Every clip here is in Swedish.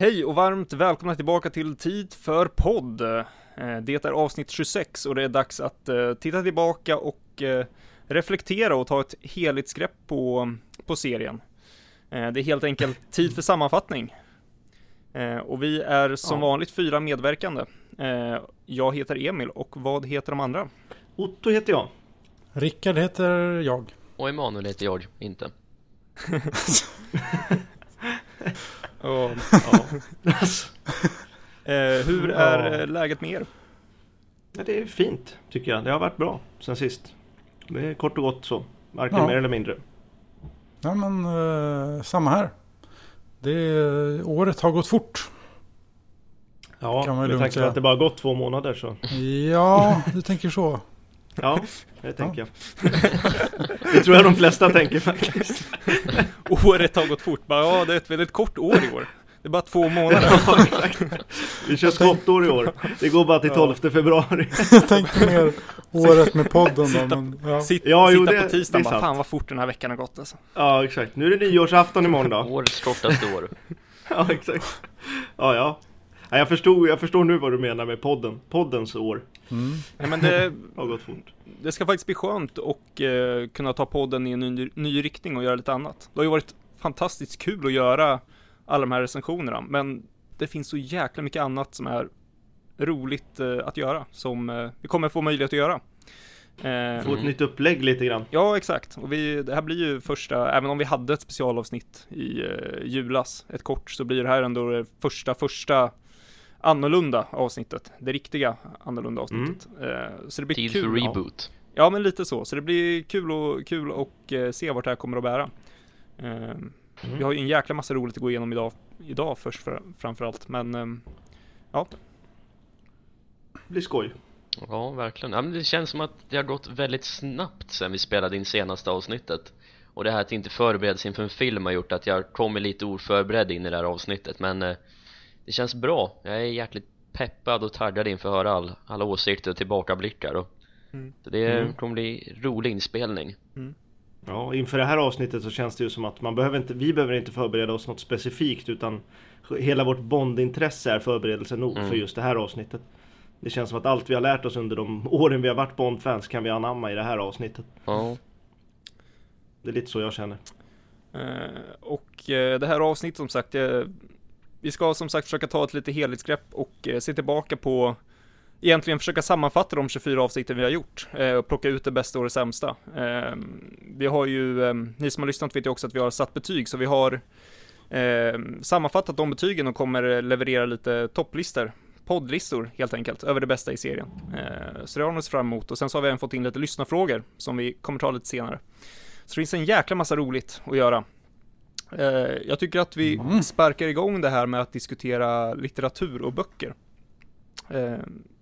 Hej och varmt välkomna tillbaka till Tid för podd. Eh, Det är avsnitt 26 och det är dags att eh, titta tillbaka och eh, reflektera och ta ett helhetsgrepp på, på serien. Det är helt enkelt tid för sammanfattning. Och vi är som Ja. vanligt fyra medverkande. Jag heter Emil och vad heter de andra? Otto heter jag. Rickard heter jag. Och Emanuel heter jag, inte. Och, ja. Eh, Hur är eh, läget med er? Ja, det är fint tycker jag. Det har varit bra sen sist. Det är kort och gott så. Varken Ja. mer eller mindre. Ja men eh, samma här. Det, året har gått fort. Ja, Kan man med tanke på att det bara gått två månader så. Ja, du tänker så. Ja, det tänker jag. det tror jag de flesta tänker faktiskt. Året har gått fort, bara, ja det är ett väldigt kort år i år. Det är bara två månader. Ja, exakt. Vi kör skottår i år. Det går bara till 12 februari. Jag tänkte mer året med podden då. Men, ja. Sitt, Ja, jo, sitta det- på tisdagen bara, sant. fan vad fort den här veckan har gått alltså. Ja, exakt. Nu är det nyårsafton imorgon då. Årets kortaste år. Ja, exakt. Ja, ja. Ja jag, förstod, jag förstår nu vad du menar med podden. Poddens år Mm. Ja, men det, har gått fort. det ska faktiskt bli skönt och eh, kunna ta podden i en ny, ny riktning och göra lite annat. Det har ju varit fantastiskt kul att göra alla de här recensionerna, men det finns så jäkla mycket annat som är roligt eh, att göra, som eh, vi kommer få möjlighet att göra. Eh, Få ett nytt upplägg lite grann. Ja, exakt. Och vi, det här blir ju första, även om vi hade ett specialavsnitt i eh, julas, ett kort, så blir det här ändå det första, första annorlunda avsnittet. Det riktiga annorlunda avsnittet. Eh, så det blir Tid kul. för reboot. Ja, men lite så. Så det blir kul och, kul och eh, se vart det här kommer att bära. Eh, Vi har ju en jäkla massa roligt att gå igenom idag, idag först för, framförallt. Men ehm, ja, Det blir skoj. Ja, verkligen. Ja, men det känns som att det har gått väldigt snabbt sen vi spelade in senaste avsnittet. Och det här att inte förbereda sig inför en film har gjort att jag kommer lite oförberedd in i det här avsnittet. Men eh, det känns bra. Jag är jäkligt peppad och taggad inför att höra all, alla åsikter och tillbakablickar. Och Mm. så det Mm. kommer bli rolig inspelning. Ja, inför det här avsnittet så känns det ju som att man behöver inte, vi behöver inte förbereda oss något specifikt utan hela vårt bondintresse är förberedelse nog Mm. för just det här avsnittet. Det känns som att allt vi har lärt oss under de åren vi har varit Bondfans kan vi anamma i det här avsnittet. Ja, Det är lite så jag känner. Eh, och eh, det här avsnittet som sagt, eh, vi ska som sagt försöka ta ett lite helhetsgrepp och eh, se tillbaka på Egentligen försöka sammanfatta de 24 avsnitten vi har gjort eh, och plocka ut det bästa och det sämsta. Eh, vi har ju, ehm, ni som har lyssnat vet ju också att vi har satt betyg, så vi har ehm, sammanfattat de betygen och kommer eh, leverera lite topplistor, poddlistor helt enkelt, över det bästa i serien. Eh, så det har vi fram emot och sen så har vi även fått in lite lyssnarfrågor som vi kommer ta lite senare. Så det finns en jäkla massa roligt att göra. Eh, jag tycker att vi Mm. sparkar igång det här med att diskutera litteratur och böcker. Eh,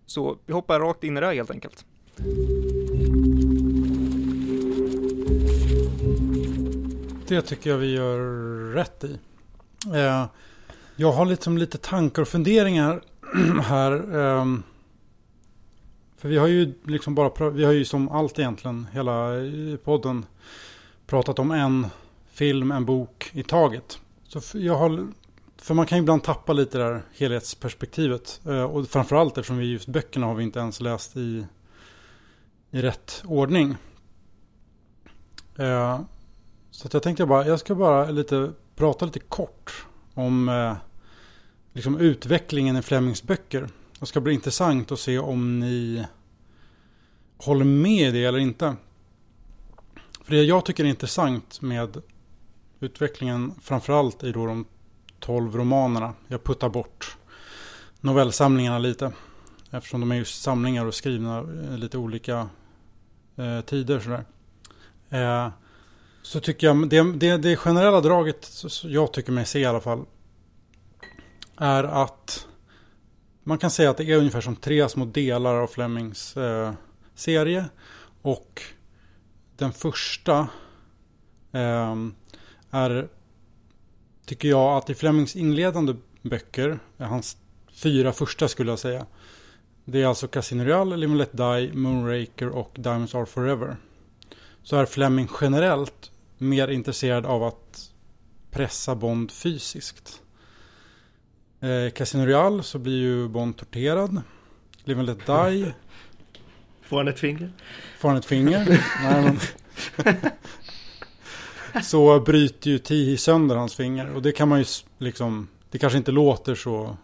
så vi hoppar rakt in i det här helt enkelt. Det tycker jag vi gör rätt i. Eh, jag har liksom lite tankar och funderingar här. ehm, för vi har ju liksom bara, vi har ju som allt egentligen, hela podden, pratat om en film, en bok i taget. Så jag har, för man kan ju ibland tappa lite det här helhetsperspektivet. Eh, och framförallt eftersom vi just böckerna har vi inte ens läst i, i rätt ordning. Eh, så att jag tänkte bara, jag ska bara lite prata lite kort om eh, liksom utvecklingen i Flemings böcker. Det ska bli intressant att se om ni håller med i det eller inte. För det jag tycker är intressant med utvecklingen framförallt i då de 12 romanerna. Jag puttar bort novellsamlingarna lite. Eftersom de är just samlingar och skrivna i lite olika eh, tider sådär. Eh, så tycker jag, det, det, det generella draget, jag tycker mig se i alla fall, är att man kan säga att det är ungefär som tre små delar av Flemings eh, serie. Och den första eh, är, tycker jag, att i Flemings inledande böcker, hans fyra första skulle jag säga, det är alltså Casino Royale, Live and Let Die, Moonraker och Diamonds Are Forever så är Fleming generellt mer intresserad av att pressa Bond fysiskt. Eh, Casino Real så blir ju Bond torterad. Live and Let Die. Får han ett finger? Får han ett finger? Nej, men... så bryter ju Tihi sönder hans finger. Och det kan man ju liksom... Det kanske inte låter så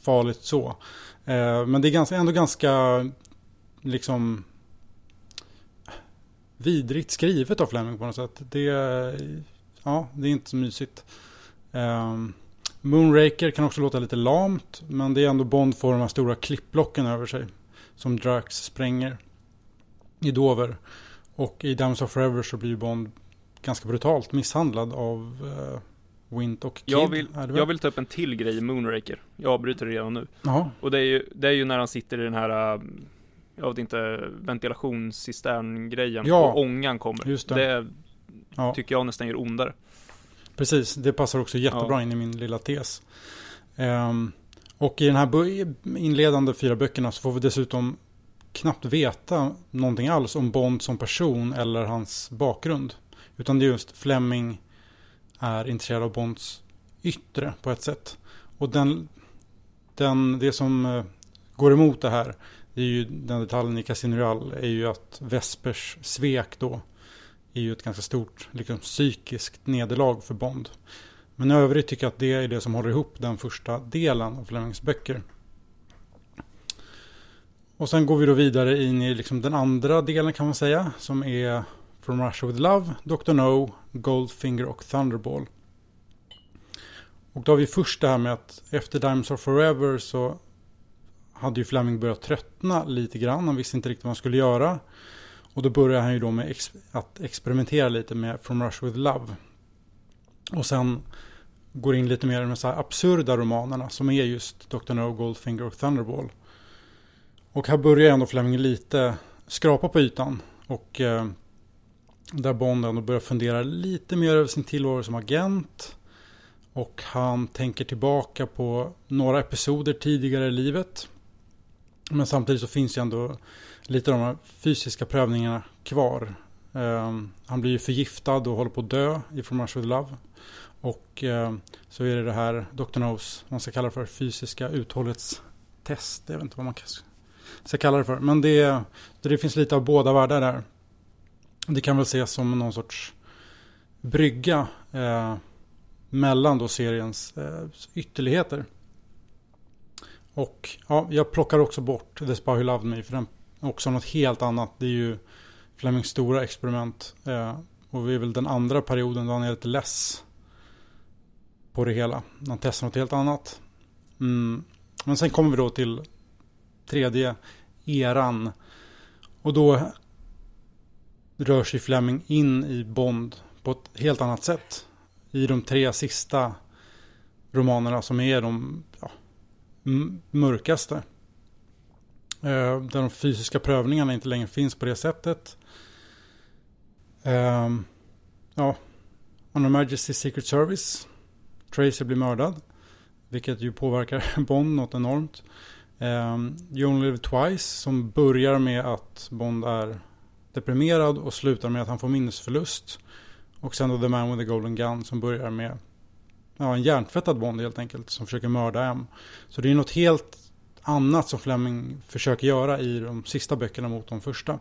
farligt så. Eh, men det är ganska, ändå ganska liksom vidrigt skrivet av Fleming på något sätt. Det, ja, det är inte så mysigt. Eh, Moonraker kan också låta lite lamt, men det är ändå Bond får de här stora klippblocken över sig. Som Drax spränger i Dover. Och i Diamonds of Forever så blir Bond ganska brutalt misshandlad av uh, Wint och Kid. Jag vill, jag vill ta upp en till grej i Moonraker. Jag avbryter det redan nu. Jaha. Och det är, ju, det är ju när han sitter i den här, äh, jag vet inte, ventilationscistern-grejen. Ja. Och ångan kommer. Just det. det Ja. tycker jag nästan gör ondare. Precis, det passar också jättebra Ja. in i min lilla tes. Ehm, och i den här inledande fyra böckerna så får vi dessutom knappt veta någonting alls om Bond som person eller hans bakgrund. Utan det är just Fleming är intresserad av Bonds yttre på ett sätt. Och den, den, det som eh, går emot det här, det är ju den detaljen i Casino Real, är ju att Vespers svek då är ju ett ganska stort liksom, psykiskt nederlag för Bond. Men i övrigt tycker jag att det är det som håller ihop den första delen av Flemings böcker. Och sen går vi då vidare in i liksom den andra delen kan man säga, som är From Russia With Love, Dr. No, Goldfinger och Thunderball. Och då har vi först det här med att efter Diamonds of Forever så hade ju Fleming börjat tröttna lite grann. Han visste inte riktigt vad han skulle göra. Och då började han ju då med ex- att experimentera lite med From Russia With Love. Och sen går in lite mer i de så här absurda romanerna som är just Dr. No, Goldfinger och Thunderball. Och här börjar ändå Fleming lite skrapa på ytan. Och eh, där Bond ändå börjar fundera lite mer över sin tillvaro som agent. Och han tänker tillbaka på några episoder tidigare i livet. Men samtidigt så finns ju ändå lite av de här fysiska prövningarna kvar. Ehm, han blir ju förgiftad och håller på att dö i From Russia With Love. Och ehm, så är det det här Dr. Knows, man ska kalla det för fysiska uthållighetstest. Jag vet inte vad man ska- ska kalla det för. Men det, det finns lite av båda världar där. Det kan väl ses som någon sorts brygga eh, mellan då seriens eh, ytterligheter. Och ja, jag plockar också bort The Spy Who Loved Me för den är också något helt annat. Det är ju Flemings stora experiment. Eh, och vi är väl den andra perioden då han är lite less på det hela. Han testar något helt annat. Mm. Men sen kommer vi då till tredje eran. Och då rör sig Fleming in i Bond på ett helt annat sätt. I de tre sista romanerna som är de ja, mörkaste. Eh, där de fysiska prövningarna inte längre finns på det sättet. Eh, ja, On Her Majesty's Secret Service. Tracy blir mördad. Vilket ju påverkar Bond något enormt. Eh, You Only Live Twice som börjar med att Bond är deprimerad och slutar med att han får minnesförlust. Och sen då The Man with the Golden Gun som börjar med ja, en hjärntvättad Bond helt enkelt som försöker mörda M. Så det är något helt annat som Fleming försöker göra i de sista böckerna mot de första.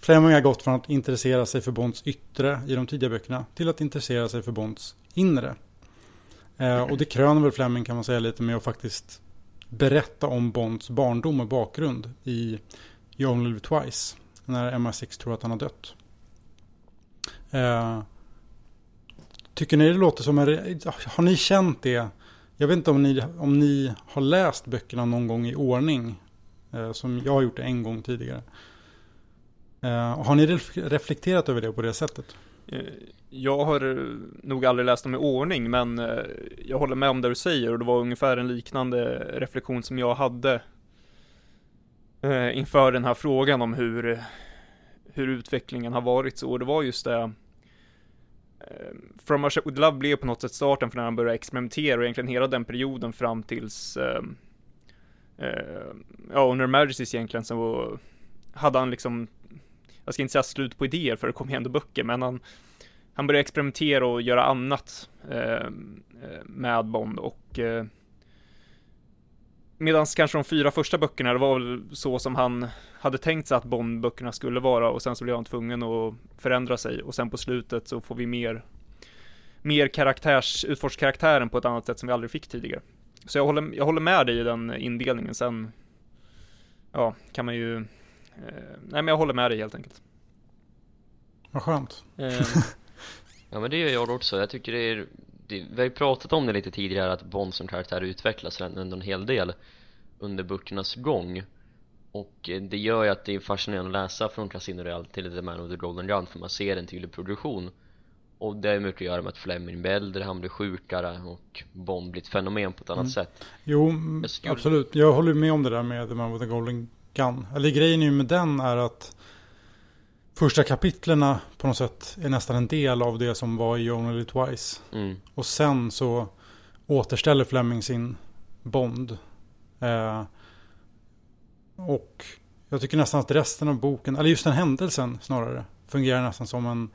Fleming har gått från att intressera sig för Bonds yttre i de tidiga böckerna till att intressera sig för Bonds inre. Eh, och det kröner väl Fleming kan man säga lite med att faktiskt berätta om Bonds barndom och bakgrund i You Only Live Twice. När MI6 tror att han har dött. Eh, tycker ni det låter som en... Har ni känt det? Jag vet inte om ni, om ni har läst böckerna någon gång i ordning. Eh, som jag har gjort det en gång tidigare. Eh, har ni reflekterat över det på det sättet? Eh, jag har eh, nog aldrig läst dem i ordning, men eh, jag håller med om det du säger och det var ungefär en liknande reflektion som jag hade eh, inför den här frågan om hur, hur utvecklingen har varit så. Och det var just det eh, From Russia With Love blev på något sätt starten för när han började experimentera och egentligen hela den perioden fram tills eh, eh, ja, under Majesties egentligen så hade han liksom jag ska inte säga slut på idéer för det kom ju ändå böcker, men han, han började experimentera och göra annat eh, eh med Bond och eh, Medan kanske de fyra första böckerna, det var väl så som han hade tänkt sig att Bond-böckerna skulle vara och sen så blev han tvungen att förändra sig och sen på slutet så får vi mer mer karaktärs, utforskaraktären på ett annat sätt som vi aldrig fick tidigare. Så jag håller, jag håller med dig i den indelningen, sen ja, kan man ju eh, nej men jag håller med dig helt enkelt. Vad skönt. Eh, Ja men det gör jag också, jag tycker det är det, Vi har ju pratat om det lite tidigare att Bond som karaktär utvecklas ändå en hel del under böckernas gång och eh, det gör ju att det är fascinerande att läsa från Casino Real till The Man with the Golden Gun för man ser en tydlig progression och det har mycket att göra med att Fleming blir äldre, han blir sjukare och Bond blir ett fenomen på ett annat Mm. sätt Jo, Jag skulle- absolut. Jag håller med om det där med The Man with the Golden Gun. Eller grejen ju med den är att första kapitlerna på något sätt är nästan en del av det som var i Only Twice. mm. Och sen så återställer Fleming sin Bond. Eh, och jag tycker nästan att resten av boken, eller just den händelsen snarare, fungerar nästan som en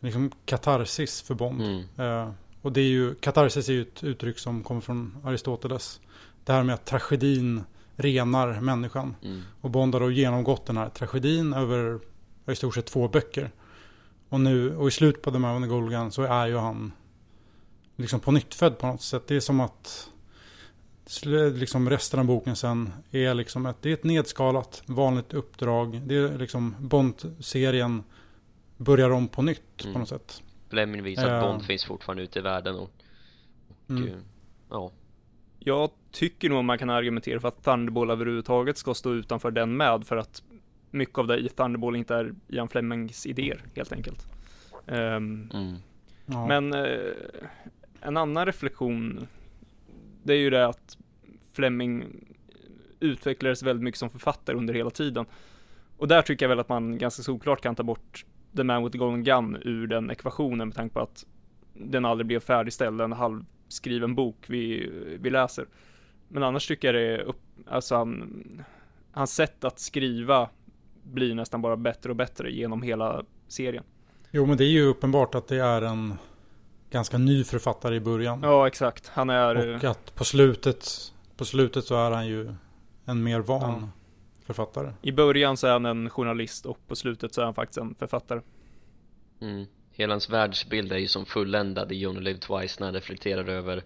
liksom, katarsis för Bond. Mm. Eh, och det är ju, katarsis är ju ett uttryck som kommer från Aristoteles. Det här med att tragedin renar människan. Mm. Och Bond har då genomgått den här tragedin över ja, i stort sett två böcker. Och nu, och i slutet på The Man with the Golden Gun så är ju han liksom på nytt född på något sätt. Det är som att liksom resten av boken sen är liksom ett, det är ett nedskalat vanligt uppdrag. Det är liksom Bond-serien börjar om på nytt Mm. på något sätt. Fleming visar att Bond finns fortfarande ute i världen och, och Mm. eh, ja jag tycker nog man kan argumentera för att Thunderball överhuvudtaget ska stå utanför den med för att mycket av det i Thunderball inte är Ian Flemings idéer helt enkelt. Ehm, mm. Ja. Men eh, en annan reflektion, det är ju det att Fleming utvecklades väldigt mycket som författare under hela tiden. Och där tycker jag väl att man ganska såklart kan ta bort The Man with the Golden Gun ur den ekvationen med tanke på att den aldrig blev färdigställd, en halvskriven bok vi, vi läser. Men annars tycker jag det är upp, alltså han, hans sätt att skriva blir nästan bara bättre och bättre genom hela serien. Jo men det är ju uppenbart att det är en ganska ny författare i början. Ja, exakt. Han är... Och att på slutet, på slutet så är han ju en mer van Ja. författare. I början så är han en journalist och på slutet så är han faktiskt en författare. Mm. Hela hans världsbild är ju som fulländad i You Only Live Twice när han reflekterar över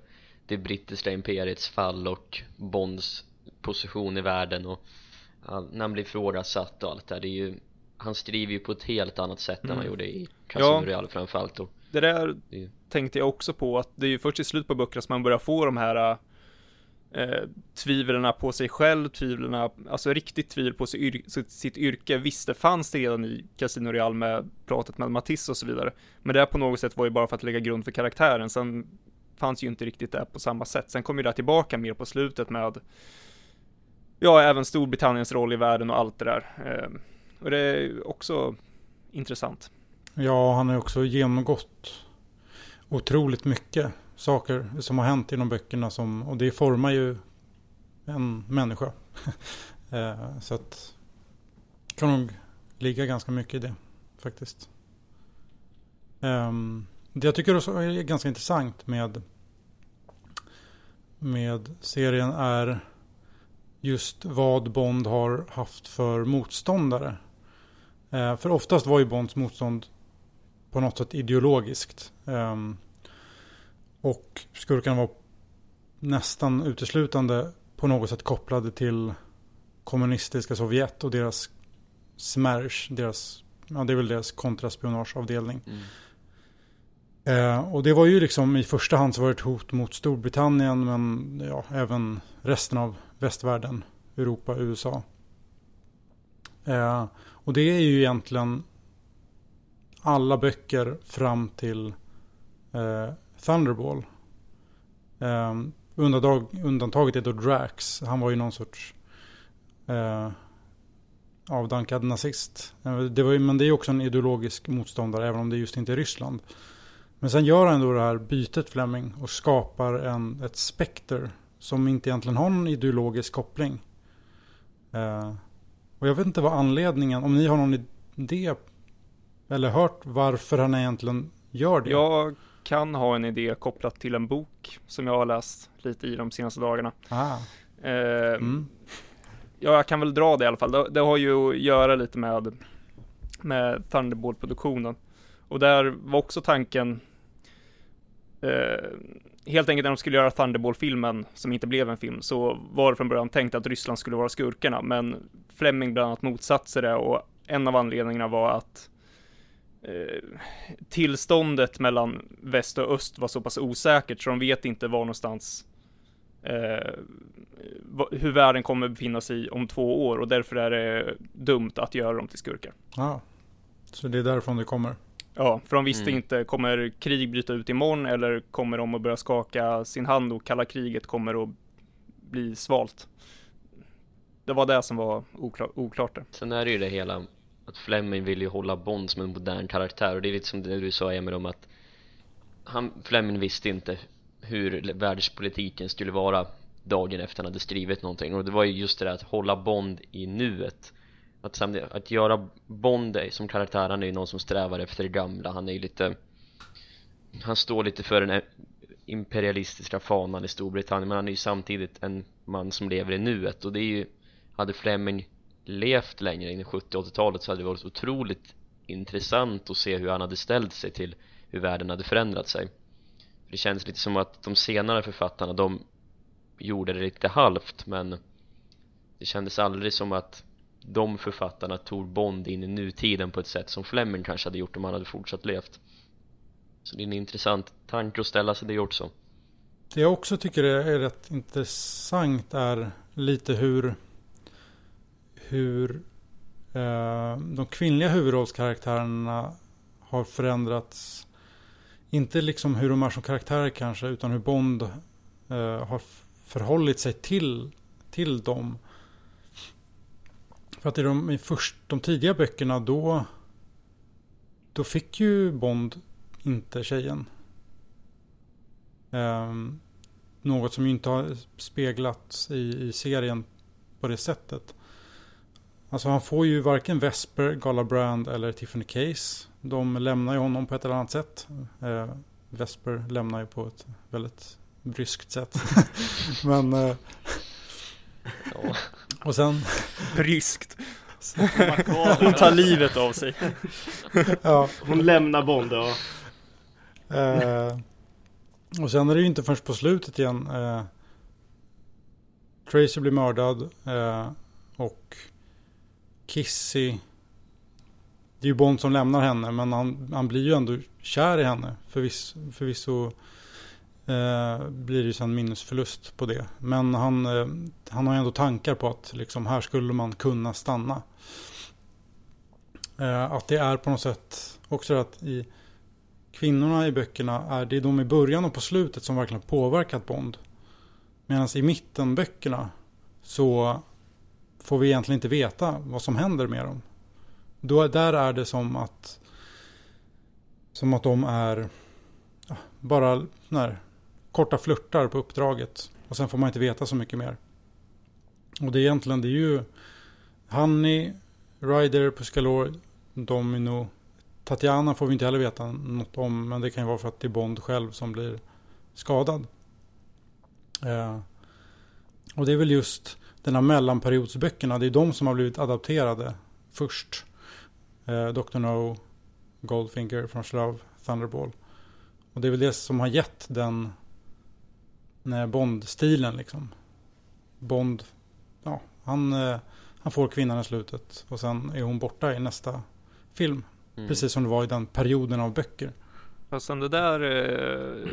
det brittiska imperiets fall och Bonds position i världen och ja, när han blir ifrågasatt och allt det där. Det är ju, han skriver ju på ett helt annat sätt än Mm. han gjorde i Casino Ja. Real framförallt och Det där det tänkte jag också på att det är ju först i slutet på böckerna som man börjar få de här eh, tvivlen på sig själv, tvivlen, alltså riktigt tvivel på sig, sitt, yrke. Visst, det fanns det redan i Casino Real med pratet med Matisse och så vidare. Men det här på något sätt var ju bara för att lägga grund för karaktären. Sen fanns ju inte riktigt det på samma sätt. Sen kom ju det tillbaka mer på slutet med Ja, även Storbritanniens roll i världen och allt det där. Eh, och det är ju också intressant. Ja, han har ju också genomgått otroligt mycket saker som har hänt inom böckerna som, och det formar ju en människa. Eh, så att det kan nog ligga ganska mycket i det faktiskt. Ehm, det jag tycker också är ganska intressant med med serien är just vad Bond har haft för motståndare. Eh, för oftast var ju Bonds motstånd på något sätt ideologiskt. Ehm, och skurkarna var nästan uteslutande på något sätt kopplade till kommunistiska Sovjet och deras SMERSH, deras, ja det är väl deras kontraspionageavdelning. mm. Eh, och det var ju liksom i första hand så var det ett hot mot Storbritannien men ja, även resten av västvärlden, Europa, USA. Eh, och det är ju egentligen alla böcker fram till eh, Thunderball. Eh, undantag, undantaget är då Drax. Han var ju någon sorts eh, avdankad nazist. Eh, det var ju, men det är ju också en ideologisk motståndare även om det just inte är Ryssland. Men sen gör han då det här bytet Fleming och skapar en, ett spekter som inte egentligen har någon ideologisk koppling. Eh, och jag vet inte vad anledningen, om ni har någon idé eller hört varför han egentligen gör det. Jag kan ha en idé kopplat till en bok som jag har läst lite i de senaste dagarna. Ah, Eh, Mm. Ja, jag kan väl dra det i alla fall. Det, det har ju att göra lite med, med Thunderbolt-produktionen. Och där var också tanken, eh, helt enkelt när de skulle göra Thunderball-filmen, som inte blev en film, så var det från början tänkt att Ryssland skulle vara skurkarna, men Fleming bland annat motsatte sig det och en av anledningarna var att eh, tillståndet mellan väst och öst var så pass osäkert så de vet inte var någonstans eh, hur världen kommer befinna sig om två år och därför är det dumt att göra dem till skurkar. Ja. Så det är därifrån det kommer. Ja, för de visste Mm. inte, kommer krig bryta ut imorgon eller kommer de att börja skaka sin hand och kalla kriget kommer att bli svalt? Det var det som var oklar, oklart där. Sen är det ju det hela att Fleming vill ju hålla Bond som en modern karaktär och det är lite som det du sa Emil om att han, Fleming visste inte hur världspolitiken skulle vara dagen efter han hade skrivit någonting och det var ju just det där att hålla Bond i nuet att, att göra Bond som karaktär, han är ju någon som strävar efter det gamla, han är ju lite han står lite för den imperialistiska fanan i Storbritannien men han är ju samtidigt en man som lever i nuet. Och det är ju hade Fleming levt längre in i 70-80-talet så hade det varit otroligt intressant att se hur han hade ställt sig till hur världen hade förändrat sig. För det känns lite som att de senare författarna de gjorde det lite halvt men det kändes aldrig som att de författarna tog Bond in i nutiden på ett sätt som Fleming kanske hade gjort om han hade fortsatt levt så det är en intressant tanke att ställa sig det också Det jag också tycker är rätt intressant är lite hur hur eh, de kvinnliga huvudrollskaraktärerna har förändrats. Inte liksom hur de är som karaktärer kanske, utan hur Bond eh, har förhållit sig till, till dem. För att i de, i först, de tidiga böckerna då, då fick ju Bond inte tjejen. Ehm, något som ju inte har speglats i, i serien på det sättet. Alltså han får ju varken Vesper, Gala Brand eller Tiffany Case. De lämnar ju honom på ett eller annat sätt. Eh, Vesper lämnar ju på ett väldigt bryskt sätt. Men, eh, ja och sen, Bryskt. Hon tar livet av sig. ja. Hon lämnar Bond, ja. Eh, och sen är det ju inte först på slutet igen. Eh, Tracy blir mördad eh, och Kissy. Det är ju Bond som lämnar henne men han, han blir ju ändå kär i henne. Förviss, förvisso eh, blir det ju sen minnesförlust på det. Men han, eh, han har ju ändå tankar på att liksom, här skulle man kunna stanna. Eh, att det är på något sätt också att i kvinnorna i böckerna är det de i början och på slutet som verkligen påverkat Bond. Medan i mittenböckerna så får vi egentligen inte veta vad som händer med dem. Då, där är det som att som att de är ah, bara när, korta flörtar på uppdraget. Och sen får man inte veta så mycket mer. Och det är egentligen, det är ju Honey, Ryder, Puscalor, Domino, Tatiana får vi inte heller veta något om. Men det kan ju vara för att det är Bond själv som blir skadad. Eh, och det är väl just den här mellanperiodsböckerna. Det är de som har blivit adapterade först. Eh, Dr. No, Goldfinger, från Love, Thunderball. Och det är väl det som har gett den Bond-stilen liksom. Bond, ja, han, eh, han får kvinnan i slutet. Och sen är hon borta i nästa film. Mm. Precis som det var i den perioden av böcker. Fastän det där eh,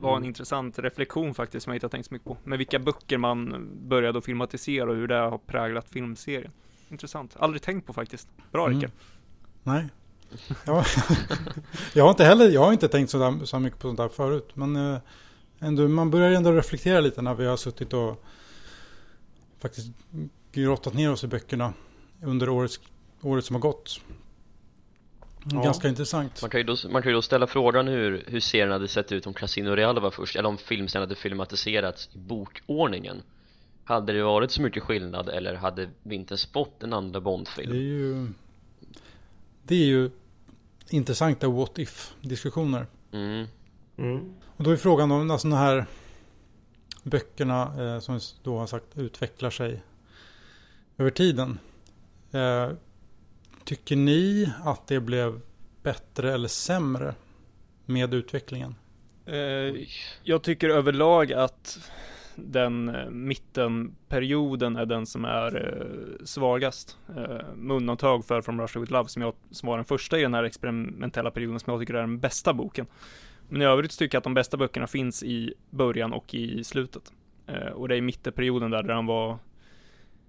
var en intressant reflektion faktiskt som jag inte har tänkt så mycket på. Med vilka böcker man började att filmatisera och hur det har präglat filmserien. Intressant. Aldrig tänkt på faktiskt. Bra Mm. Rickard. Nej. Ja. jag har inte heller, jag har inte tänkt så, där, så mycket på sånt där förut. Men eh, ändå, man börjar ändå reflektera lite när vi har suttit och faktiskt grottat ner oss i böckerna under årets, året som har gått. Ja. Ganska intressant. Man kan, ju då, man kan ju då ställa frågan hur, hur serien hade sett ut om Casino Real var först, eller om filmserien hade filmatiserats i bokordningen. Hade det varit så mycket skillnad eller hade vi inte ens fått en andra Det är Bond-film? ju, det är ju intressanta what if diskussioner. Mm. Mm. Och då är frågan om alltså den här böckerna eh, som då har sagt utvecklar sig över tiden. Eh, tycker ni att det blev bättre eller sämre med utvecklingen? Eh, jag tycker överlag att den eh, mittenperioden är den som är eh, svagast. Eh, med undantag för From Russia With Love som, jag, som var den första i den här experimentella perioden som jag tycker är den bästa boken. Men i övrigt tycker jag att de bästa böckerna finns i början och i slutet. Eh, och det är i mittenperioden där, där han var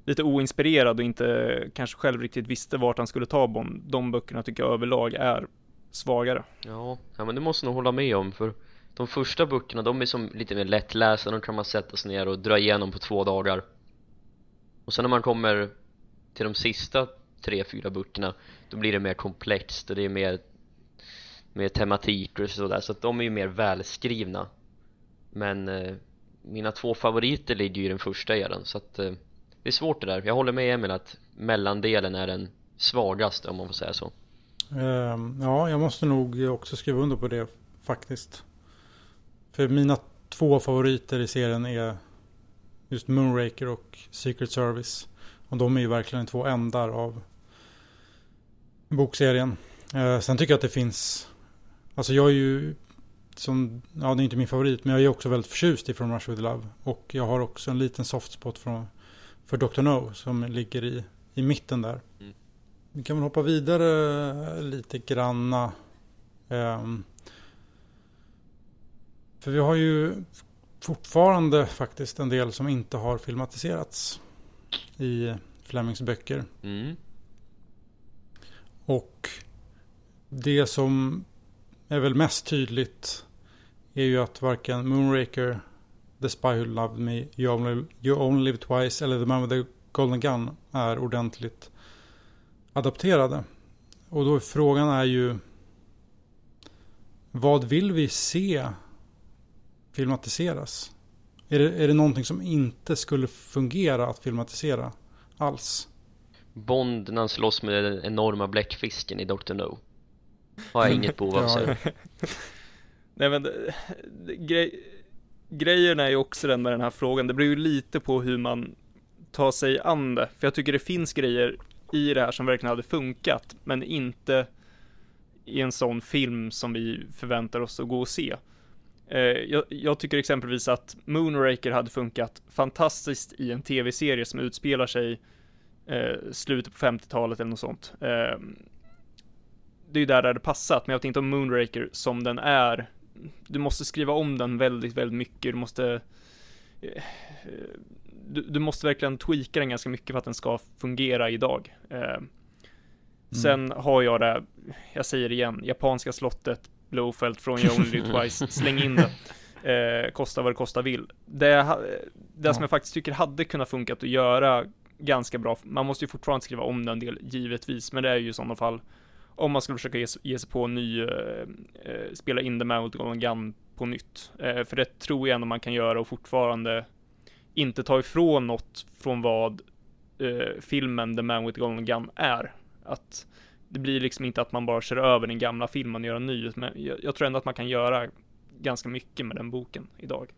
lite oinspirerad och inte kanske själv riktigt visste vart han skulle ta Bond. De böckerna tycker jag överlag är svagare. Ja, ja men det måste nog hålla med om för de första böckerna de är som lite mer lättlästa, de kan man sätta sig ner och dra igenom på två dagar och sen när man kommer till de sista tre, fyra böckerna då blir det mer komplext och det är mer med tematik och sådär så att de är ju mer välskrivna men eh, mina två favoriter ligger ju i den första eran så att eh, det är svårt det där jag håller med Emil att mellandelen är den svagaste om man får säga så Ehm, ja, jag måste nog också skriva under på det faktiskt. För mina två favoriter i serien är just Moonraker och Secret Service. Och de är ju verkligen två ändar av bokserien. Eh, sen tycker jag att det finns, alltså jag är ju som, ja det är inte min favorit, men jag är också väldigt förtjust i From Rush With Love. Och jag har också en liten soft spot från, för Dr. No som ligger i, i mitten där. Mm. Vi kan väl hoppa vidare lite granna. Ehm, för vi har ju fortfarande faktiskt en del som inte har filmatiserats i Flemings böcker. mm. Och det som är väl mest tydligt är ju att varken Moonraker, The Spy Who Loved Me, You Only, you Only Live Twice eller The Man With The Golden Gun är ordentligt adapterade. Och då är frågan är ju vad vill vi se filmatiseras? Är det, är det någonting som inte skulle fungera att filmatisera alls? Bond när han slåss med den enorma bläckfisken i Dr. No har jag inget behov av säga Nej men grej, grejen är ju också den med den här frågan, det beror ju lite på hur man tar sig an det. För jag tycker det finns grejer i det här som verkligen hade funkat, men inte i en sån film som vi förväntar oss att gå och se. Eh, jag, jag tycker exempelvis att Moonraker hade funkat fantastiskt i en tv-serie som utspelar sig eh, slutet på 50-talet eller något sånt. Eh, det är ju där det hade passat, men jag vet inte om Moonraker som den är. Du måste skriva om den väldigt, väldigt mycket. Du måste eh, du, du måste verkligen tweaka den ganska mycket för att den ska fungera idag. Eh, Sen har jag det, jag säger det igen, japanska slottet, Blowfelt från You Only Twice, släng in det. Eh, kosta vad det kosta vill. Det, ha- det som Ja. jag faktiskt tycker hade kunnat funkat att göra ganska bra, man måste ju fortfarande skriva om den del, givetvis, men det är ju i sådana fall om man skulle försöka ge, sig- ge sig på en ny, eh, eh, spela in The Man with Golden Gun på nytt. Eh, för det tror jag ändå man kan göra och fortfarande inte ta ifrån något från vad eh, filmen The Man with the Golden Gun är. Att det blir liksom inte att man bara kör över den gamla filmen och gör en ny, men jag, jag tror ändå att man kan göra ganska mycket med den boken idag.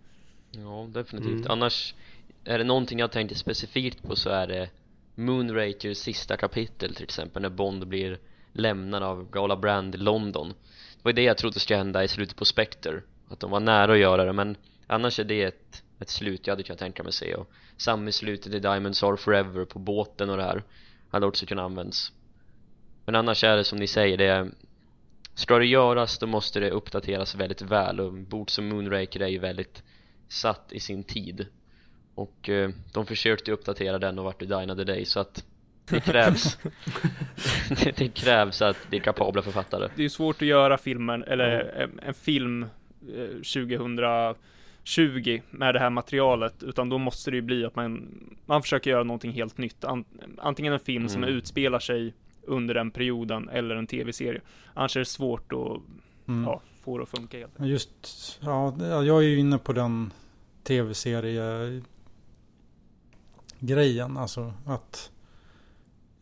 Ja, definitivt. Mm. Annars, är det någonting jag tänkte specifikt på så är det Moonrakers sista kapitel till exempel när Bond blir lämnad av Gala Brand i London. Det var ju det jag trodde skulle hända i slutet på Spectre. Att de var nära att göra det men annars är det ett, ett slut jag hade kunnat tänka mig se och samma i slutet i Diamonds Are Forever på båten och det här hade också kunnat användas. Men annars är det som ni säger, det är Ska det göras då måste det uppdateras väldigt väl och en som Moonraker är ju väldigt satt i sin tid och eh, de försökte uppdatera den och vart du dinade dig så att det krävs det, krävs att det är kapabla författare Det är svårt att göra filmen, eller en, en film eh, 2020 med det här materialet, utan då måste det ju bli att man, man försöker göra någonting helt nytt. An, antingen en film som Mm. utspelar sig under den perioden, eller en tv-serie. Annars är det svårt att Mm. ja, få det att funka helt Just, ja, jag är ju inne på den tv-serie grejen. Alltså att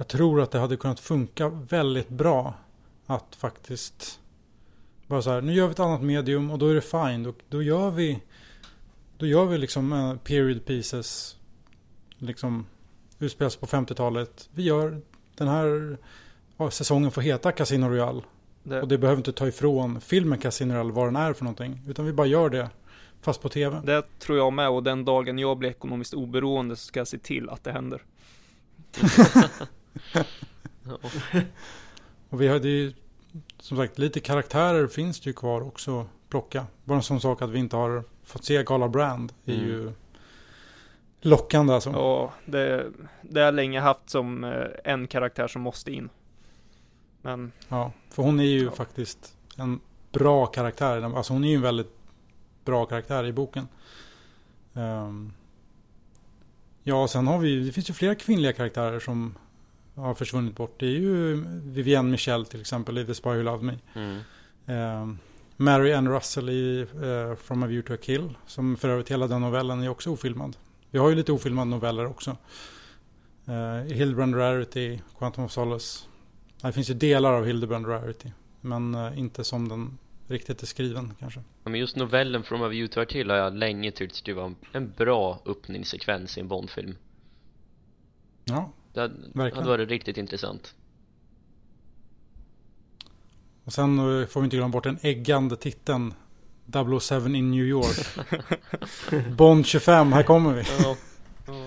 jag tror att det hade kunnat funka väldigt bra att faktiskt bara så här, nu gör vi ett annat medium och då är det fine. Då, då gör vi då gör vi liksom eh, period pieces. Liksom utspelas på 50-talet. Vi gör den här ja, säsongen får heta Casino Royale. Det, Och det behöver inte ta ifrån filmen Casino Royale vad den är för någonting. Utan vi bara gör det. Fast på tv. det tror jag med och den dagen jag blir ekonomiskt oberoende så ska jag se till att det händer. Ja. Och vi är ju, som sagt lite karaktärer finns det ju kvar också plocka. Bara en sån sak att vi inte har fått se Gala Brand är Mm. ju lockande alltså. Ja, det, det har jag länge haft som eh, en karaktär som måste in. Men Ja, för hon är ju Ja. faktiskt en bra karaktär. Alltså hon är ju en väldigt bra karaktär i boken. Ehm, ja, sen har vi det finns ju flera kvinnliga karaktärer som har försvunnit bort. Det är ju Vivienne Michel till exempel i The Spy Who Loved Me. Mm. Ehm, Mary Ann Russell i eh, From a View to a Kill. Som för övrigt hela den novellen är också ofilmad. Vi har ju lite ofilmade noveller också. Uh, Hildebrand Rarity, Quantum of Solace. Det finns ju delar av Hildebrand Rarity. Men eh, inte som den riktigt är skriven kanske. Ja, men just novellen From a View to a Kill har jag länge tyckt det var en bra öppningssekvens i en Bondfilm. Ja, Det hade, Verkligen. hade varit riktigt intressant. och sen eh, får vi inte glömma bort den äggande titeln 007 in New York. Bond 25, här kommer vi. Ja,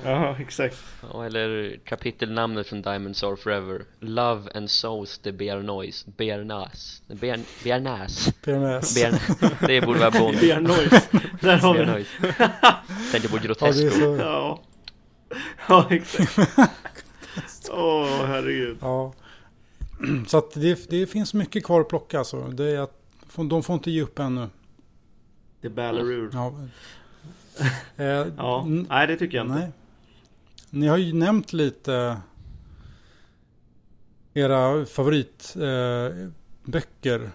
Ja, exakt. ja, eller kapitelnamnet från Diamonds Are Forever Love and Souls de Bearnois Bearnas Bear, Bearnas PMS. Bearn, Det borde vara Bond Bear noise. Där har vi det. Bearnois Tänkte på Ja, det är Grotesco så... Ja. Ja, exakt. Åh, herregud. Ja. Så att det, det finns mycket kvar att plocka alltså. Det är att, de får inte ge upp ännu. Det är Ballaroo. Ja. Eh, Ja, nej det tycker jag inte. nej. Ni har ju nämnt lite era favoritböcker. Eh.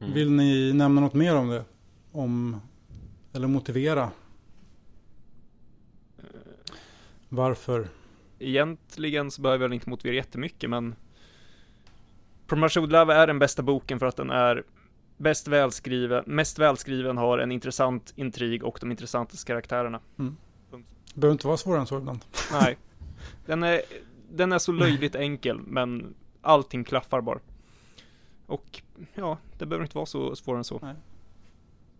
Mm. Vill ni nämna något mer om det? Om, eller motivera? Varför? Egentligen så behöver jag inte motivera jättemycket men Promotion Love är den bästa boken för att den är bäst välskriven, mest välskriven, har en intressant intrig och de intressantaste karaktärerna. Det behöver inte vara svårare än så ibland. Nej. Den är, den är så löjligt enkel, men allting klaffar bara. Och ja, det behöver inte vara så svårare än så.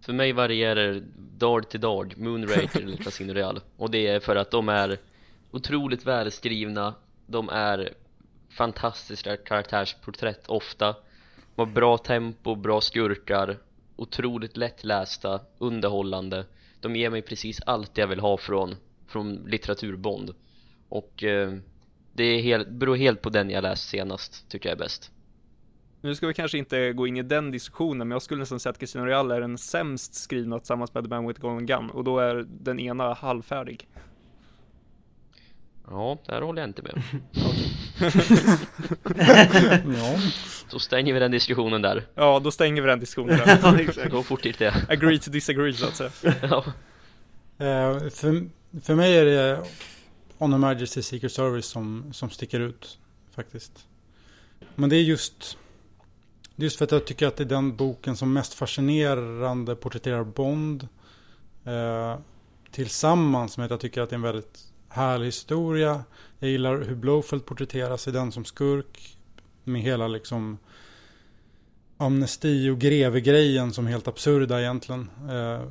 För mig varierar dag till dag Moonraker eller Casino Real Och det är för att de är otroligt välskrivna. De är fantastiska karaktärsporträtt ofta. De har bra tempo, bra skurkar Otroligt lättlästa, underhållande. De ger mig precis allt jag vill ha från, från litteraturbond. Och eh, det är helt, beror helt på den jag läst senast, tycker jag är bäst. Nu ska vi kanske inte gå in i den diskussionen, men jag skulle nästan säga att Casino Royale är den sämst skrivna tillsammans med The Man with the Golden Gun, och då är den ena halvfärdig. Ja, där håller jag inte med Ja. Så stänger vi den diskussionen där Ja, då stänger vi den diskussionen där. Ja, exakt. Gå fort till det Agree to disagree, så att säga. ja. Eh, för, för mig är det On Majesty's Secret Service som, som sticker ut faktiskt. Men det är just det är just för att jag tycker att det är den boken som mest fascinerande porträtterar Bond. Eh, tillsammans med att jag tycker att det är en väldigt härlig historia. Jag gillar hur Blowfeld porträtteras i den som skurk. Med hela liksom amnesti och greve-grejen som helt absurda egentligen. Eh,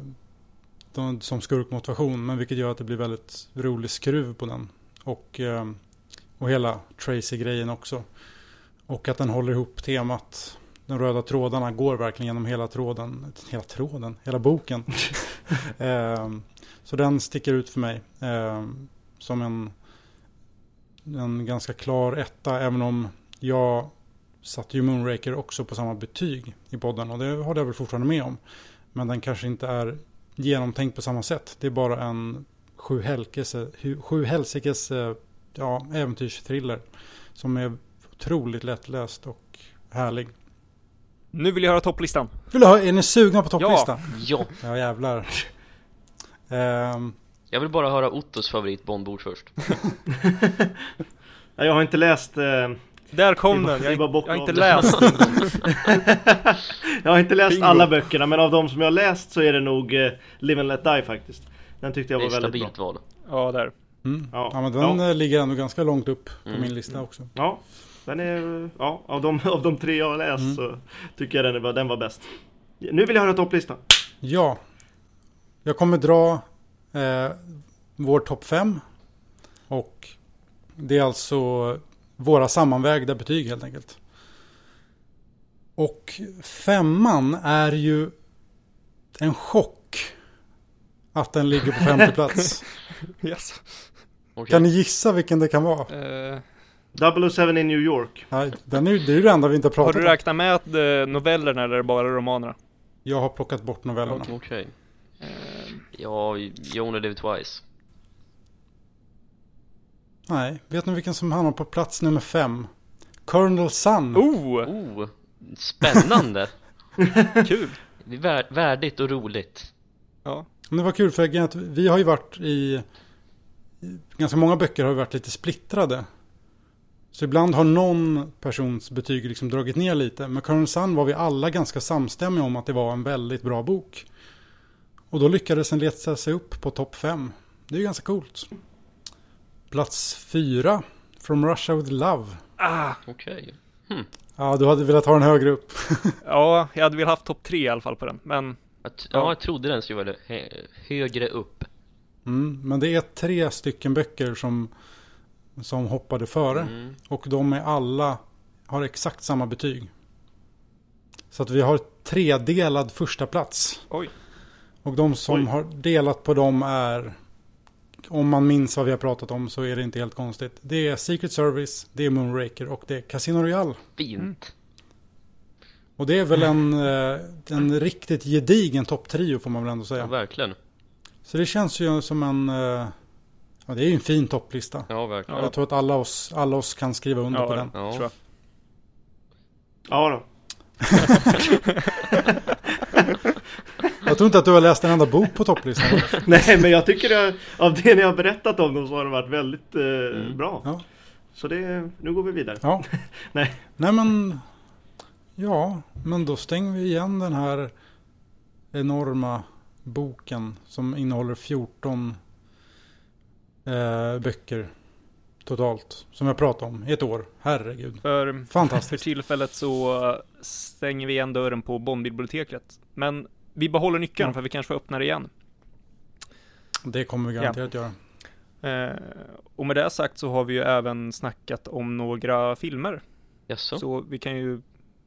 de, som skurkmotivation. Men vilket gör att det blir väldigt rolig skruv på den. Och, eh, och hela Tracy-grejen också. Och att den håller ihop temat. De röda trådarna går verkligen genom hela tråden. Hela tråden? Hela boken. eh, så den sticker ut för mig. Som en, en ganska klar etta. Även om jag satte ju Moonraker också på samma betyg i podden. Och det håller jag väl fortfarande med om. Men den kanske inte är genomtänkt på samma sätt. Det är bara en sju, helkese, hu- sju helsikes ja, äventyrsthriller. Som är otroligt lättläst och härlig. Nu vill jag höra topplistan. Vill du ha, är ni sugna på topplistan? ja, Ja, jävlar. Ehm, jag vill bara höra Ottos favorit Bondbord först Ja, Jag har inte läst eh, Där kom den! Jag, jag har inte läst jag har inte läst alla böckerna men av de som jag har läst så är det nog eh, Live and Let Die faktiskt. Den tyckte jag Det är var väldigt stabilt bra. val Ja, där. Mm. Ja. Ja. men den eh, ligger ändå ganska långt upp på Mm. min lista också. Ja, den är, ja av, de, av de tre jag har läst Mm. så tycker jag den, är, den var bäst. Nu vill jag höra topplistan. Ja. Jag kommer dra eh, vår topp 5. Och det är alltså våra sammanvägda betyg helt enkelt. Och femman är ju en chock att den ligger på femte plats. Yes. Okej. Kan ni gissa vilken det kan vara? Eh, 007 in New York. Nej, den är, det är ju det enda vi inte har har pratat du om. räknat med eh, novellerna eller bara romanerna? Jag har plockat bort novellerna. Okej Eh, Ja, You Only Live Twice Nej, vet ni vilken som hamnar på plats nummer fem? Colonel Sun. oh, Oh, spännande! kul! Det är vär- värdigt och roligt Ja. Men det var kul för att vi har ju varit i, i ganska många böcker har vi varit lite splittrade. Så ibland har någon persons betyg liksom dragit ner lite. Men Colonel Sun var vi alla ganska samstämmiga om att det var en väldigt bra bok. Och då lyckades den leta sig upp på topp fem. Det är ju ganska coolt. Plats fyra. From Russia with Love. Ah, Okej Ja, du hade velat ha den högre upp. ja, jag hade velat haft topp tre i alla fall på den, men jag Ja. Ja, jag trodde den skulle vara hö- högre upp Mm, men det är tre stycken böcker som, som hoppade före. mm. Och de är alla har exakt samma betyg. Så att vi har tredelad första plats. oj. Och de som Oj. har delat på dem är, om man minns vad vi har pratat om så är det inte helt konstigt. Det är Secret Service, det är Moonraker och det är Casino Royale. Fint Och det är väl en, eh, en riktigt gedigen topptrio får man väl ändå Ja, säga. verkligen Så det känns ju som en, eh, ja det är ju en fin topplista. Ja, verkligen Jag tror att alla oss, alla oss kan skriva under på Ja, den. Ja. tror jag. Ja då. Jag tror inte att du har läst en enda bok på topplistan. Nej men jag tycker det, av det ni har berättat om dem så har de varit väldigt eh, Mm. bra. Ja. Så det, nu går vi vidare. Ja. Nej. Nej men. Ja, men då stänger vi igen den här enorma boken som innehåller 14 eh, böcker totalt. Som jag pratade om i ett år. Herregud. För, för Fantastiskt. tillfället så stänger vi igen dörren på Bondbiblioteket. Men vi behåller nyckeln Ja. för vi kanske får öppna det igen. Det kommer vi garanterat göra. Eh, och med det sagt så har vi ju även snackat om några filmer. Jaså? Så vi kan ju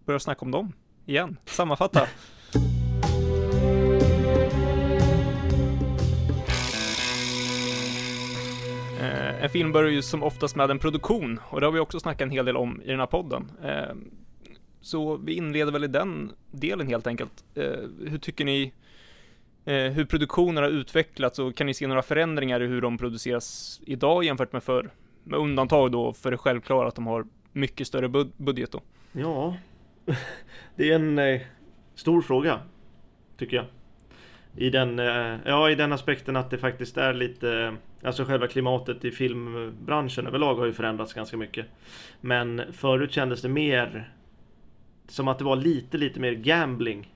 börja snacka om dem igen. Sammanfatta. Eh, en film börjar ju som oftast med en produktion och det har vi också snackat en hel del om i den här podden. Eh, så vi inleder väl i den delen helt enkelt. Eh, hur tycker ni eh, hur produktionen har utvecklats och kan ni se några förändringar i hur de produceras idag jämfört med förr? Med undantag då för det självklara att de har mycket större bud- budget då. Ja, det är en eh, stor fråga. Tycker jag. I den, eh, ja, I den aspekten att det faktiskt är lite, alltså själva klimatet i filmbranschen överlag har ju förändrats ganska mycket. Men förut kändes det mer som att det var lite, lite mer gambling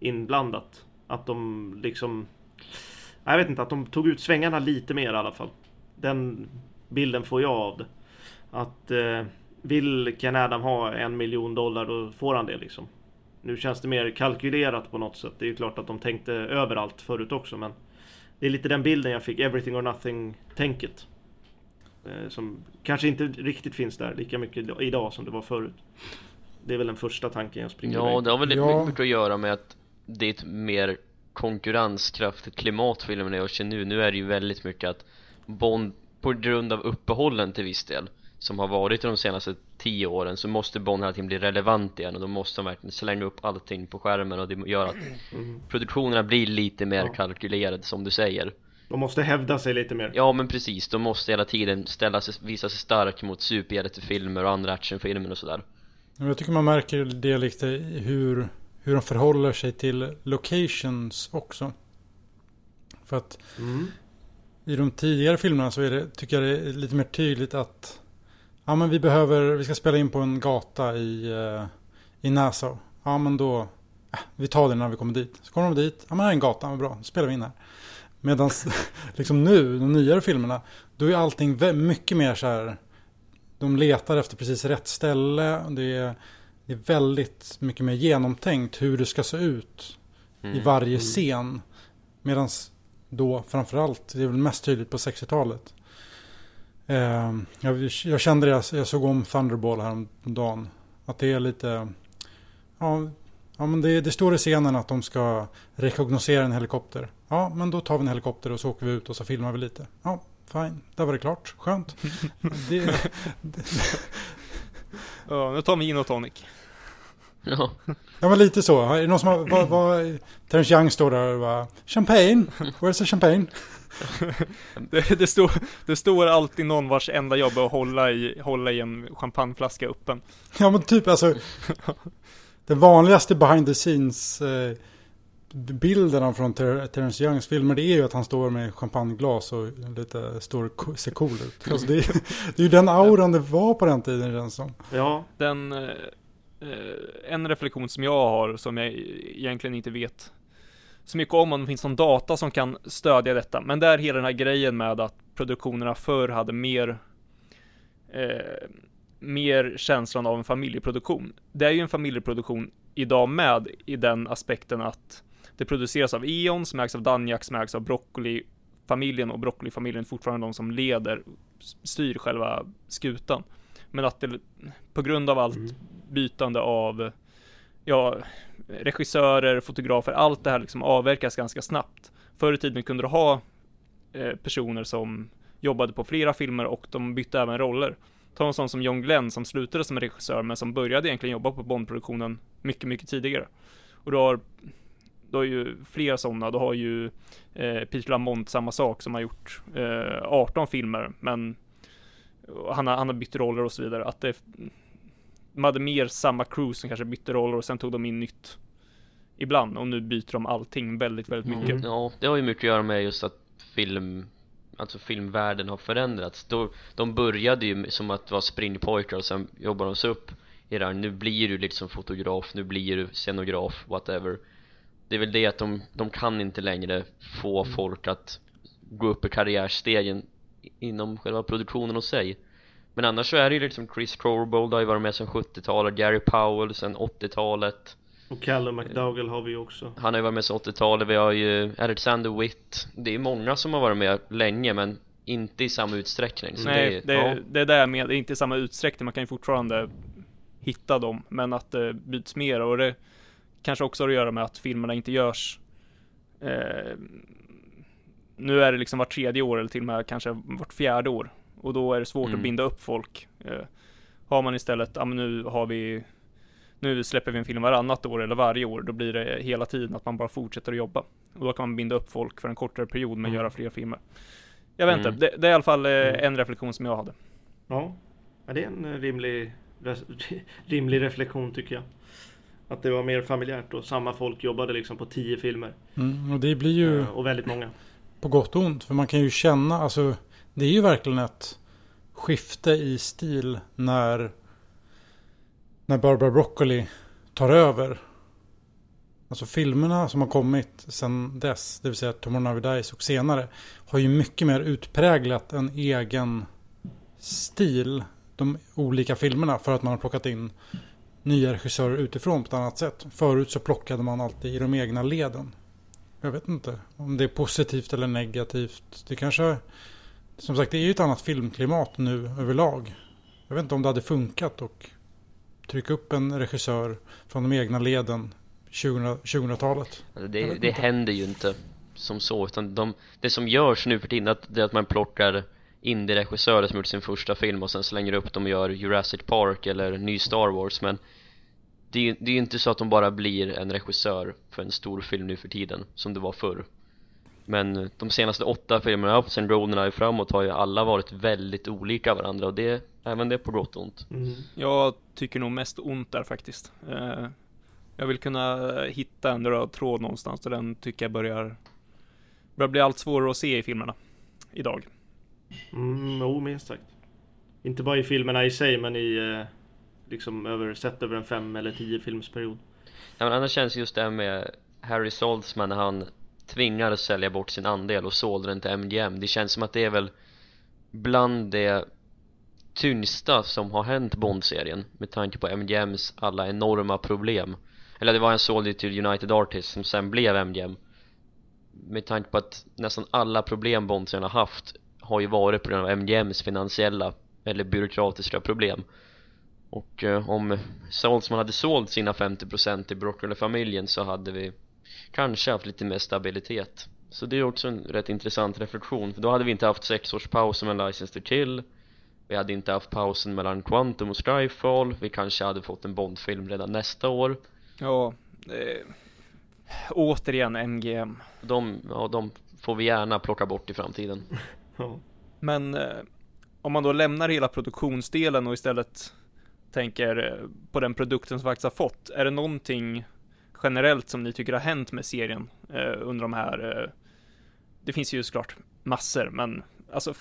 inblandat. Att de liksom, jag vet inte, att de tog ut svängarna lite mer i alla fall. Den bilden får jag av det. Att eh, vill Ken Adam ha en miljon dollar då får han det liksom. Nu känns det mer kalkylerat på något sätt. Det är ju klart att de tänkte överallt förut också men Det är lite den bilden jag fick, everything or nothing tänket. Eh, som kanske inte riktigt finns där lika mycket idag som det var förut. Det är väl den första tanken jag springer Ja, iväg det har väl Ja. mycket att göra med att det är ett mer konkurrenskraftigt klimat filmerna gör sig nu. Nu är det ju väldigt mycket att Bond, på grund av uppehållen till viss del, som har varit de senaste tio åren, så måste Bond hela tiden bli relevant igen och då måste de verkligen slänga upp allting på skärmen och det gör att Mm. produktionerna blir lite mer Ja. kalkylerade som du säger. De måste hävda sig lite mer. Ja men precis, de måste hela tiden ställa sig, visa sig stark mot superhjältefilmer och andra actionfilmer och sådär. Jag tycker man märker det lite hur, hur de förhåller sig till locations också. För att Mm. i de tidigare filmerna så är det, tycker jag det är lite mer tydligt att, Ja men vi behöver, vi ska spela in på en gata i, uh, i Nassau. Ja men då, äh, vi tar det när vi kommer dit. Så kommer de dit, ja men här är en gata, men bra, då spelar vi in här. Medan liksom nu, de nyare filmerna, då är allting mycket mer så här. De letar efter precis rätt ställe. Det är, det är väldigt mycket mer genomtänkt hur det ska se ut mm. i varje mm. scen. Medan då framförallt, det är väl mest tydligt på 60-talet. Eh, jag, jag, kände det, jag såg om Thunderball häromdagen. Att det är lite, ja, ja men det, det står i scenen att de ska rekognosera en helikopter. Ja, men då tar vi en helikopter och så åker vi ut och så filmar vi lite. Ja, fine, där var det klart, skönt. det, det, ja, nu tar vi gin och tonic. Ja. ja men lite så. Är det någon som har, vad, vad, Terence Young står där och bara Champagne, where's the champagne? det, det, står, det står alltid någon vars enda jobb är att hålla i, hålla i en champagneflaska öppen. Ja men typ alltså. den vanligaste behind the scenes eh, bilderna från Ter Terence Youngs filmer det är ju att han står med champagneglas och lite står ser cool ut. Alltså det, är, det är ju den auran det var på den tiden känns som. Ja. Den, eh, en reflektion som jag har som jag egentligen inte vet så mycket om, om det finns någon data som kan stödja detta. Men det är hela den här grejen med att produktionerna förr hade mer eh, mer känslan av en familjeproduktion. Det är ju en familjeproduktion idag med i den aspekten att det produceras av E.ON som ägs av Danjak som ägs av Broccoli-familjen och Broccoli-familjen är fortfarande de som leder, styr själva skutan. Men att det på grund av allt mm. bytande av ja, regissörer, fotografer, allt det här liksom avverkas ganska snabbt. Förr i tiden kunde du ha eh, personer som jobbade på flera filmer och de bytte även roller. Ta en sån som John Glenn som slutade som regissör men som började egentligen jobba på Bondproduktionen mycket, mycket tidigare. Och du har, du har ju flera sådana, du har ju eh, Peter Lamont samma sak som har gjort eh, 18 filmer men han har, han har bytt roller och så vidare. Att det de hade mer samma crew som kanske bytte roller och sen tog de in nytt ibland och nu byter de allting väldigt, väldigt mycket. Mm. Ja, det har ju mycket att göra med just att film Alltså filmvärlden har förändrats Då, De började ju som att vara springpojkar och sen jobbar de sig upp i det här. Nu blir du liksom fotograf, nu blir du scenograf, whatever det är väl det att de, de kan inte längre få mm. folk att gå upp i karriärstegen inom själva produktionen hos sig. Men annars så är det ju liksom Chris Corbold har ju varit med sedan 70-talet, Gary Powell sedan 80-talet Och Callum McDougall har vi också. Han har ju varit med sedan 80-talet, vi har ju Alexander Witt. Det är många som har varit med länge men inte i samma utsträckning. Nej, det, det, ja. det är det med, det är inte i samma utsträckning, man kan ju fortfarande hitta dem Men att det byts mer och det kanske också har att göra med att filmerna inte görs eh, Nu är det liksom vart tredje år eller till och med kanske vart fjärde år och då är det svårt mm. att binda upp folk. Eh, har man istället, ja men nu har vi nu släpper vi en film varannat år eller varje år, då blir det hela tiden att man bara fortsätter att jobba. Och då kan man binda upp folk för en kortare period med att mm. göra fler filmer. Jag vet inte, mm. det, det, är i alla fall eh, mm. en reflektion som jag hade. Ja, det är en eh, rimlig, rimlig reflektion tycker jag. Att det var mer familjärt och samma folk jobbade liksom på tio filmer. Mm, och det blir ju... Och väldigt många. På gott och ont, för man kan ju känna, alltså det är ju verkligen ett skifte i stil när, när Barbara Broccoli tar över. Alltså filmerna som har kommit sedan dess, det vill säga Tomorrow Never Dies och senare, har ju mycket mer utpräglat en egen stil. De olika filmerna för att man har plockat in nya regissörer utifrån på ett annat sätt. Förut så plockade man alltid i de egna leden. Jag vet inte om det är positivt eller negativt. Det kanske som sagt, det är ju ett annat filmklimat nu överlag. Jag vet inte om det hade funkat och trycka upp en regissör från de egna leden 2000-talet. Alltså det, det händer ju inte som så, utan de, det som görs nu för tiden att, det är att man plockar indie-regissörer som gjort sin första film och sen slänger upp dem och gör Jurassic Park eller ny Star Wars men det är ju inte så att de bara blir en regissör för en stor film nu för tiden som det var förr. Men de senaste åtta filmerna sen Roden framåt har ju alla varit väldigt olika varandra och det, även det på gott och ont. Mm. Jag tycker nog mest ont där faktiskt. Eh, Jag vill kunna hitta en röd tråd någonstans och den tycker jag börjar Börjar bli allt svårare att se i filmerna Idag Mm, jo, minst sagt. Inte bara i filmerna i sig men i eh, liksom över, sett över en fem eller tio filmsperiod. Ja men annars känns just det här med Harry Saltzman när han tvingades sälja bort sin andel och sålde den till MGM Det känns som att det är väl bland det tyngsta som har hänt Bond-serien med tanke på MGMs alla enorma problem. Eller det var en sålde till United Artists som sen blev MGM med tanke på att nästan alla problem Bond-serien har haft har ju varit på grund av MGMs finansiella eller byråkratiska problem. Och eh, om Saltzman hade sålt sina 50% till Broccoli-familjen så hade vi kanske haft lite mer stabilitet. Så det är också en rätt intressant reflektion för då hade vi inte haft sex års paus med License to Kill. Vi hade inte haft pausen mellan Quantum och Skyfall. Vi kanske hade fått en Bondfilm redan nästa år. Ja, eh, återigen MGM. De, ja, de får vi gärna plocka bort i framtiden Ja. Men eh, om man då lämnar hela produktionsdelen och istället tänker eh, på den produkten som faktiskt har fått. Är det någonting generellt som ni tycker har hänt med serien eh, under de här, eh, det finns ju såklart massor, men alltså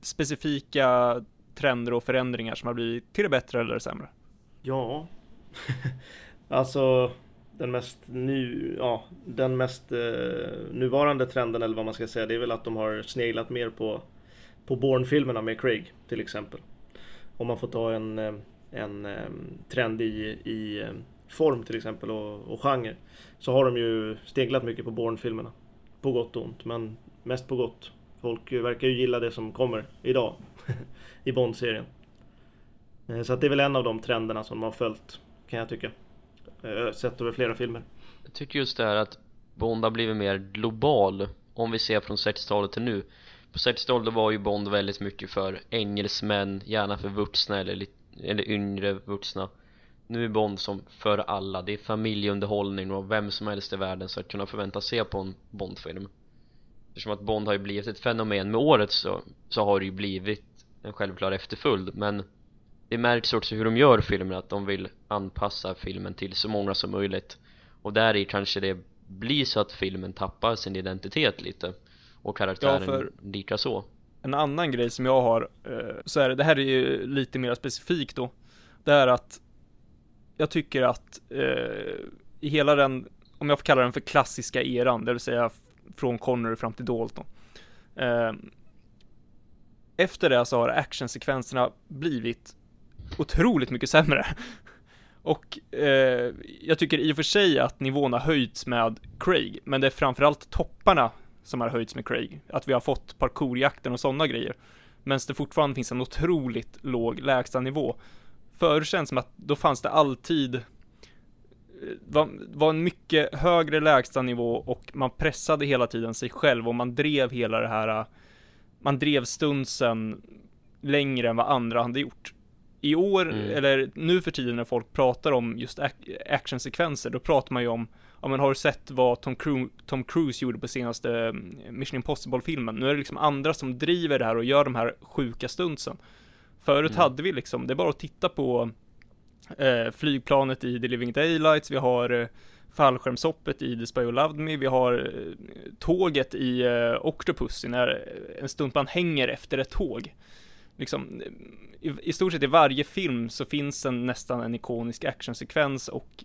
specifika trender och förändringar som har blivit till det bättre eller det sämre? Ja. alltså den mest nu, ja, den mest eh, nuvarande trenden eller vad man ska säga det är väl att de har sneglat mer på på Bourne-filmerna med Craig till exempel. Om man får ta en, eh, en eh, trend i, i eh, form till exempel och, och genre så har de ju sneglat mycket på Bourne-filmerna. På gott och ont, men mest på gott. Folk verkar ju gilla det som kommer idag i Bond-serien. Så att det är väl en av de trenderna som de har följt kan jag tycka. Eh, sett över flera filmer. Jag tycker just det här att Bond har blivit mer global om vi ser från 60-talet till nu. På 60-talet var ju Bond väldigt mycket för engelsmän, gärna för vuxna eller, eller yngre vuxna. Nu är Bond som för alla, det är familjeunderhållning och vem som helst i världen ska kunna förväntas se på en Bondfilm. Eftersom att Bond har ju blivit ett fenomen. Med året så, så har det ju blivit en självklar efterföljd men det märks också hur de gör filmen att de vill anpassa filmen till så många som möjligt och där i kanske det blir så att filmen tappar sin identitet lite och karaktären Ja, för- lika så En annan grej som jag har, eh, så är det, det här är ju lite mer specifikt då. Det är att jag tycker att eh, i hela den, om jag får kalla den för klassiska eran, det vill säga från Connery fram till Dalton. Eh, efter det så har actionsekvenserna blivit otroligt mycket sämre. Och eh, jag tycker i och för sig att nivån har höjts med Craig, men det är framförallt topparna som har höjts med Craig. Att vi har fått parkourjakten och sådana grejer. Men det fortfarande finns en otroligt låg lägstanivå. Förr känns det som att då fanns det alltid eh, var, var en mycket högre lägstanivå och man pressade hela tiden sig själv och man drev hela det här eh, man drev stunsen längre än vad andra hade gjort. I år, Mm. eller nu för tiden när folk pratar om just ac- actionsekvenser, då pratar man ju om Ja men har du sett vad Tom, Cru- Tom Cruise gjorde på senaste mm, Mission Impossible-filmen? Nu är det liksom andra som driver det här och gör de här sjuka stuntsen. Förut Mm. hade vi liksom, det är bara att titta på eh, flygplanet i The Living Daylights, vi har eh, fallskärmshoppet i The Spy Who Loved Me, vi har eh, tåget i eh, Octopussy när en stuntman hänger efter ett tåg. Liksom, i, i stort sett i varje film så finns en nästan en ikonisk actionsekvens och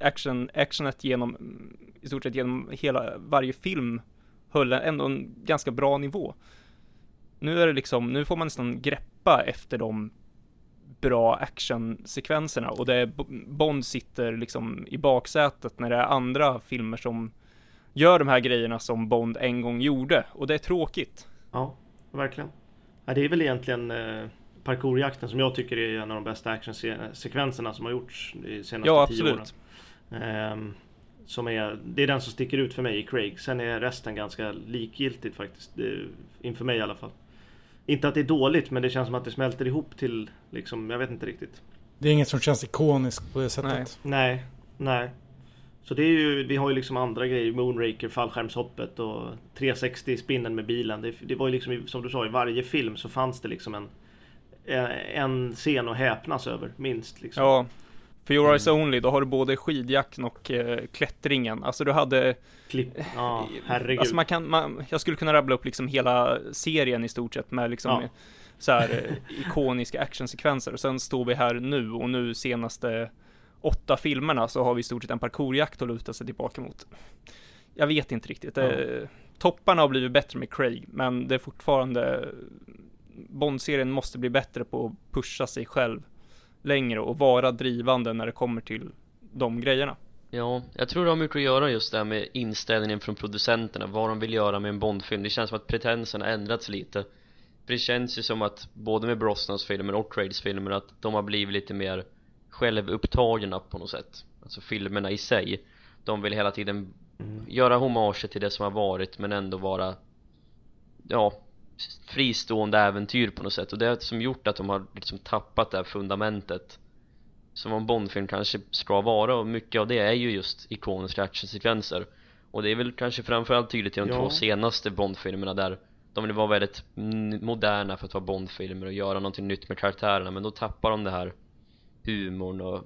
action, actionet genom, mm, i stort sett genom hela, varje film höll ändå en ganska bra nivå. Nu är det liksom, nu får man nästan greppa efter de bra actionsekvenserna och det är Bond sitter liksom i baksätet när det är andra filmer som gör de här grejerna som Bond en gång gjorde och det är tråkigt. Ja, verkligen. Ja, det är väl egentligen eh, parkourjakten som jag tycker är en av de bästa actionsekvenserna som har gjorts de senaste Ja, tio åren. absolut. Ehm, som är, det är den som sticker ut för mig i Craig. Sen är resten ganska likgiltigt faktiskt. Det, inför mig i alla fall. Inte att det är dåligt men det känns som att det smälter ihop till liksom, jag vet inte riktigt. Det är inget som känns ikoniskt på det sättet. Nej. Nej, nej. Så det är ju, vi har ju liksom andra grejer. Moonraker, fallskärmshoppet och 360 spinnen med bilen. Det, det var ju liksom, som du sa, i varje film så fanns det liksom en, en scen att häpnas över, minst. Liksom. Ja, för Your Eyes Only, då har du både skidjakten och eh, klättringen. Alltså du hade Klipp, ja herregud. Alltså man kan, man, jag skulle kunna rabbla upp liksom hela serien i stort sett med liksom Ja. så här eh, ikoniska actionsekvenser. Och sen står vi här nu och nu senaste åtta filmerna så har vi i stort sett en parkourjakt att luta sig tillbaka mot. Jag vet inte riktigt. Ja. Topparna har blivit bättre med Craig, men det är fortfarande Bond-serien måste bli bättre på att pusha sig själv längre och vara drivande när det kommer till de grejerna. Ja, jag tror det har mycket att göra just det här med inställningen från producenterna, vad de vill göra med en Bondfilm. Det känns som att pretensen har ändrats lite. För det känns ju som att både med Brosnans filmer och Craigs filmer att de har blivit lite mer självupptagna på något sätt. Alltså filmerna i sig. De vill hela tiden göra hommager till det som har varit men ändå vara ja, fristående äventyr på något sätt och det har som gjort att de har liksom tappat det här fundamentet som en Bondfilm kanske ska vara och mycket av det är ju just ikoniska actionsekvenser och det är väl kanske framförallt tydligt i de Ja. två senaste Bondfilmerna där de vill vara väldigt mm, moderna för att vara Bondfilmer och göra någonting nytt med karaktärerna men då tappar de det här humorn och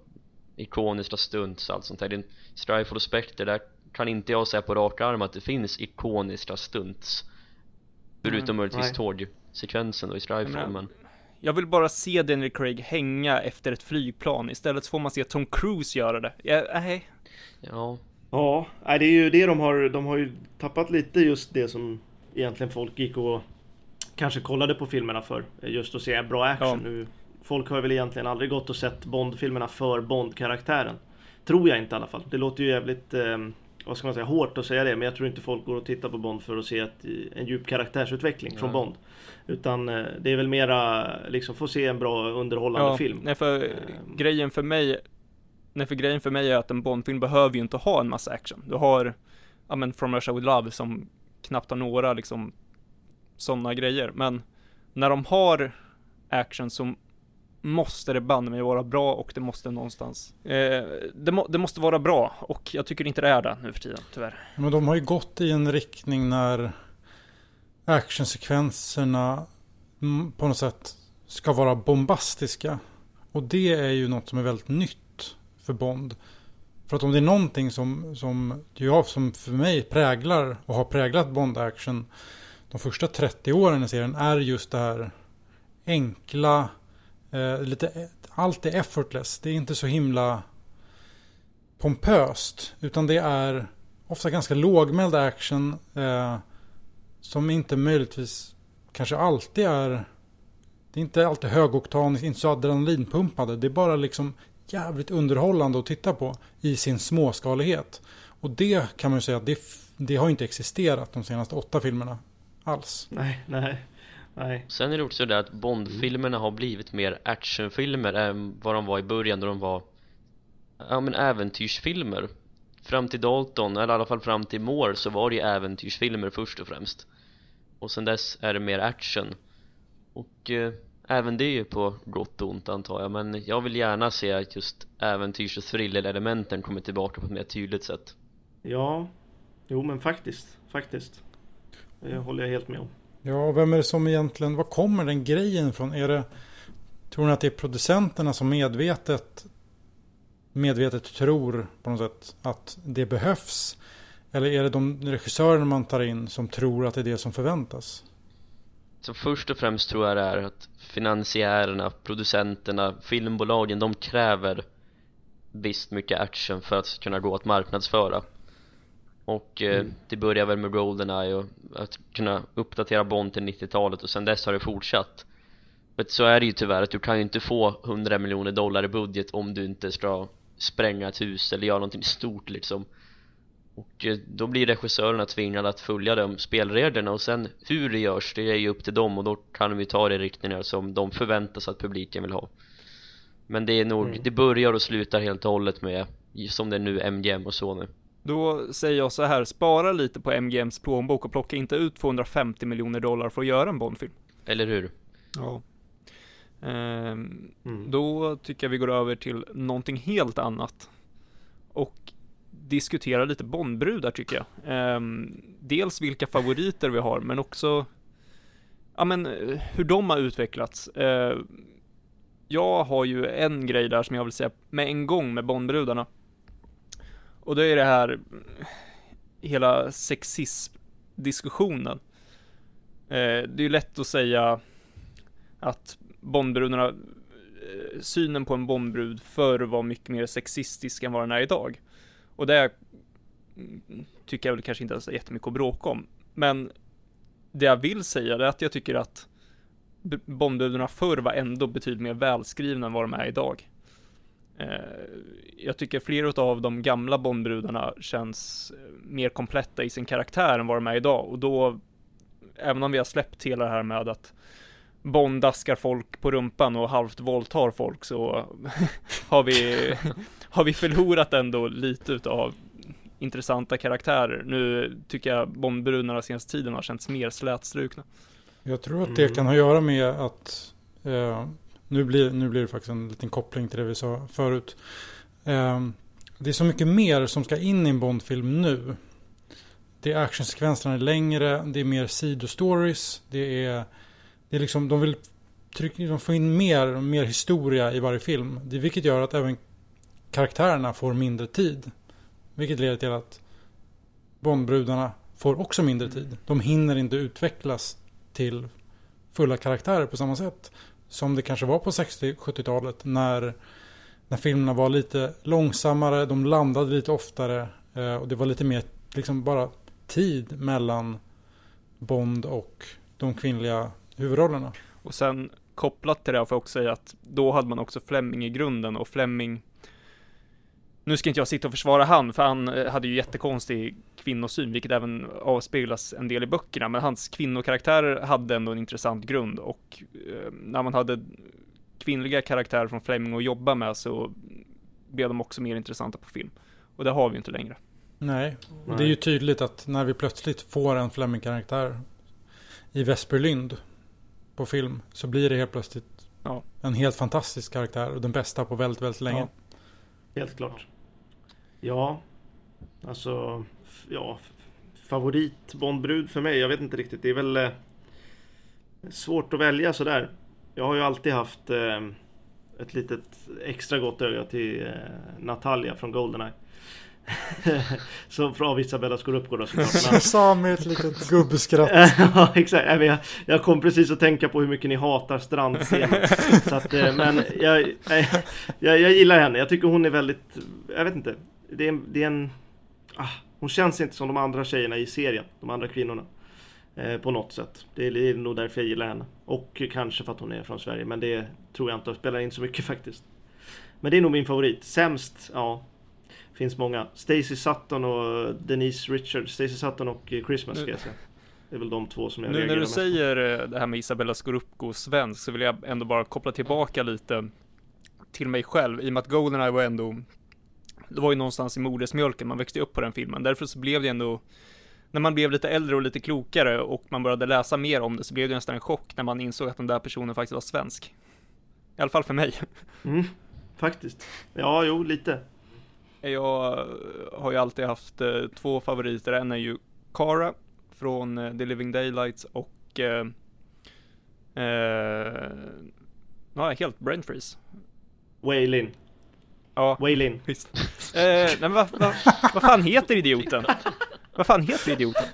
ikoniska stunts och allt sånt där. Det är en Strife och Spectre, där kan inte jag säga på rak arm att det finns ikoniska stunts Förutom Mm, möjligtvis tågsekvensen då i Strife Men- men Jag vill bara se Daniel Craig hänga efter ett flygplan. Istället så får man se Tom Cruise göra det. Ja, nej. ja, Ja, nej, det är ju det de har. De har ju tappat lite just det som egentligen folk gick och kanske kollade på filmerna för. Just att se bra action. Ja. Folk har väl egentligen aldrig gått och sett Bond-filmerna för Bond-karaktären. Tror jag inte i alla fall. Det låter ju jävligt, eh, vad ska man säga, hårt att säga det. Men jag tror inte folk går och tittar på Bond för att se ett, en djup karaktärsutveckling från Ja. Bond. Utan eh, det är väl mera, liksom, få se en bra underhållande Ja, film. nej för Ehm. grejen för mig Nej för grejen för mig är att en Bondfilm behöver ju inte ha en massa action. Du har, ja men From Russia With Love som knappt har några liksom sådana grejer. Men när de har action så måste det banne mig vara bra och det måste någonstans eh, det, må, det måste vara bra och jag tycker inte det är det nu för tiden, tyvärr. Men de har ju gått i en riktning när actionsekvenserna på något sätt ska vara bombastiska. Och det är ju något som är väldigt nytt för Bond. För att om det är någonting som, som, jag, som för mig präglar och har präglat Bond-action de första 30 åren i serien är just det här enkla, eh, lite, allt är effortless. Det är inte så himla pompöst. Utan det är ofta ganska lågmäld action eh, som inte möjligtvis kanske alltid är det är inte alltid högoktaniskt, inte så adrenalinpumpade. Det är bara liksom jävligt underhållande att titta på i sin småskalighet. Och det kan man ju säga att det, det har inte existerat de senaste åtta filmerna alls. Nej, nej, nej. Sen är det också det att Bond-filmerna har blivit mer actionfilmer än vad de var i början då de var Ja men äventyrsfilmer. Fram till Dalton, eller i alla fall fram till Moore så var det ju äventyrsfilmer först och främst. Och sen dess är det mer action. Och eh, även det är ju på gott och ont antar jag. Men jag vill gärna se att just äventyrs och thriller-elementen kommer tillbaka på ett mer tydligt sätt. Ja, jo men faktiskt, faktiskt. Det håller jag helt med om. Ja, vem är det som egentligen, var kommer den grejen ifrån? Är det, tror ni att det är producenterna som medvetet medvetet tror på något sätt att det behövs? Eller är det de regissörerna man tar in som tror att det är det som förväntas? Så först och främst tror jag det är att finansiärerna, producenterna, filmbolagen, de kräver visst mycket action för att kunna gå att marknadsföra och eh, det börjar väl med Goldeneye och att kunna uppdatera Bond till 90-talet och sen dess har det fortsatt. Men så är det ju tyvärr att du kan ju inte få 100 miljoner dollar i budget om du inte ska spränga ett hus eller göra någonting stort liksom. Och eh, då blir regissörerna tvingade att följa de spelreglerna och sen hur det görs det är ju upp till dem och då kan de ju ta det i riktningar som de förväntar sig att publiken vill ha. Men det är nog, Mm. det börjar och slutar helt och hållet med som det är nu MGM och Sony Då säger jag så här, spara lite på MGMs plånbok och plocka inte ut 250 miljoner dollar för att göra en Bondfilm. Eller hur? Ja. Ehm, Mm. Då tycker jag vi går över till någonting helt annat. Och diskutera lite Bondbrudar tycker jag. Ehm, dels vilka favoriter vi har, men också Ja men eh, hur de har utvecklats. Ehm, jag har ju en grej där som jag vill säga med en gång med Bondbrudarna. Och det är det här hela sexism-diskussionen. Eh, det är ju lätt att säga att Bondbrudarna, eh, synen på en Bondbrud förr var mycket mer sexistisk än vad den är idag. Och det tycker jag väl kanske inte ens är jättemycket att bråka om. Men det jag vill säga är att jag tycker att Bondbrudarna förr var ändå betydligt mer välskrivna än vad de är idag. Eh, jag tycker flera av de gamla Bondbrudarna känns eh, mer kompletta i sin karaktär än vad de är idag och då, även om vi har släppt hela det här med att Bond daskar folk på rumpan och halvt våldtar folk så har vi, har vi förlorat ändå lite utav intressanta karaktärer. Nu tycker jag Bondbrudarna senaste tiden har känts mer slätstrukna. Jag tror att det mm. kan ha att göra med att eh, nu, blir, nu blir det faktiskt en liten koppling till det vi sa förut. Eh, det är så mycket mer som ska in i en Bondfilm nu. Det är actionsekvenserna är längre, det är mer sidostories, det är, det är liksom, de vill trycka, de får in mer, mer historia i varje film. Det, vilket gör att även karaktärerna får mindre tid. Vilket leder till att Bondbrudarna får också mindre tid. De hinner inte utvecklas till fulla karaktärer på samma sätt. Som det kanske var på 60-70-talet när, när filmerna var lite långsammare, de landade lite oftare eh, och det var lite mer liksom bara tid mellan Bond och de kvinnliga huvudrollerna. Och sen kopplat till det får jag också säga att då hade man också Fleming i grunden och Fleming nu ska inte jag sitta och försvara han, för han eh, hade ju jättekonstig kvinnosyn, vilket även avspeglas en del i böckerna, men hans kvinnokaraktärer hade ändå en intressant grund och eh, när man hade kvinnliga karaktärer från Fleming att jobba med så blev de också mer intressanta på film. Och det har vi ju inte längre. Nej, Nej. det är ju tydligt att när vi plötsligt får en Fleming-karaktär i Vesperlynd på film så blir det helt plötsligt ja. en helt fantastisk karaktär och den bästa på väldigt, väldigt länge. Ja. Helt klart. Ja, alltså, ja, favorit Bondbrud för mig, jag vet inte riktigt. Det är väl eh, svårt att välja sådär. Jag har ju alltid haft eh, ett litet extra gott öga till eh, Natalia från Goldeneye. så av Isabella Scorupco såklart. Sa med ett litet gubbskratt. ja exakt. Jag, jag kom precis att tänka på hur mycket ni hatar strandscenen. så att, eh, men jag, jag, jag, gillar henne. Jag tycker hon är väldigt, jag vet inte. Det är, det är en, ah, hon känns inte som de andra tjejerna i serien. De andra kvinnorna. Eh, på något sätt. Det är, det är nog därför jag gillar henne. Och kanske för att hon är från Sverige. Men det tror jag inte spelar in så mycket faktiskt. Men det är nog min favorit. Sämst, ja finns många. Stacy Sutton och Denise Richards. Stacy Sutton och Christmas ska jag säga. Det är väl de två som jag Nu när du säger eh, det här med Isabella Scorupco svensk så vill jag ändå bara koppla tillbaka lite till mig själv i och med att Goldeneye var ändå det var ju någonstans i modersmjölken, man växte upp på den filmen. Därför så blev det ändå när man blev lite äldre och lite klokare och man började läsa mer om det så blev det nästan en chock när man insåg att den där personen faktiskt var svensk. I alla fall för mig. Mm, faktiskt. Ja, jo, lite. Jag har ju alltid haft eh, två favoriter. En är ju Kara från eh, The Living Daylights och eh, eh, ja, helt brain freeze. Waylin. Ja, Waylin. Visst. eh, nej, men vad va, va fan heter idioten? Vad fan heter idioten?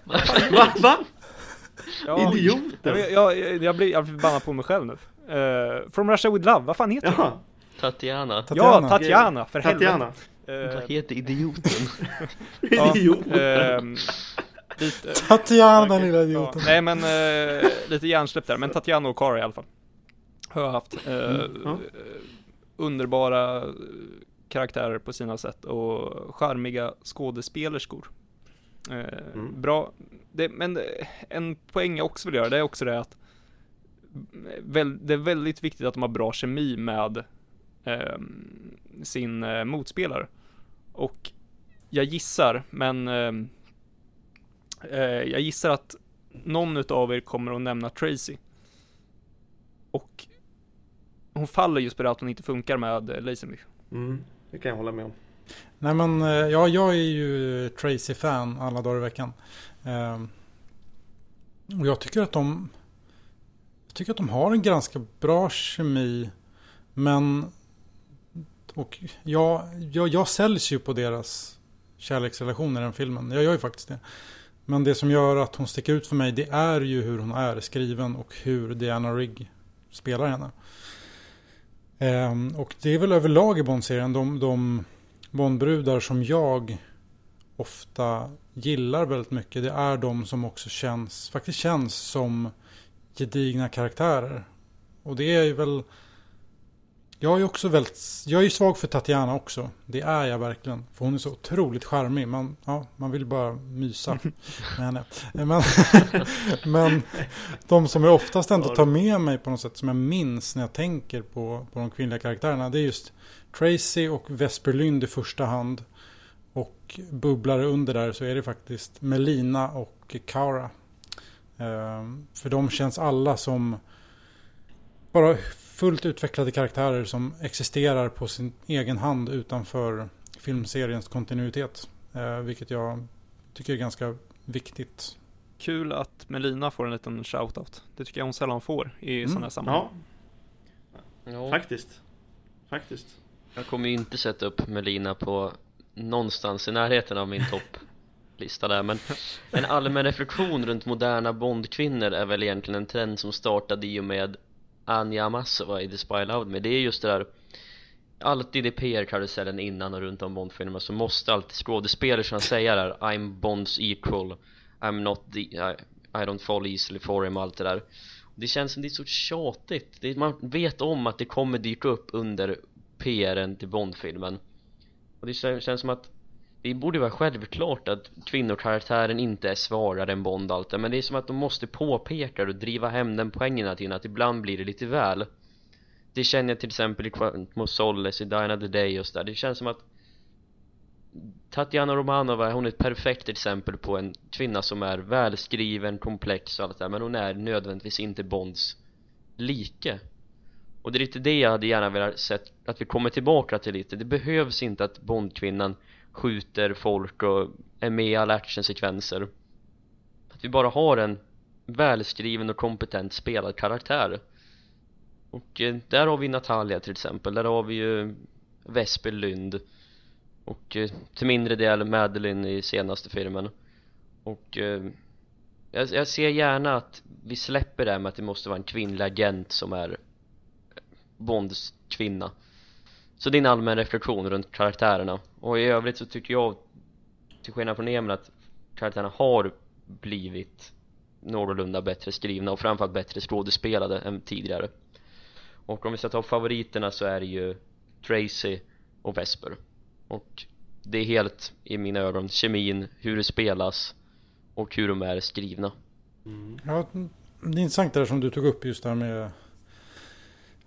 Va? Va? Ja, idioten? Jag, jag, jag, blir, jag blir förbannad på mig själv nu. Uh, From Russia With Love, vad fan heter Jaha. Tatiana. Tatiana. Ja, Tatiana, för Tatiana. helvete. Uh, Vad heter idioten? idioten. Ja, uh, lite, Tatiana den lilla idioten. Ja, nej men uh, lite hjärnsläpp där, men Tatiana och Kara i alla fall. Har jag haft. Mm. Underbara karaktärer på sina sätt och charmiga skådespelerskor. Mm. Bra, det, men en poäng jag också vill göra det är också det att det är väldigt viktigt att de har bra kemi med eh, sin eh, motspelare. Och jag gissar, men eh, eh, jag gissar att någon av er kommer att nämna Tracy. Och hon faller just på det att hon inte funkar med eh, Lazenby. Mm, det kan jag hålla med om. Nej men eh, ja, jag är ju Tracy-fan alla dagar i veckan. Eh, och jag tycker att de jag tycker att de har en ganska bra kemi. Men och jag, jag, jag säljs ju på deras kärleksrelation i den filmen. Jag gör ju faktiskt det. Men det som gör att hon sticker ut för mig det är ju hur hon är skriven och hur Diana Rigg spelar henne. Ehm, och det är väl överlag i Bond-serien de, de Bondbrudar som jag ofta gillar väldigt mycket. Det är de som också känns, faktiskt känns som gedigna karaktärer. Och det är ju väl jag är också väldigt, jag är svag för Tatiana också. Det är jag verkligen. För hon är så otroligt charmig. Man, ja, man vill bara mysa med henne. Men, men de som jag oftast ändå tar med mig på något sätt som jag minns när jag tänker på, på de kvinnliga karaktärerna. Det är just Tracy och Vesper Lynd i första hand. Och bubblare under där så är det faktiskt Melina och Cara. Ehm, för de känns alla som bara fullt utvecklade karaktärer som existerar på sin egen hand utanför filmseriens kontinuitet. Eh, vilket jag tycker är ganska viktigt. Kul att Melina får en liten shoutout. Det tycker jag hon sällan får i mm. sådana här sammanhang. Ja. ja, faktiskt. Faktiskt. Jag kommer ju inte sätta upp Melina på någonstans i närheten av min topplista där men en allmän reflektion runt moderna Bondkvinnor är väl egentligen en trend som startade i och med Anja Amasova i The Spy Loud med det är just det där Alltid i PR-karusellen innan och runt om Bondfilmer så måste alltid skådespelerskan säga där I'm Bonds equal I'm not the, I, I don't fall easily for him och allt det där. Det känns som det är så tjatigt. Det, Man vet om att det kommer dyka upp under PRen till Bondfilmen. Och det känns som att det borde vara självklart att kvinnokaraktären inte är svagare än Bond alltid Men det är som att de måste påpeka och driva hem den poängen att, att ibland blir det lite väl. Det känner jag till exempel i Quantum Solace, i Dine the Day och sådär. Det känns som att Tatiana Romanova, hon är ett perfekt exempel på en kvinna som är välskriven, komplex och allt det där Men hon är nödvändigtvis inte Bonds like. Och det är lite det jag hade gärna velat sett att vi kommer tillbaka till lite. Det behövs inte att Bondkvinnan skjuter folk och är med i alla actionsekvenser. Att vi bara har en välskriven och kompetent spelad karaktär. Och eh, där har vi Natalia till exempel, där har vi ju Vesper Lynd Och eh, till mindre del Madeline i senaste filmen. Och eh, jag, jag ser gärna att vi släpper det här med att det måste vara en kvinnlig agent som är eh, Bonds kvinna så din allmän reflektion runt karaktärerna. Och i övrigt så tycker jag till skillnad från Emil att karaktärerna har blivit någorlunda bättre skrivna och framförallt bättre skådespelade än tidigare. Och om vi ska ta favoriterna så är det ju Tracy och Vesper. Och det är helt i mina ögon kemin, hur det spelas och hur de är skrivna. Mm. Ja, det är intressant det där som du tog upp just där med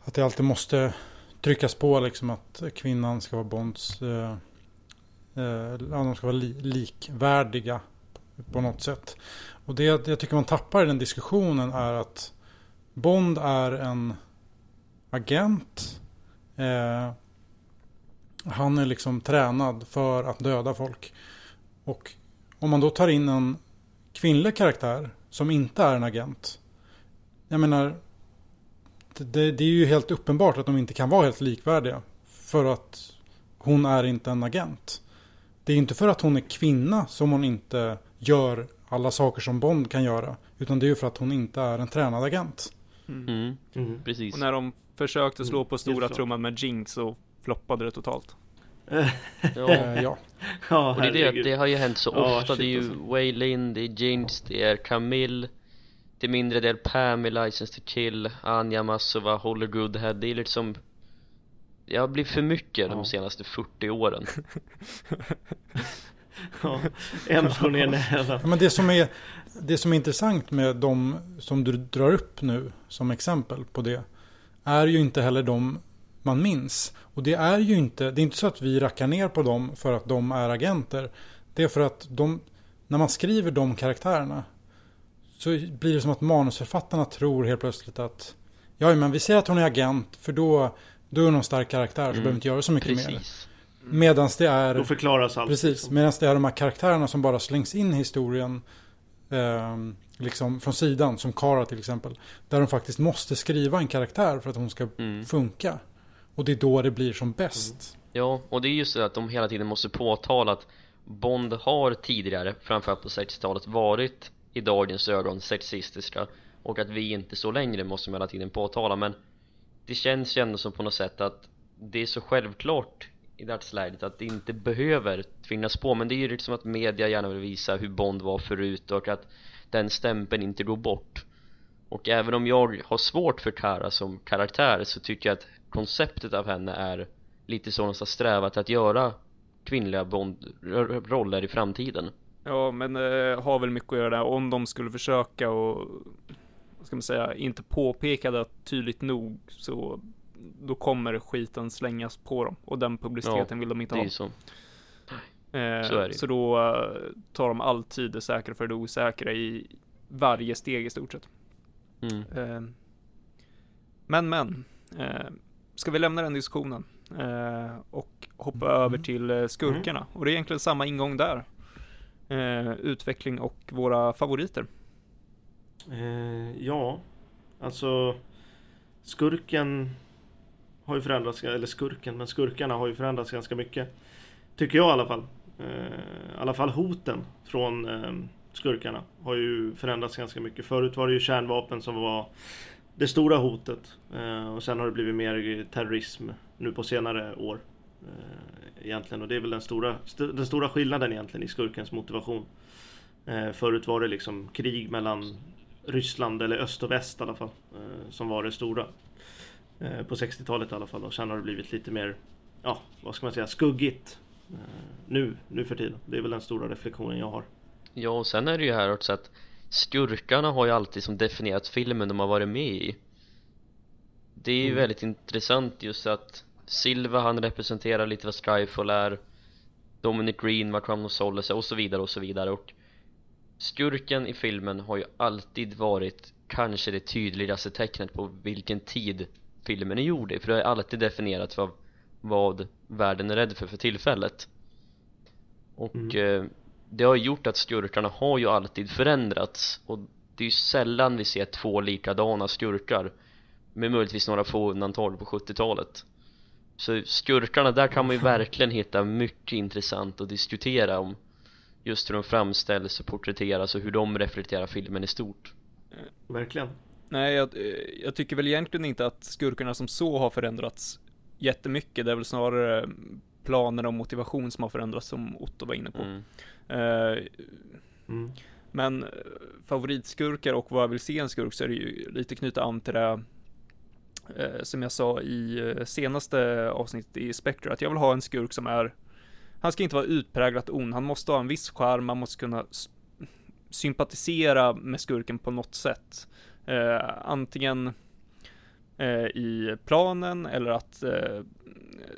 att det alltid måste tryckas på liksom att kvinnan ska vara Bonds... Eh, eh, de ska vara li, likvärdiga på något sätt. Och det jag tycker man tappar i den diskussionen är att Bond är en agent. Eh, han är liksom tränad för att döda folk. Och om man då tar in en kvinnlig karaktär som inte är en agent. Jag menar, det, det är ju helt uppenbart att de inte kan vara helt likvärdiga. För att hon är inte en agent. Det är inte för att hon är kvinna som hon inte gör alla saker som Bond kan göra. Utan det är ju för att hon inte är en tränad agent. Mm. Mm. Mm. Precis. Och när de försökte slå på stora trumman med Jinx så floppade det totalt. ja. Eh, ja. ja och det, det, det, har ju hänt så ofta. shit, det är ju alltså. Wei Lin, det är Jinx, det är Camille till mindre del Pam i License to Kill, Anja Massova, Holly Goodhead, det är liksom Jag har blivit för mycket ja. de senaste 40 åren. Ja, en från en ja, men det som är Det som är intressant med de som du drar upp nu som exempel på det Är ju inte heller de man minns. Och det är ju inte Det är inte så att vi rackar ner på dem för att de är agenter. Det är för att de När man skriver de karaktärerna så blir det som att manusförfattarna tror helt plötsligt att ja, men vi säger att hon är agent för då, då är hon en stark karaktär så mm. behöver inte göra så mycket precis. mer. Medan det är... Då förklaras allt. Precis, liksom. medan det är de här karaktärerna som bara slängs in i historien eh, liksom från sidan, som Kara till exempel. Där de faktiskt måste skriva en karaktär för att hon ska mm. funka. Och det är då det blir som bäst. Mm. Ja, och det är just det att de hela tiden måste påtala att Bond har tidigare, framförallt på 60-talet, varit i dagens ögon sexistiska och att vi inte står längre måste man hela tiden påtala. Men det känns ju ändå som på något sätt att det är så självklart i dagsläget att det inte behöver tvingas på. Men det är ju liksom att media gärna vill visa hur Bond var förut och att den stämpeln inte går bort. Och även om jag har svårt för Tara som karaktär så tycker jag att konceptet av henne är lite så någonstans strävat att göra kvinnliga Bond-roller i framtiden. Ja, men eh, har väl mycket att göra där. Om de skulle försöka och, vad ska man säga, inte påpeka det tydligt nog så då kommer skiten slängas på dem och den publiciteten ja, vill de inte ha. Så. Eh, så, så, då eh, tar de alltid det säkra för det osäkra i varje steg i stort sett. Mm. Eh, men men, eh, ska vi lämna den diskussionen eh, och hoppa mm. över till skurkarna? Mm. Och det är egentligen samma ingång där. Eh, utveckling och våra favoriter. Eh, ja, alltså skurken har ju förändrats, eller skurken, men skurkarna har ju förändrats ganska mycket. Tycker jag i alla fall. Eh, I alla fall hoten från skurkarna har ju förändrats ganska mycket. Förut var det ju kärnvapen som var det stora hotet. Eh, och sen har det blivit mer terrorism nu på senare år. Egentligen. Och det är väl den stora, st den stora skillnaden egentligen i skurkens motivation. Eh, förut var det liksom krig mellan Ryssland, eller öst och väst i alla fall. Eh, som var det stora. Eh, på 60-talet i alla fall. Och sen har det blivit lite mer, ja vad ska man säga, skuggigt. Eh, nu, nu för tiden. Det är väl den stora reflektionen jag har. Ja, och sen är det ju här också att skurkarna har ju alltid som definierat filmen de har varit med i. Det är ju mm. väldigt intressant just att Silva han representerar lite vad Skyfall är. Dominic Green, vad Crown of Solace och så vidare och så vidare. Och Skurken i filmen har ju alltid varit kanske det tydligaste tecknet på vilken tid filmen är gjord i för det har alltid definierat vad, vad världen är rädd för för tillfället. Och mm. eh, det har gjort att skurkarna har ju alltid förändrats och det är ju sällan vi ser två likadana skurkar med möjligtvis några få undantag på 70-talet så skurkarna, där kan man ju verkligen hitta mycket intressant att diskutera om just hur de framställs och porträtteras och hur de reflekterar filmen i stort Verkligen Nej, jag, jag tycker väl egentligen inte att skurkarna som så har förändrats jättemycket. Det är väl snarare planer och motivation som har förändrats som Otto var inne på. Mm. Uh, mm. Men eh, favoritskurkar och vad jag vill se en skurk så är det ju lite knyta an till det Eh, som jag sa i eh, senaste avsnittet i Spectre, att jag vill ha en skurk som är han ska inte vara utpräglat ond, han måste ha en viss charm, man måste kunna sympatisera med skurken på något sätt. Eh, antingen i planen eller att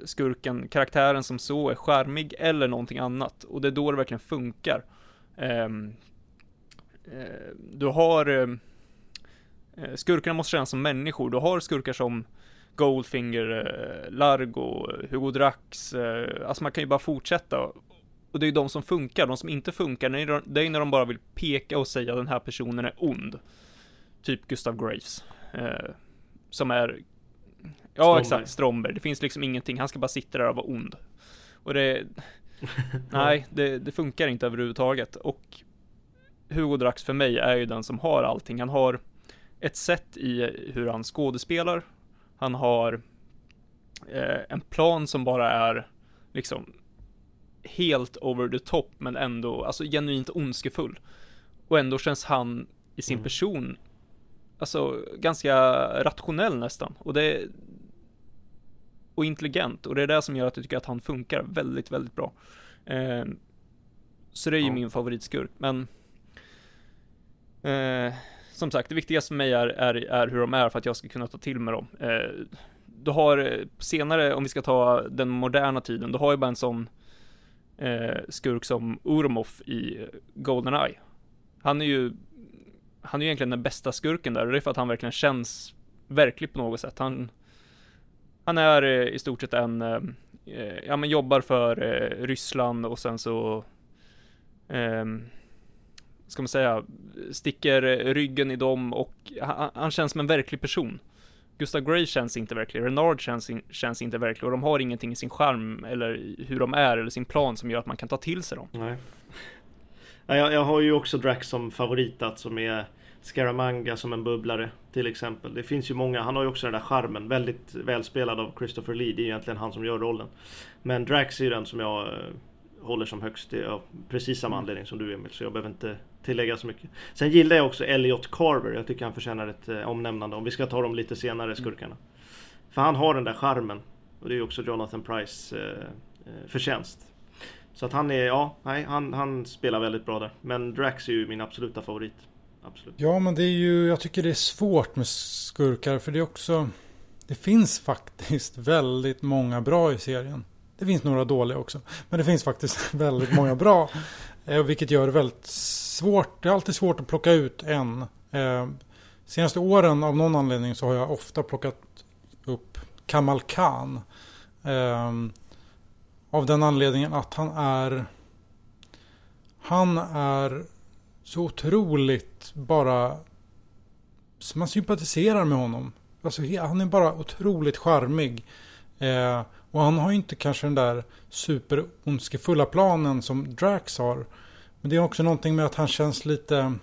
skurken, karaktären som så är skärmig eller någonting annat. Och det är då det verkligen funkar. Ehm, du har Skurkarna måste kännas som människor. Du har skurkar som Goldfinger, uh, Largo, Hugo Drax. alltså man kan ju bara fortsätta. Och det är ju de som funkar. De som inte funkar, det är när de bara vill peka och säga att den här personen är ond. Typ Gustav Graves. som är Ja, Stromberg. exakt. Stromberg. Det finns liksom ingenting. Han ska bara sitta där och vara ond. Och det... nej, det, det, funkar inte överhuvudtaget. Och Hugo Drax för mig är ju den som har allting. Han har ett sätt i hur han skådespelar. Han har eh, en plan som bara är liksom helt over the top, men ändå, alltså genuint ondskefull. Och ändå känns han i sin mm. person, alltså ganska rationell nästan. Och det, och intelligent och det är det som gör att jag tycker att han funkar väldigt, väldigt bra. Eh, så det är ju ja. min favoritskurk, men eh, som sagt, det viktigaste för mig är, är, är, hur de är för att jag ska kunna ta till mig dem. Eh, du har eh, senare, om vi ska ta den moderna tiden, då har jag bara en sån eh, skurk som Urmov i eh, Goldeneye. Han är ju, han är ju egentligen den bästa skurken där och det är för att han verkligen känns verklig på något sätt. Han, han är eh, i stort sett en, eh, ja men jobbar för Ryssland och sen så, eh, ska man säga, sticker ryggen i dem och han, han känns som en verklig person. Gustav Gray känns inte verklig, Renard känns, in, känns inte verklig och de har ingenting i sin charm eller hur de är eller sin plan som gör att man kan ta till sig dem. Nej. Jag, jag har ju också Drax som favorit, som är Scaramanga som en bubblare till exempel. Det finns ju många, han har ju också den där charmen. Väldigt välspelad av Christopher Lee, det är egentligen han som gör rollen. Men Drax är ju den som jag eh, håller som högst. Det är av precis samma Mm. anledning som du Emil, så jag behöver inte tillägga så mycket. Sen gillar jag också Elliot Carver, jag tycker han förtjänar ett eh, omnämnande om vi ska ta dem lite senare, skurkarna. För han har den där charmen. Och det är ju också Jonathan Price eh, eh, förtjänst. Så att han är, ja, nej, han, han spelar väldigt bra där. Men Drax är ju min absoluta favorit. Absolut. Ja, men det är ju, jag tycker det är svårt med skurkar för det är också, det finns faktiskt väldigt många bra i serien. Det finns några dåliga också, men det finns faktiskt väldigt många bra. Eh, vilket gör det väldigt svårt, det är alltid svårt att plocka ut en. Eh, senaste åren av någon anledning så har jag ofta plockat upp Kamal Khan. Ehm, av den anledningen att han är, han är så otroligt bara... Man sympatiserar med honom. Alltså, han är bara otroligt charmig. Eh, och han har ju inte kanske den där superondskefulla planen som Drax har. Men det är också någonting med att han känns lite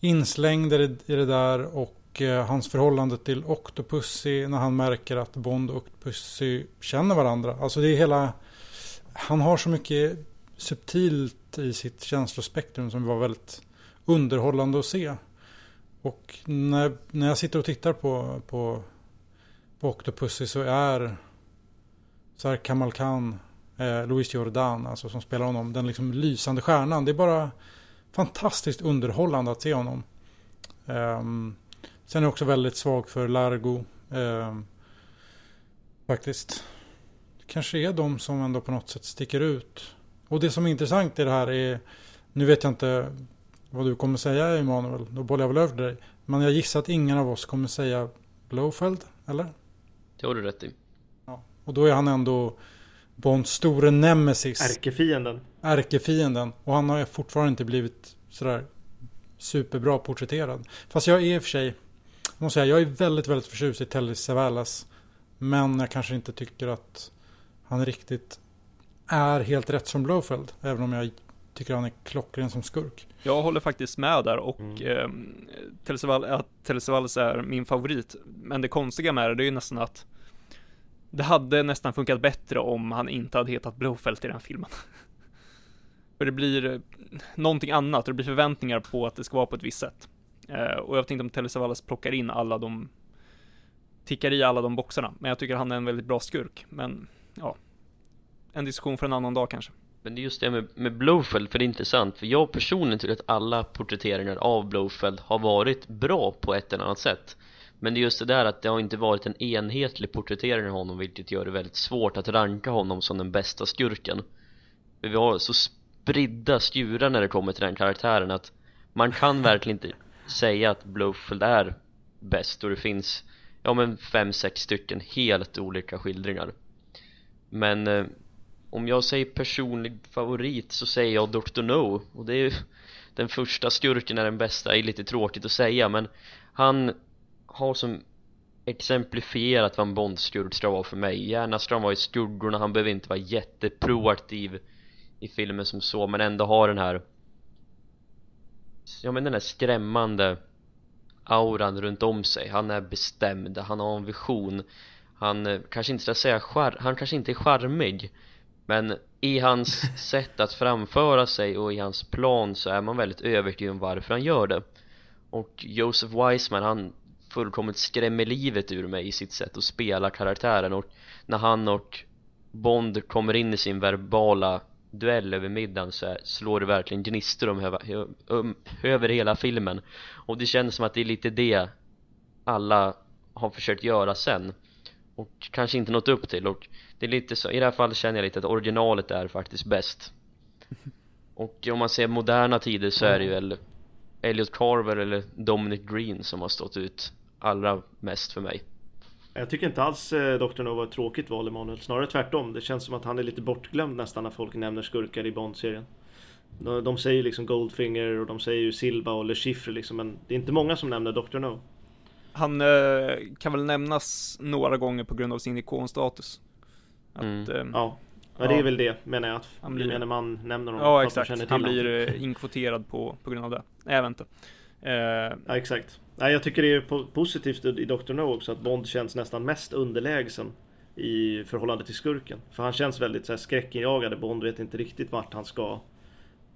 inslängd i det, där och eh, hans förhållande till Octopussy när han märker att Bond och Octopussy känner varandra. Alltså det är hela... Han har så mycket subtilt i sitt känslospektrum som var väldigt underhållande att se. Och när, när jag sitter och tittar på, på, på Octopussy så är, så här Kamal Khan, eh, Luis Jordan, alltså som spelar honom, den liksom lysande stjärnan. Det är bara fantastiskt underhållande att se honom. Ehm, sen är jag också väldigt svag för Largo. ehm, faktiskt. Det kanske är de som ändå på något sätt sticker ut. Och det som är intressant i det här är, nu vet jag inte vad du kommer säga Emanuel, då bollar jag väl över dig. Men jag gissar att ingen av oss kommer säga Blowfeld, eller? Det har du rätt i. Och då är han ändå Bonds store nemesis, Ärkefienden. ärkefienden. Och han har fortfarande inte blivit sådär superbra porträtterad. Fast jag är i och för sig, jag måste säga, jag är väldigt, väldigt förtjust i Telly Savalas. Men jag kanske inte tycker att han riktigt är helt rätt som Blowfeld. Även om jag tycker han är klockren som skurk. Jag håller faktiskt med där och Mm. eh, att Telesavalas är min favorit. Men det konstiga med det, det är ju nästan att det hade nästan funkat bättre om han inte hade hetat Blofeld i den filmen. För det blir eh, någonting annat och det blir förväntningar på att det ska vara på ett visst sätt. Eh, och jag vet inte om Telesavalas plockar in alla de tickar i alla de boxarna. Men jag tycker han är en väldigt bra skurk. Men ja, en diskussion för en annan dag kanske. Men det är just det med, med Blowfeld, för det är intressant För jag personligen tycker att alla porträtteringar av Blowfeld har varit bra på ett eller annat sätt men det är just det där att det har inte varit en enhetlig porträttering av honom Vilket gör det väldigt svårt att ranka honom som den bästa skurken För vi har så spridda skurar när det kommer till den karaktären att Man kan verkligen inte säga att Blowfeld är bäst och det finns Ja men fem, sex stycken helt olika skildringar Men eh, om jag säger personlig favorit så säger jag Dr. No och det är ju den första skurken är den bästa, det är lite tråkigt att säga men han har som exemplifierat vad en Bond-skurk ska vara för mig. Gärna ska han vara i skuggorna, han behöver inte vara jätteproaktiv i filmen som så men ändå ha den här ja men den här skrämmande auran runt om sig. Han är bestämd, han har en vision. Han eh, kanske inte ska säga char- han kanske inte är charmig men i hans sätt att framföra sig och i hans plan så är man väldigt övertygad om varför han gör det. Och Joseph Wiseman han fullkomligt skrämmer livet ur mig i sitt sätt att spela karaktären och när han och Bond kommer in i sin verbala duell över middagen så slår det verkligen gnistor om, över, um, över hela filmen. Och det känns som att det är lite det alla har försökt göra sen och kanske inte nått upp till. Och det är lite så, i det här fallet känner jag lite att originalet är faktiskt bäst. Och om man ser moderna tider så är det ju väl Elliot Carver eller Dominic Green som har stått ut allra mest för mig Jag tycker inte alls eh, Dr. No var ett tråkigt val Emanuel. Snarare tvärtom. Det känns som att han är lite bortglömd nästan när folk nämner skurkar i Bond-serien. De, de säger liksom Goldfinger och de säger ju Silva och Le Chiffre liksom. Men det är inte många som nämner Dr. No. Han eh, kan väl nämnas några gånger på grund av sin ikonstatus. Att, Mm. eh, ja, Ja. Ja, det är väl det menar jag. Att Han blir- gemene man nämner honom. de exakt. Han blir eh, inkvoterad på, på grund av det. Nej, jag vet inte. Eh, Ja, exakt. Nej, jag tycker det är po- positivt i Dr. No också att Bond känns nästan mest underlägsen i förhållande till skurken. För han känns väldigt så här skräckinjagad. Bond vet inte riktigt vart han ska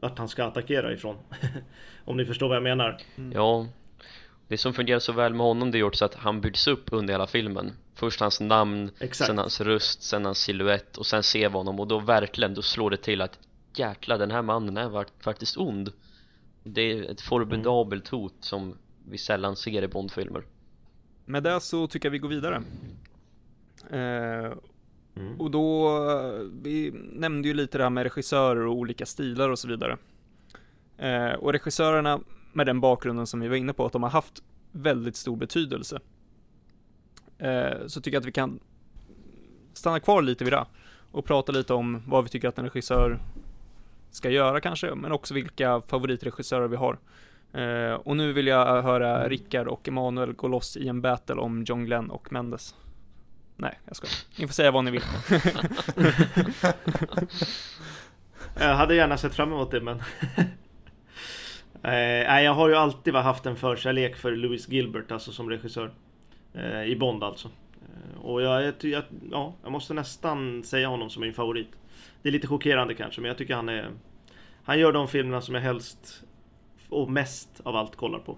vart han ska attackera ifrån. Om ni förstår vad jag menar. Ja, det som fungerar så väl med honom det är också att han byggs upp under hela filmen Först hans namn, Exakt. sen hans röst, sen hans silhuett och sen ser vi honom och då verkligen, då slår det till att Jäklar den här mannen är vart- faktiskt ond Det är ett formidabelt hot som vi sällan ser i Bondfilmer med det så tycker jag vi går vidare. Eh, Mm. Och då, vi nämnde ju lite det här med regissörer och olika stilar och så vidare. Eh, och regissörerna med den bakgrunden som vi var inne på, att de har haft väldigt stor betydelse. Eh, så tycker jag att vi kan stanna kvar lite vid det och prata lite om vad vi tycker att en regissör ska göra kanske, men också vilka favoritregissörer vi har. Eh, och nu vill jag höra Rickard och Emanuel gå loss i en battle om John Glenn och Mendes. Nej, jag ska. Ni får säga vad ni vill. Jag hade gärna sett fram emot det men Eh, Nej, jag har ju alltid haft en förkärlek för Louis Gilbert, alltså som regissör. Eh, I Bond alltså. Eh, och jag, jag, jag, ja, jag måste nästan säga honom som min favorit. Det är lite chockerande kanske, men jag tycker han är... Han gör de filmerna som jag helst och mest av allt kollar på.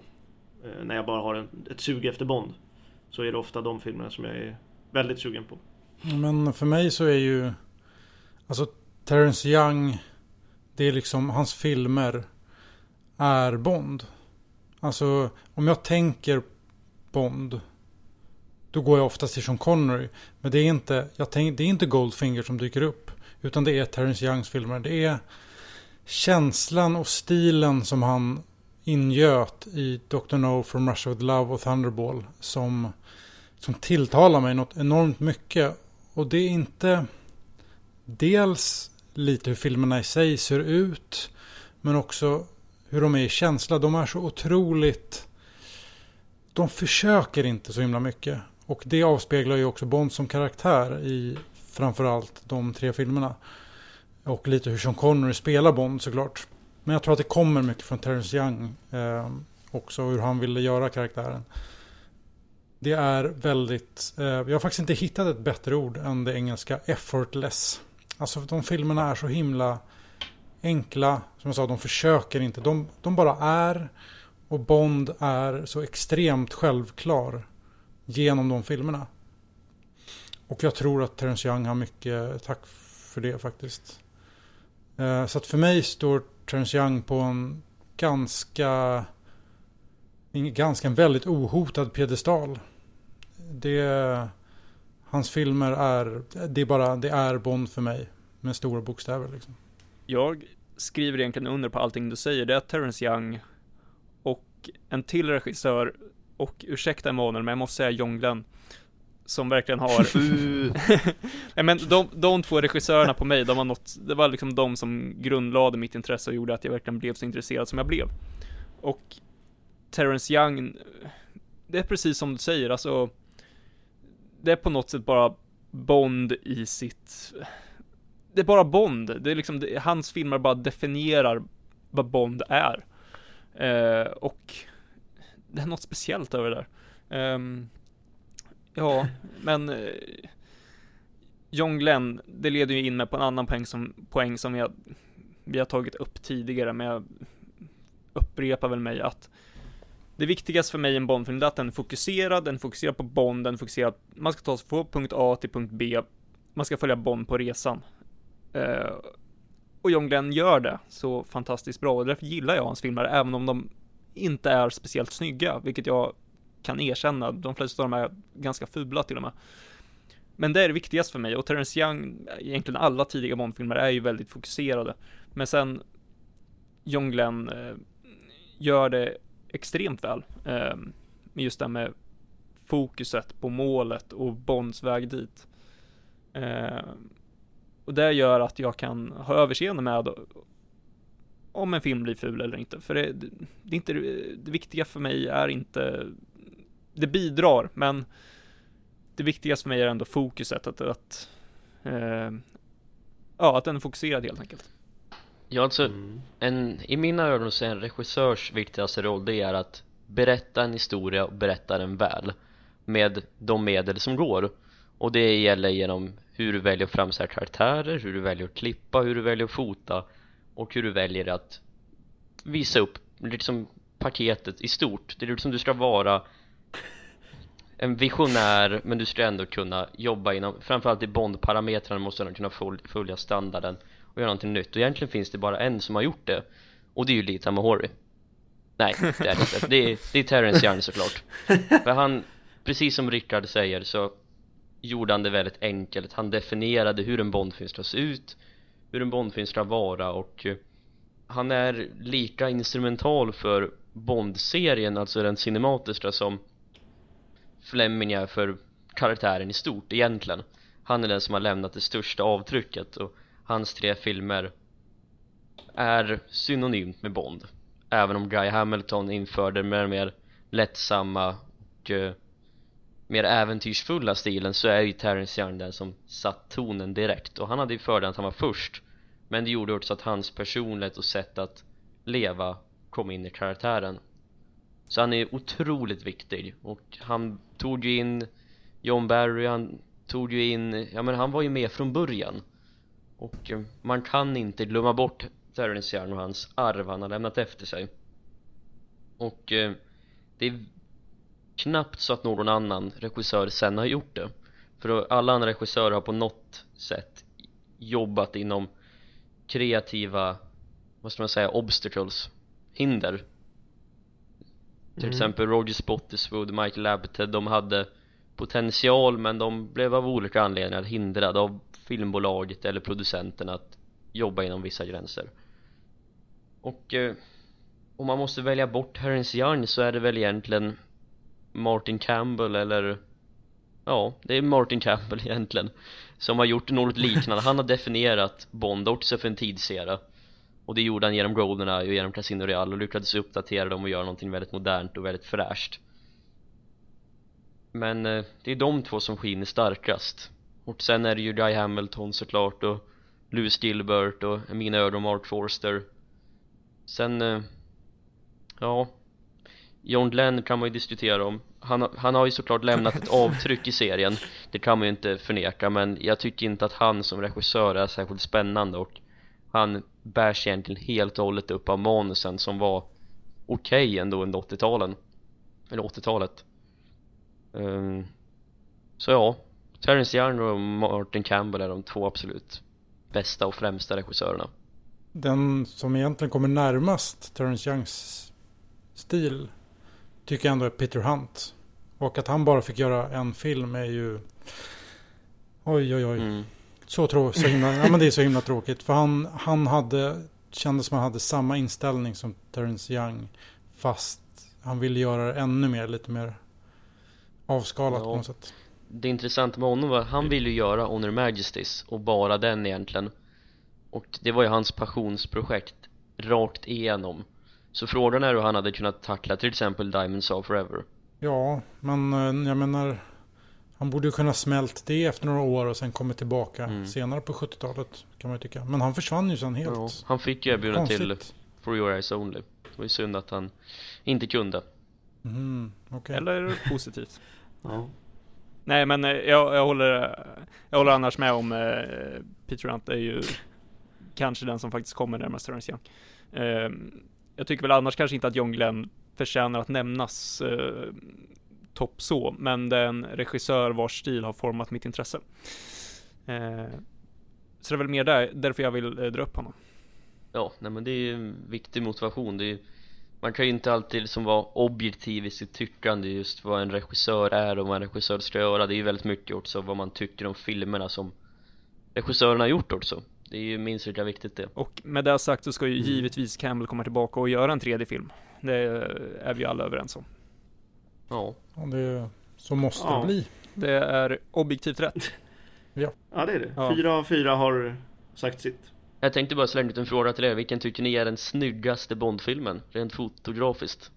Eh, när jag bara har en, ett sug efter Bond. Så är det ofta de filmerna som jag är väldigt sugen på. Men för mig så är ju... Alltså Terrence Young. Det är liksom hans filmer. Är Bond. Alltså om jag tänker Bond. Då går jag oftast till Sean Connery. Men det är inte, jag tänk, det är inte Goldfinger som dyker upp. Utan det är Terrence Youngs filmer. Det är känslan och stilen som han ingöt i Dr. No, From Russia With Love och Thunderball. Som, som tilltalar mig något enormt mycket. Och det är inte dels lite hur filmerna i sig ser ut. Men också hur de är i känsla. De är så otroligt... De försöker inte så himla mycket. Och det avspeglar ju också Bond som karaktär i framförallt de tre filmerna. Och lite hur Sean Connery spelar Bond såklart. Men jag tror att det kommer mycket från Terence Young eh, också. Hur han ville göra karaktären. Det är väldigt... Eh, jag har faktiskt inte hittat ett bättre ord än det engelska effortless. Alltså de filmerna är så himla enkla. Som jag sa, de försöker inte. De, de bara är. Och Bond är så extremt självklar genom de filmerna. Och jag tror att Terence Young har mycket tack för det faktiskt. Eh, så att för mig står Terence Young på en ganska... en Ganska en väldigt ohotad piedestal. Det... Hans filmer är... Det är bara... Det är Bond för mig. Med stora bokstäver liksom. Jag skriver egentligen under på allting du säger. Det är Terence Young och en till regissör och ursäkta Emanuel, men jag måste säga John Glenn. Som verkligen har... Nej men de, de två regissörerna på mig, de var något, det var liksom de som grundlade mitt intresse och gjorde att jag verkligen blev så intresserad som jag blev. Och Terrence Young, det är precis som du säger, alltså det är på något sätt bara Bond i sitt det är bara Bond, det är liksom, det, hans filmer bara definierar vad Bond är. Eh, och det är något speciellt över det där. Ehm, ja, men eh, John Glenn, det leder ju in mig på en annan poäng som, poäng som jag, vi har tagit upp tidigare, men jag upprepar väl mig att det viktigaste för mig i en Bondfilm är att den är fokuserad, den fokuserar på Bond, den fokuserar, man ska ta sig från punkt A till punkt B, man ska följa Bond på resan. Eh, och John Glenn gör det så fantastiskt bra och därför gillar jag hans filmer även om de inte är speciellt snygga, vilket jag kan erkänna. De flesta av dem är ganska fula till och med. Men det är det viktigaste för mig och Terrence Young, egentligen alla tidiga Bondfilmer är ju väldigt fokuserade. Men sen John Glenn eh, gör det extremt väl. Eh, just det här med fokuset på målet och Bonds väg dit. Eh, och det gör att jag kan ha överseende med om en film blir ful eller inte. För det, det är inte det viktiga för mig är inte det bidrar, men det viktigaste för mig är ändå fokuset, att, att eh, ja, att den är fokuserad helt enkelt. Ja, alltså, Mm. en, i mina ögon så är en regissörs viktigaste roll det är att berätta en historia och berätta den väl med de medel som går och det gäller genom hur du väljer att framställa karaktärer, hur du väljer att klippa, hur du väljer att fota och hur du väljer att visa upp liksom paketet i stort det är liksom du ska vara en visionär men du ska ändå kunna jobba inom framförallt i bondparametrarna måste du kunna följa standarden och göra någonting nytt. Och egentligen finns det bara en som har gjort det. Och det är ju Lee Tamahori. Nej, det är det inte. Det är, det är Terrence Young såklart. För han, precis som Rickard säger så gjorde han det väldigt enkelt. Han definierade hur en Bondfilm ska se ut Hur en Bondfilm ska vara och eh, Han är lika instrumental för Bond-serien, alltså den cinematiska som Fleming är för karaktären i stort egentligen. Han är den som har lämnat det största avtrycket och hans tre filmer är synonymt med Bond. Även om Guy Hamilton införde mer mer lättsamma och uh, mer äventyrsfulla stilen så är ju Terrence Young den som satt tonen direkt. Och han hade ju fördelen att han var först. Men det gjorde också att hans personlighet och sätt att leva kom in i karaktären så han är otroligt viktig. Och han tog ju in John Barry, han tog ju in, ja men han var ju med från början. Och eh, man kan inte glömma bort Terrence Young och hans arv han har lämnat efter sig. Och eh, det är knappt så att någon annan regissör sen har gjort det. För alla andra regissörer har på något sätt jobbat inom kreativa, vad ska man säga, obstacles, hinder till Mm. exempel Roger Spottiswoode, Michael Apted, de hade potential men de blev av olika anledningar hindrade av filmbolaget eller producenten att jobba inom vissa gränser. Och eh, om man måste välja bort Terrence Young så är det väl egentligen Martin Campbell eller ja, det är Martin Campbell egentligen som har gjort något liknande, han har definierat Bond också för en tidsera och det gjorde han genom Goldeneye och genom Casino Real och lyckades uppdatera dem och göra någonting väldigt modernt och väldigt fräscht. Men eh, det är de två som skiner starkast. Och sen är det ju Guy Hamilton såklart och Louis Gilbert och i mina ögon Mark Forster. Sen eh, ja John Glenn kan man ju diskutera om. Han, har- han har ju såklart lämnat ett avtryck i serien. Det kan man ju inte förneka men jag tycker inte att han som regissör är särskilt spännande och han bärs egentligen helt och hållet upp av manusen som var okej ändå under 80-talen Eller 80-talet Ehm, Så ja Terrence Young och Martin Campbell är de två absolut bästa och främsta regissörerna Den som egentligen kommer närmast Terrence Youngs stil tycker jag ändå är Peter Hunt. Och att han bara fick göra en film är ju... Oj, oj, oj. mm. Så, trå- så, himla, ja, men det är så himla tråkigt. För han, han hade, kändes som han hade samma inställning som Terrence Young. Fast han ville göra det ännu mer, lite mer avskalat Ja. på något sätt. Det intressanta med honom var att han ville göra Honor Majesties och bara den egentligen Och det var ju hans passionsprojekt rakt igenom Så frågan är hur han hade kunnat tackla till exempel Diamonds of Forever Ja, men eh, jag menar... Han borde ju kunna smält det efter några år och sen kommit tillbaka Mm. senare på 70-talet. Kan man ju tycka. Men han försvann ju sen helt. ja, Han fick ju erbjudande till. For Your Eyes Only Det var ju synd att han inte kunde Mm, okej. Eller positivt. Ja. Nej men eh, jag, jag, håller, jag håller annars med om eh, Peter Hunt är ju kanske den som faktiskt kommer närmast Terrence Young. Eh, jag tycker väl annars kanske inte att John Glenn förtjänar att nämnas eh, topp så, men det är en regissör vars stil har format mitt intresse. Eh, så det är väl mer där, därför jag vill eh, dra upp honom. Ja, nej men det är ju en viktig motivation ju- Man kan ju inte alltid liksom vara objektiv i sitt tyckande just vad en regissör är och vad en regissör ska göra Det är ju väldigt mycket också vad man tycker om filmerna som regissören har gjort också Det är ju minst lika viktigt det Och med det sagt så ska ju Mm. givetvis Campbell komma tillbaka och göra en tredje film. Det är vi alla överens om. Ja, Ja, det, så måste Ja. det bli. Det är objektivt rätt. ja, det är det. Ja. Fyra av fyra har sagt sitt. jag tänkte bara slänga ut en fråga till er Vilken tycker ni är den snyggaste Bondfilmen? Rent fotografiskt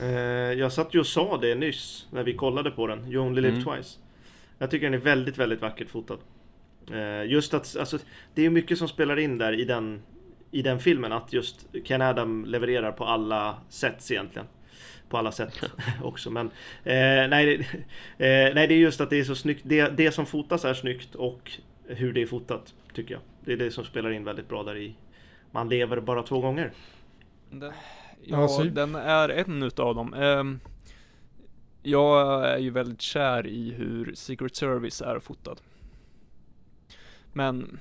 Eh, jag satt ju och sa det nyss när vi kollade på den. You only live Mm. twice. Jag tycker den är väldigt, väldigt vackert fotad. Eh, just att, alltså, det är mycket som spelar in där i den i den filmen att just Ken Adam levererar på alla sätt egentligen. På alla sätt också men eh, nej, eh, nej det är just att det är så snyggt. Det, det som fotas är snyggt och hur det är fotat tycker jag. Det är det som spelar in väldigt bra där i. Man lever bara två gånger. Den, ja, alltså, den är en utav dem. Um, jag är ju väldigt kär i hur Secret Service är fotad. Men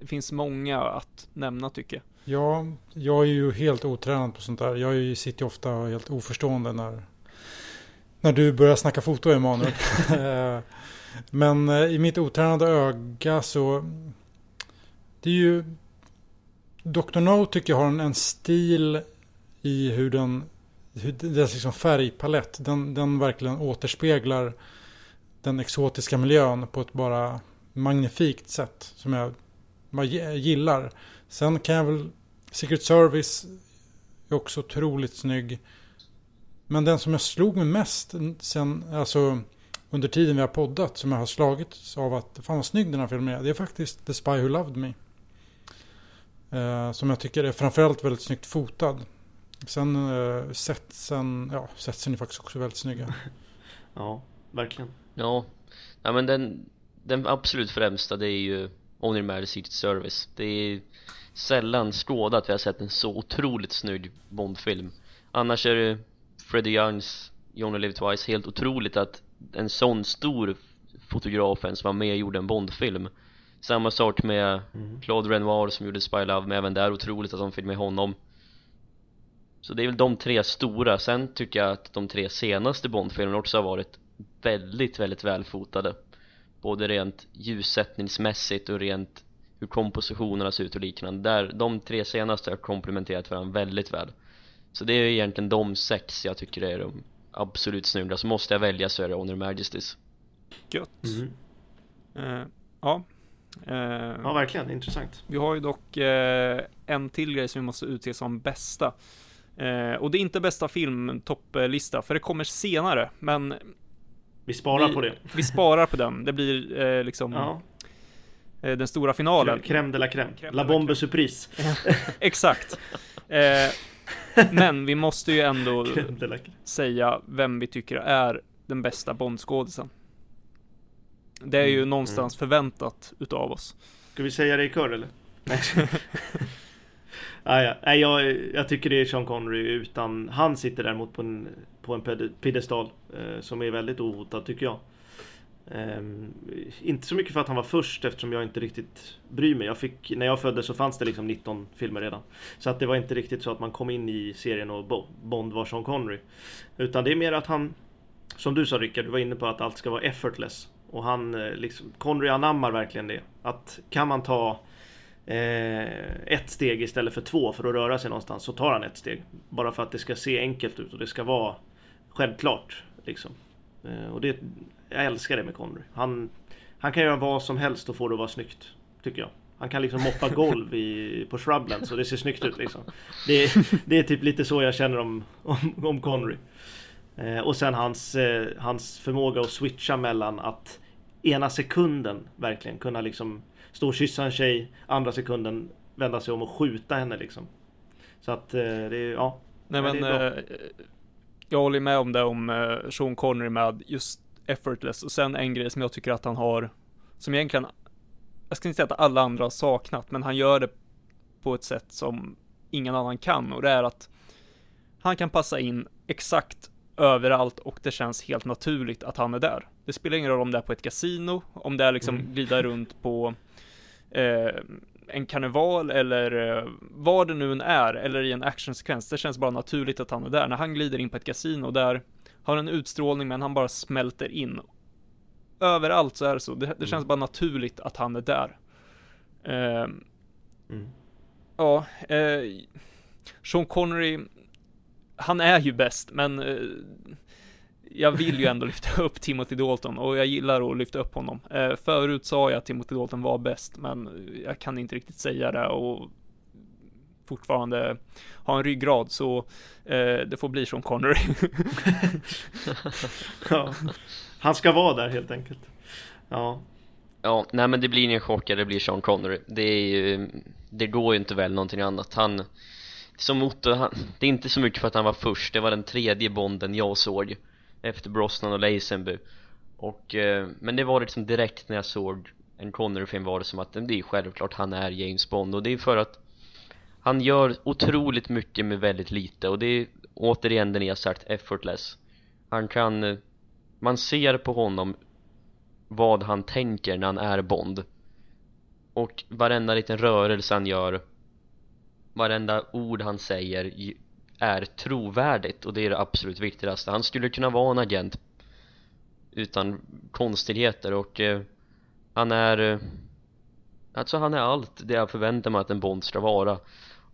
det finns många att nämna tycker jag. Ja, jag är ju helt otränad på sånt där. Jag sitter ju ofta helt oförstående när, när du börjar snacka foto, Emanuel. Men eh, i mitt otränade öga så... Det är ju... Dr. No tycker jag har en, en stil i hur den... Hur, dess liksom färgpalett. Den, den verkligen återspeglar den exotiska miljön på ett bara magnifikt sätt. Som jag bara gillar. Sen kan jag väl... Secret Service är också otroligt snygg. Men den som jag slog mig mest sen, alltså under tiden vi har poddat som jag har slagits av att fan vad snygg den här filmen är. Det är faktiskt The Spy Who Loved Me. Eh, som jag tycker är framförallt väldigt snyggt fotad. Sen eh, setsen, ja setsen är faktiskt också väldigt snygga. ja, verkligen. Ja, ja men den, den absolut främsta det är ju Only Mary Secret Service. Det är sällan skådat. Vi har sett en så otroligt snygg Bondfilm. Annars är det Freddie Youngs You Only Live Twice helt otroligt att en sån stor fotograf som var med och gjorde en Bondfilm. Samma sak med mm. Claude Renoir som gjorde Spy Love men även där otroligt att de fick med honom. Så det är väl de tre stora, sen tycker jag att de tre senaste Bondfilmerna också har varit väldigt, väldigt välfotade. Både rent ljussättningsmässigt och rent hur kompositionerna ser ut och liknande. Där, De tre senaste har komplementerat varandra väldigt väl. Så det är egentligen de sex jag tycker är de absolut snygga så måste jag välja så är det Honor Majesties. Gött. Mm. uh, Ja. Uh, Ja verkligen, intressant. Vi har ju dock uh, en till grej som vi måste utse som bästa. Och det är inte bästa film topplista för det kommer senare men Vi sparar vi, på det. Vi sparar på den, det blir liksom ja. Den stora finalen Crème de la crème, crème La bombe surprise Exakt Men vi måste ju ändå säga vem vi tycker är den bästa Bondskådisen. Det är ju mm. någonstans mm. förväntat utav oss. Ska vi säga det i kör eller? Nej. ah, ja. Nej, jag, jag tycker det är Sean Connery utan han sitter däremot på en, på en piedestal eh, som är väldigt ohotad tycker jag. Um, inte så mycket för att han var först eftersom jag inte riktigt bryr mig. Jag fick, när jag föddes så fanns det liksom 19 filmer redan. Så att det var inte riktigt så att man kom in i serien och Bond var Sean Connery. Utan det är mer att han, som du sa Rickard, du var inne på att allt ska vara effortless. Och han, eh, liksom, Connery anammar verkligen det. Att kan man ta eh, ett steg istället för två för att röra sig någonstans så tar han ett steg. Bara för att det ska se enkelt ut och det ska vara självklart. Liksom. Eh, och det, jag älskar det med Connery. Han, han kan göra vad som helst och få det att vara snyggt. Tycker jag. Han kan liksom moppa golv i, på Shrubland så det ser snyggt ut liksom. Det, det är typ lite så jag känner om, om, om Connery. Eh, och sen hans, eh, hans förmåga att switcha mellan att ena sekunden verkligen kunna liksom stå och kyssa en tjej, andra sekunden vända sig om och skjuta henne liksom. Så att eh, det är, ja. Nej men, eh, jag håller med om det om eh, Sean Connery med just effortless. Och sen en grej som jag tycker att han har, som egentligen, jag ska inte säga att alla andra har saknat, men han gör det på ett sätt som ingen annan kan och det är att han kan passa in exakt överallt och det känns helt naturligt att han är där. Det spelar ingen roll om det är på ett kasino, om det är liksom mm. glida runt på eh, en karneval eller eh, vad det nu än är, eller i en actionsekvens. Det känns bara naturligt att han är där. När han glider in på ett kasino där har en utstrålning men han bara smälter in. Överallt så är det så. Det, det mm. känns bara naturligt att han är där. Uh, mm. Ja, uh, Sean Connery, han är ju bäst, men uh, jag vill ju ändå lyfta upp Timothy Dalton och jag gillar att lyfta upp honom. Eh, förut sa jag att Timothy Dalton var bäst, men jag kan inte riktigt säga det och fortfarande ha en ryggrad så eh, det får bli som Connery. ja, han ska vara där helt enkelt. Ja. Ja, nej men det blir ingen chock, det blir Sean Connery. Det är ju det går ju inte väl någonting annat han som Otto, han, det är inte så mycket för att han var först, det var den tredje Bonden jag såg efter Brosnan och Lazenby och, eh, men det var liksom direkt när jag såg en Connery-film var det som att det är självklart han är James Bond och det är för att han gör otroligt mycket med väldigt lite och det är återigen det ni har sagt, effortless. Han kan, eh, man ser på honom vad han tänker när han är Bond. Och varenda liten rörelse han gör varenda ord han säger är trovärdigt och det är det absolut viktigaste. Han skulle kunna vara en agent utan konstigheter och eh, han är eh, alltså han är allt det jag förväntar mig att en Bond ska vara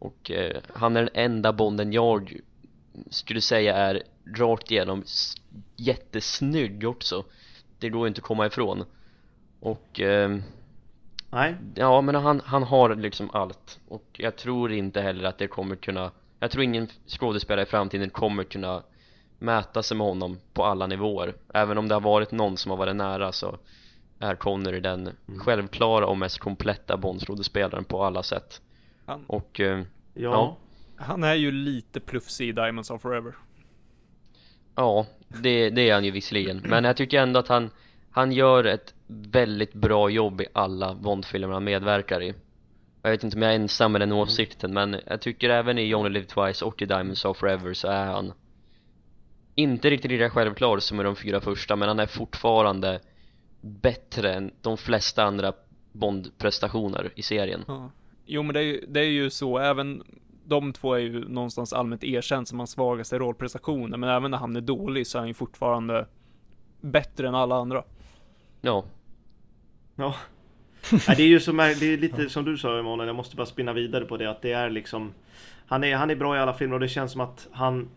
och eh, han är den enda Bonden jag skulle säga är rakt igenom jättesnygg också. Det går inte att komma ifrån. Och eh, Nej. Ja men han, han har liksom allt. Och jag tror inte heller att det kommer kunna Jag tror ingen skådespelare i framtiden kommer kunna mäta sig med honom på alla nivåer. Även om det har varit någon som har varit nära så är Connery den mm. självklara och mest kompletta Bondskådespelaren på alla sätt han, Och eh, ja. ja Han är ju lite plufsig i Diamonds of Forever Ja, det, det är han ju visserligen Men jag tycker ändå att han Han gör ett väldigt bra jobb i alla Bond-filmer han medverkar i Jag vet inte om jag är ensam med den mm. åsikten men jag tycker även i Only Live Twice och i Diamonds of Forever så är han Inte riktigt lika självklar som i de fyra första men han är fortfarande bättre än de flesta andra Bond-prestationer i serien ja. Jo men det är, ju, det är ju så, även de två är ju någonstans allmänt erkänt som hans svagaste rollprestationer men även när han är dålig så är han ju fortfarande bättre än alla andra Ja Ja. Nej, det är ju som, det är lite som du sa Emanuel, jag måste bara spinna vidare på det att det är liksom Han är, han är bra i alla filmer och det känns som att han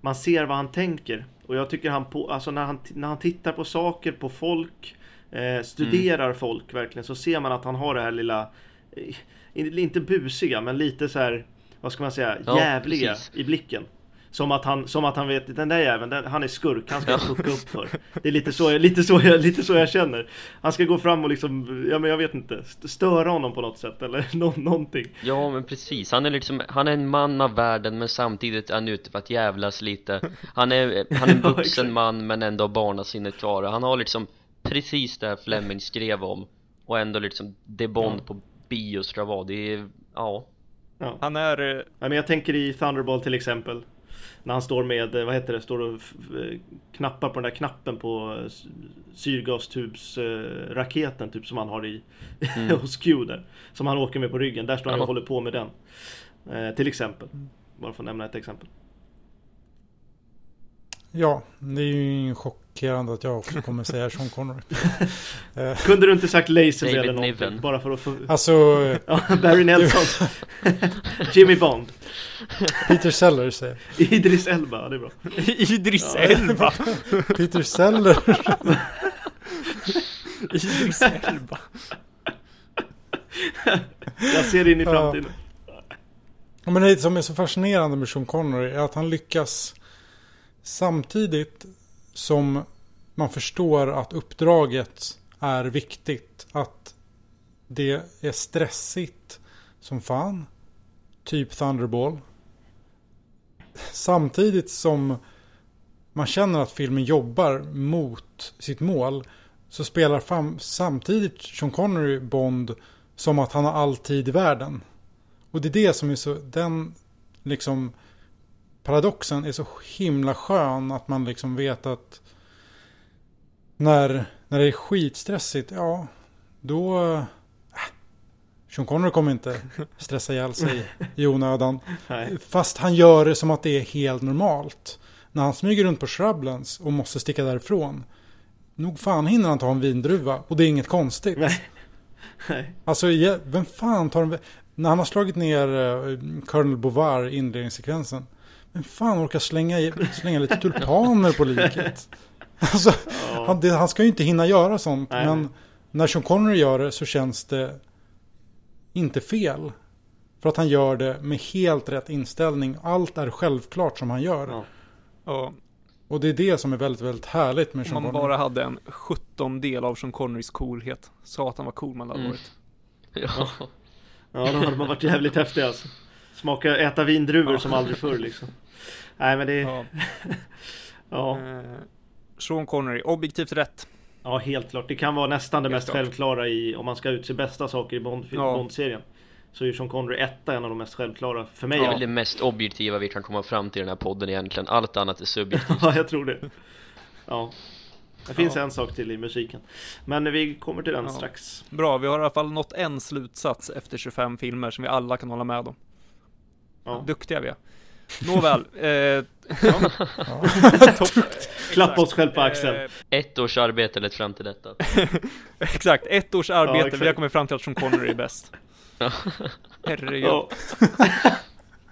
Man ser vad han tänker och jag tycker han på, alltså när han, när han tittar på saker, på folk eh, Studerar mm. folk verkligen så ser man att han har det här lilla eh, Inte busiga men lite så här Vad ska man säga, ja, jävliga precis. i blicken som att han, som att han vet, den där jäveln, den, han är skurk, han ska jag fucka upp för. Det är lite så, jag, lite, så jag, lite så jag känner. Han ska gå fram och liksom, ja men jag vet inte, störa honom på något sätt eller no, någonting. Ja men precis, han är liksom, han är en man av världen men samtidigt är han ute för att jävlas lite. Han är, han är en vuxen ja, man men ändå barnasinnet kvar. Han har liksom precis det här Fleming skrev om. Och ändå liksom, det Bond på bio ska vara, det är, ja. Ja. Han är... Ja, men jag tänker i Thunderball till exempel när han står med, vad heter det, står och knappar på den där knappen på eh, syrgastubsraketen typ som han har i mm. hos Q där. Som han åker med på ryggen, där står han och håller på med den. Eh, till exempel. Bara för att nämna ett exempel. Ja, det är ju chockerande att jag också kommer säga Sean Connery. Kunde du inte sagt Lazenby eller någonting? Niven. Bara för att få... Alltså... ja, Barry Nelson. Jimmy Bond. Peter Sellers säger Idris Elba, det är bra. Idris Elba? Peter Sellers. Idris Elba. Jag ser in i framtiden. Ja. Men det som är så fascinerande med Sean Connery är att han lyckas Samtidigt som man förstår att uppdraget är viktigt. Att det är stressigt som fan. Typ Thunderball. Samtidigt som man känner att filmen jobbar mot sitt mål. Så spelar fam- samtidigt Sean Connery Bond som att han har all tid i världen. Och det är det som är så, den liksom paradoxen är så himla skön att man liksom vet att när, när det är skitstressigt, ja, då... Äh, Sean Connery kommer inte stressa ihjäl sig i onödan. Fast han gör det som att det är helt normalt. När han smyger runt på Shrublands och måste sticka därifrån. Nog fan hinner han ta en vindruva och det är inget konstigt. Nej. Nej. Alltså, vem fan tar en... När han har slagit ner uh, Colonel Bovar i inledningssekvensen. Men fan orkar slänga, slänga lite tulpaner på liket? Alltså, ja. han, det, han, ska ju inte hinna göra sånt. Nej. Men när Sean Connery gör det så känns det inte fel. För att han gör det med helt rätt inställning. Allt är självklart som han gör. Ja. Ja. Och det är det som är väldigt, väldigt härligt med Sean Connery. Om man bara hade en 17 del av Sean Connerys coolhet. Sa att han var cool man hade mm. varit. Ja. Ja, då hade man varit jävligt häftig alltså. Smaka, äta vindruvor som aldrig förr liksom. Nej men det... Ja. Ja, Eh, Sean Connery, objektivt rätt. ja helt klart. Det kan vara nästan det Helt mest klart. självklara i, om man ska utse bästa saker i Bond, Ja. Bond-serien. Så är Sean Connery etta en av de mest självklara för mig. Det är Ja, väl det mest objektiva vi kan komma fram till i den här podden egentligen Allt annat är subjektivt ja jag tror det. Ja. Det finns Ja. en sak till i musiken. Men vi kommer till den Ja. strax. Bra, vi har i alla fall nått en slutsats efter 25 filmer som vi alla kan hålla med om. Ja. Duktiga vi är. Nåväl, eh, Klappa oss själv på axeln. eh, Ett års arbete lett fram till detta exakt, ett års arbete, Ja, vi har kommit fram till att Sean Connery är bäst. Herregud. Ja.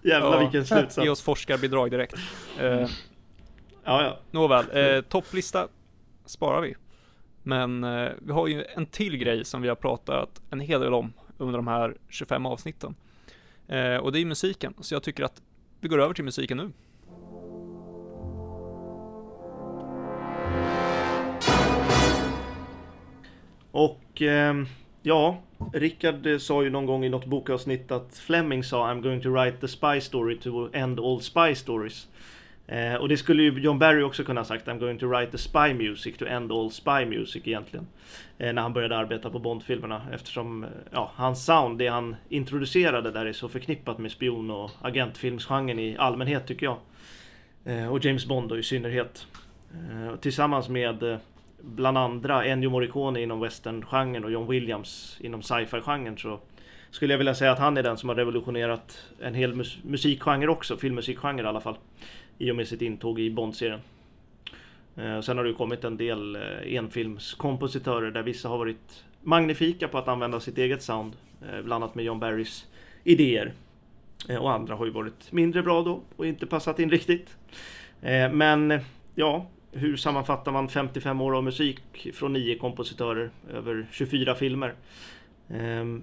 Jävlar Ja. vilken slutsats. Ge oss forskarbidrag direkt. Eh, Ja, ja. nåväl, eh, topplista sparar vi. Men eh, vi har ju en till grej som vi har pratat en hel del om under de här 25 avsnitten. Eh, och det är musiken, så jag tycker att vi går över till musiken nu. Och eh, ja, Rickard eh, sa ju någon gång i något bokavsnitt att Fleming sa I'm going to write the spy story to end all spy stories. Eh, och det skulle ju John Barry också kunna ha sagt I'm going to write the spy music to end all spy music egentligen. Eh, när han började arbeta på Bond-filmerna eftersom eh, ja, hans sound, det han introducerade där är så förknippat med spion och agentfilmsgenren i allmänhet tycker jag. Eh, och James Bond då i synnerhet. Eh, tillsammans med eh, bland andra Ennio Morricone inom westerngenren och John Williams inom sci-fi-genren så skulle jag vilja säga att han är den som har revolutionerat en hel mus- musikgenre också, filmmusikgenre i alla fall. I och med sitt intåg i Bond-serien. Eh, sen har det ju kommit en del eh, enfilmskompositörer där vissa har varit magnifika på att använda sitt eget sound. Eh, bland annat med John Barrys idéer. Och andra har ju varit mindre bra då och inte passat in riktigt. Men ja, hur sammanfattar man 55 år av musik från nio kompositörer över 24 filmer? Ehm,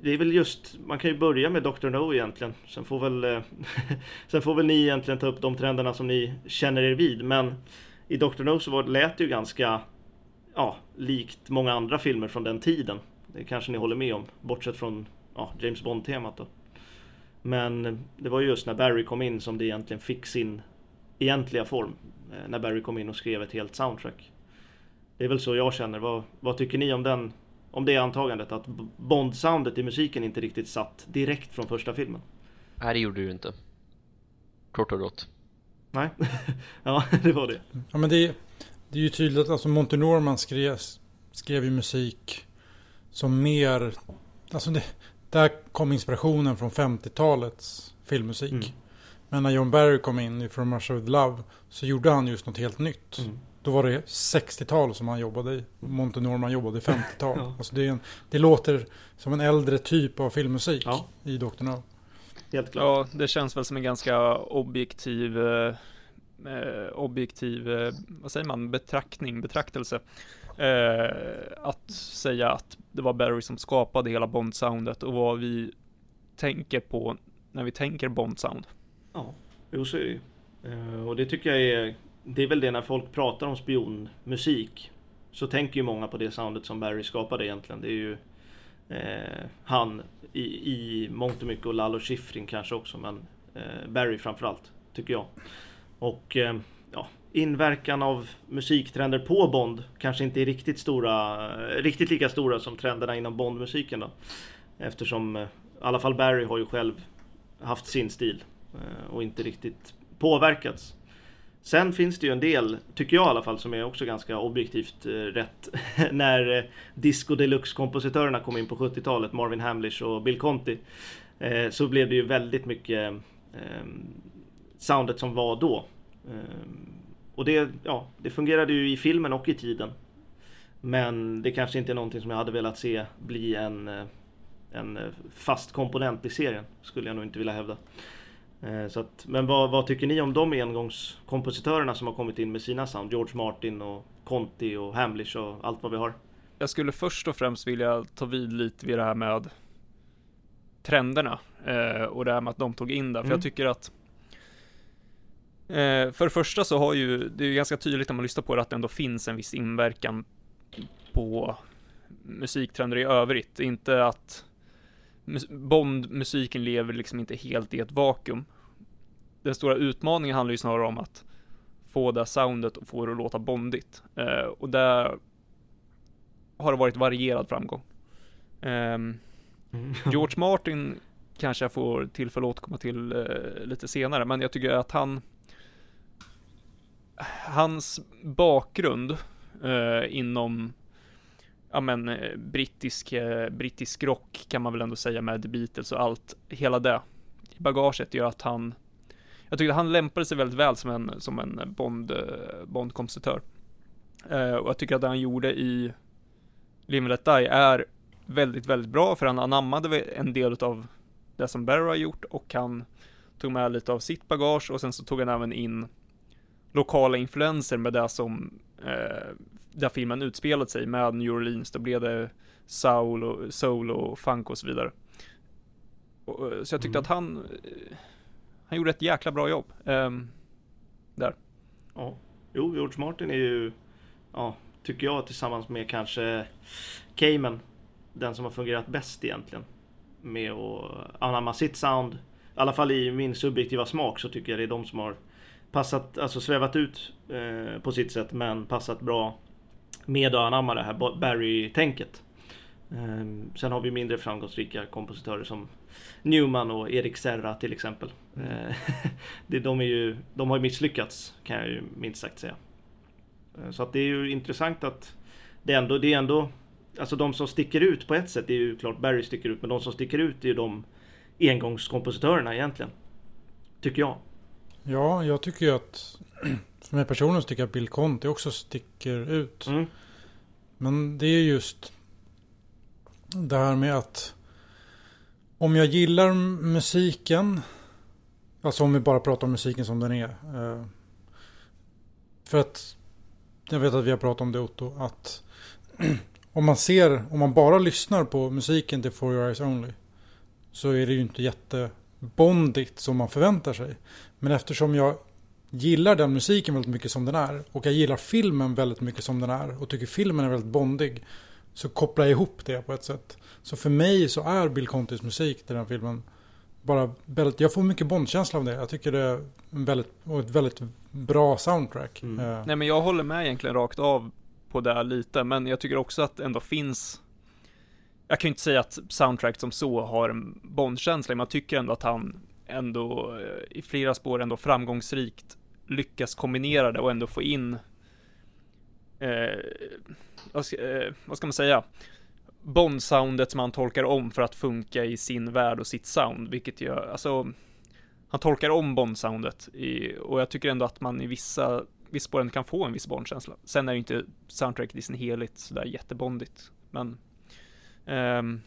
det är väl just, man kan ju börja med Dr. No egentligen. Sen får väl, eh, sen får väl ni egentligen ta upp de trenderna som ni känner er vid. Men i Dr. No så var, lät det ju ganska, ja, likt många andra filmer från den tiden. Det kanske ni håller med om, bortsett från ja, James Bond-temat då. Men det var ju just när Barry kom in som det egentligen fick sin egentliga form. Eh, när Barry kom in och skrev ett helt soundtrack. Det är väl så jag känner. Vad, vad tycker ni om den? Om det antagandet att Bond-soundet i musiken inte riktigt satt direkt från första filmen? Nej det gjorde du inte Kort och gott Nej, ja det var det. Ja, men det, det är ju tydligt att alltså Monty Norman skrev, skrev ju musik som mer... Alltså det, där kom inspirationen från 50-talets filmmusik. Mm. Men när John Barry kom in i From Russia With Love så gjorde han just något helt nytt. Mm. Då var det 60-tal som han jobbade i. Monty Norman jobbade i 50-tal. Ja. alltså det, en, det låter som en äldre typ av filmmusik Ja. i Dr. No. Helt klart. Ja, det känns väl som en ganska objektiv, eh, eh, objektiv, eh, vad säger man, betraktning, betraktelse. Eh, att säga att det var Barry som skapade hela Bond-soundet och vad vi tänker på när vi tänker Bond-sound. Ja, jo så är det ju. Eh, Och det tycker jag är, det är väl det när folk pratar om spionmusik. Så tänker ju många på det soundet som Barry skapade egentligen. Det är ju eh, han i, i mångt och mycket och Lalo Schifrin kanske också men eh, Barry framförallt tycker jag. Och eh, ja, inverkan av musiktrender på Bond kanske inte är riktigt stora, riktigt lika stora som trenderna inom Bondmusiken då. Eftersom eh, i alla fall Barry har ju själv haft sin stil eh, och inte riktigt påverkats. Sen finns det ju en del, tycker jag i alla fall, som är också ganska objektivt eh, rätt. När eh, Disco Deluxe-kompositörerna kom in på 70-talet, Marvin Hamlish och Bill Conti, eh, så blev det ju väldigt mycket eh, soundet som var då. Eh, och det, ja, det fungerade ju i filmen och i tiden. Men det kanske inte är någonting som jag hade velat se bli en, eh, en eh, fast komponent i serien, skulle jag nog inte vilja hävda. Eh, Så att, men vad, vad tycker ni om de engångskompositörerna som har kommit in med sina sound? George Martin och Conti och Hamlish och allt vad vi har. Jag skulle först och främst vilja ta vid lite vid det här med trenderna eh, och det här med att de tog in det. För Mm. jag tycker att eh, för det första så har ju, det är ju ganska tydligt när man lyssnar på det att det ändå finns en viss inverkan på musiktrender i övrigt. Inte att Bond-musiken lever liksom inte helt i ett vakuum. Den stora utmaningen handlar ju snarare om att få det soundet och få det att låta bondigt. Eh, och där har det varit varierad framgång. Um, George Martin kanske jag får tillfälle att återkomma till uh, lite senare, men jag tycker att han hans bakgrund uh, inom ja men eh, brittisk, uh, brittisk rock kan man väl ändå säga med The Beatles och allt, hela det i bagaget gör att han jag tycker att han lämpade sig väldigt väl som en, som en Bond, Bond-kompositör. och jag tycker att det han gjorde i Live and Let Die är väldigt, väldigt bra för han anammade en del av det som Barry har gjort och han tog med lite av sitt bagage och sen så tog han även in lokala influenser med det som eh, där filmen utspelat sig med New Orleans. Då blev det soul och, soul och funk och så vidare. Och, så jag tyckte mm. att han eh, han gjorde ett jäkla bra jobb. Um, där. Ja, jo, George Martin är ju ja, tycker jag tillsammans med kanske Cayman den som har fungerat bäst egentligen. Med att anamma sitt sound. I alla fall i min subjektiva smak så tycker jag det är de som har passat, alltså svävat ut eh, på sitt sätt men passat bra med att anamma det här Barry-tänket. Eh, sen har vi mindre framgångsrika kompositörer som Newman och Erik Serra till exempel. Eh, de, är ju, de har ju misslyckats kan jag ju minst sagt säga. Eh, så att det är ju intressant att det ändå, det är ändå, alltså de som sticker ut på ett sätt, det är ju klart Barry sticker ut, men de som sticker ut är ju de engångskompositörerna egentligen. Tycker jag. Ja, jag tycker ju att, för mig personligen så tycker jag att Bill Conti också sticker ut. Mm. Men det är just det här med att om jag gillar musiken, alltså om vi bara pratar om musiken som den är. Eh, för att jag vet att vi har pratat om det Otto, att om man ser, om man bara lyssnar på musiken till For Your Eyes Only så är det ju inte jättebondigt som man förväntar sig. Men eftersom jag gillar den musiken väldigt mycket som den är och jag gillar filmen väldigt mycket som den är och tycker filmen är väldigt bondig så kopplar jag ihop det på ett sätt. Så för mig så är Bill Contys musik till den filmen bara väldigt, jag får mycket Bondkänsla av det. Jag tycker det är en väldigt, ett väldigt bra soundtrack. Mm. Uh. Nej men jag håller med egentligen rakt av på det lite, men jag tycker också att det ändå finns jag kan ju inte säga att soundtrack som så har en Bondkänsla, men jag tycker ändå att han ändå eh, i flera spår ändå framgångsrikt lyckas kombinera det och ändå få in eh, vad, ska, eh, vad ska man säga? Bond-soundet som han tolkar om för att funka i sin värld och sitt sound, vilket gör, alltså, han tolkar om Bond-soundet och jag tycker ändå att man i vissa, vissa spår kan få en viss Bond-känsla. Sen är det inte soundtracket i sin helhet sådär jättebondigt, men um,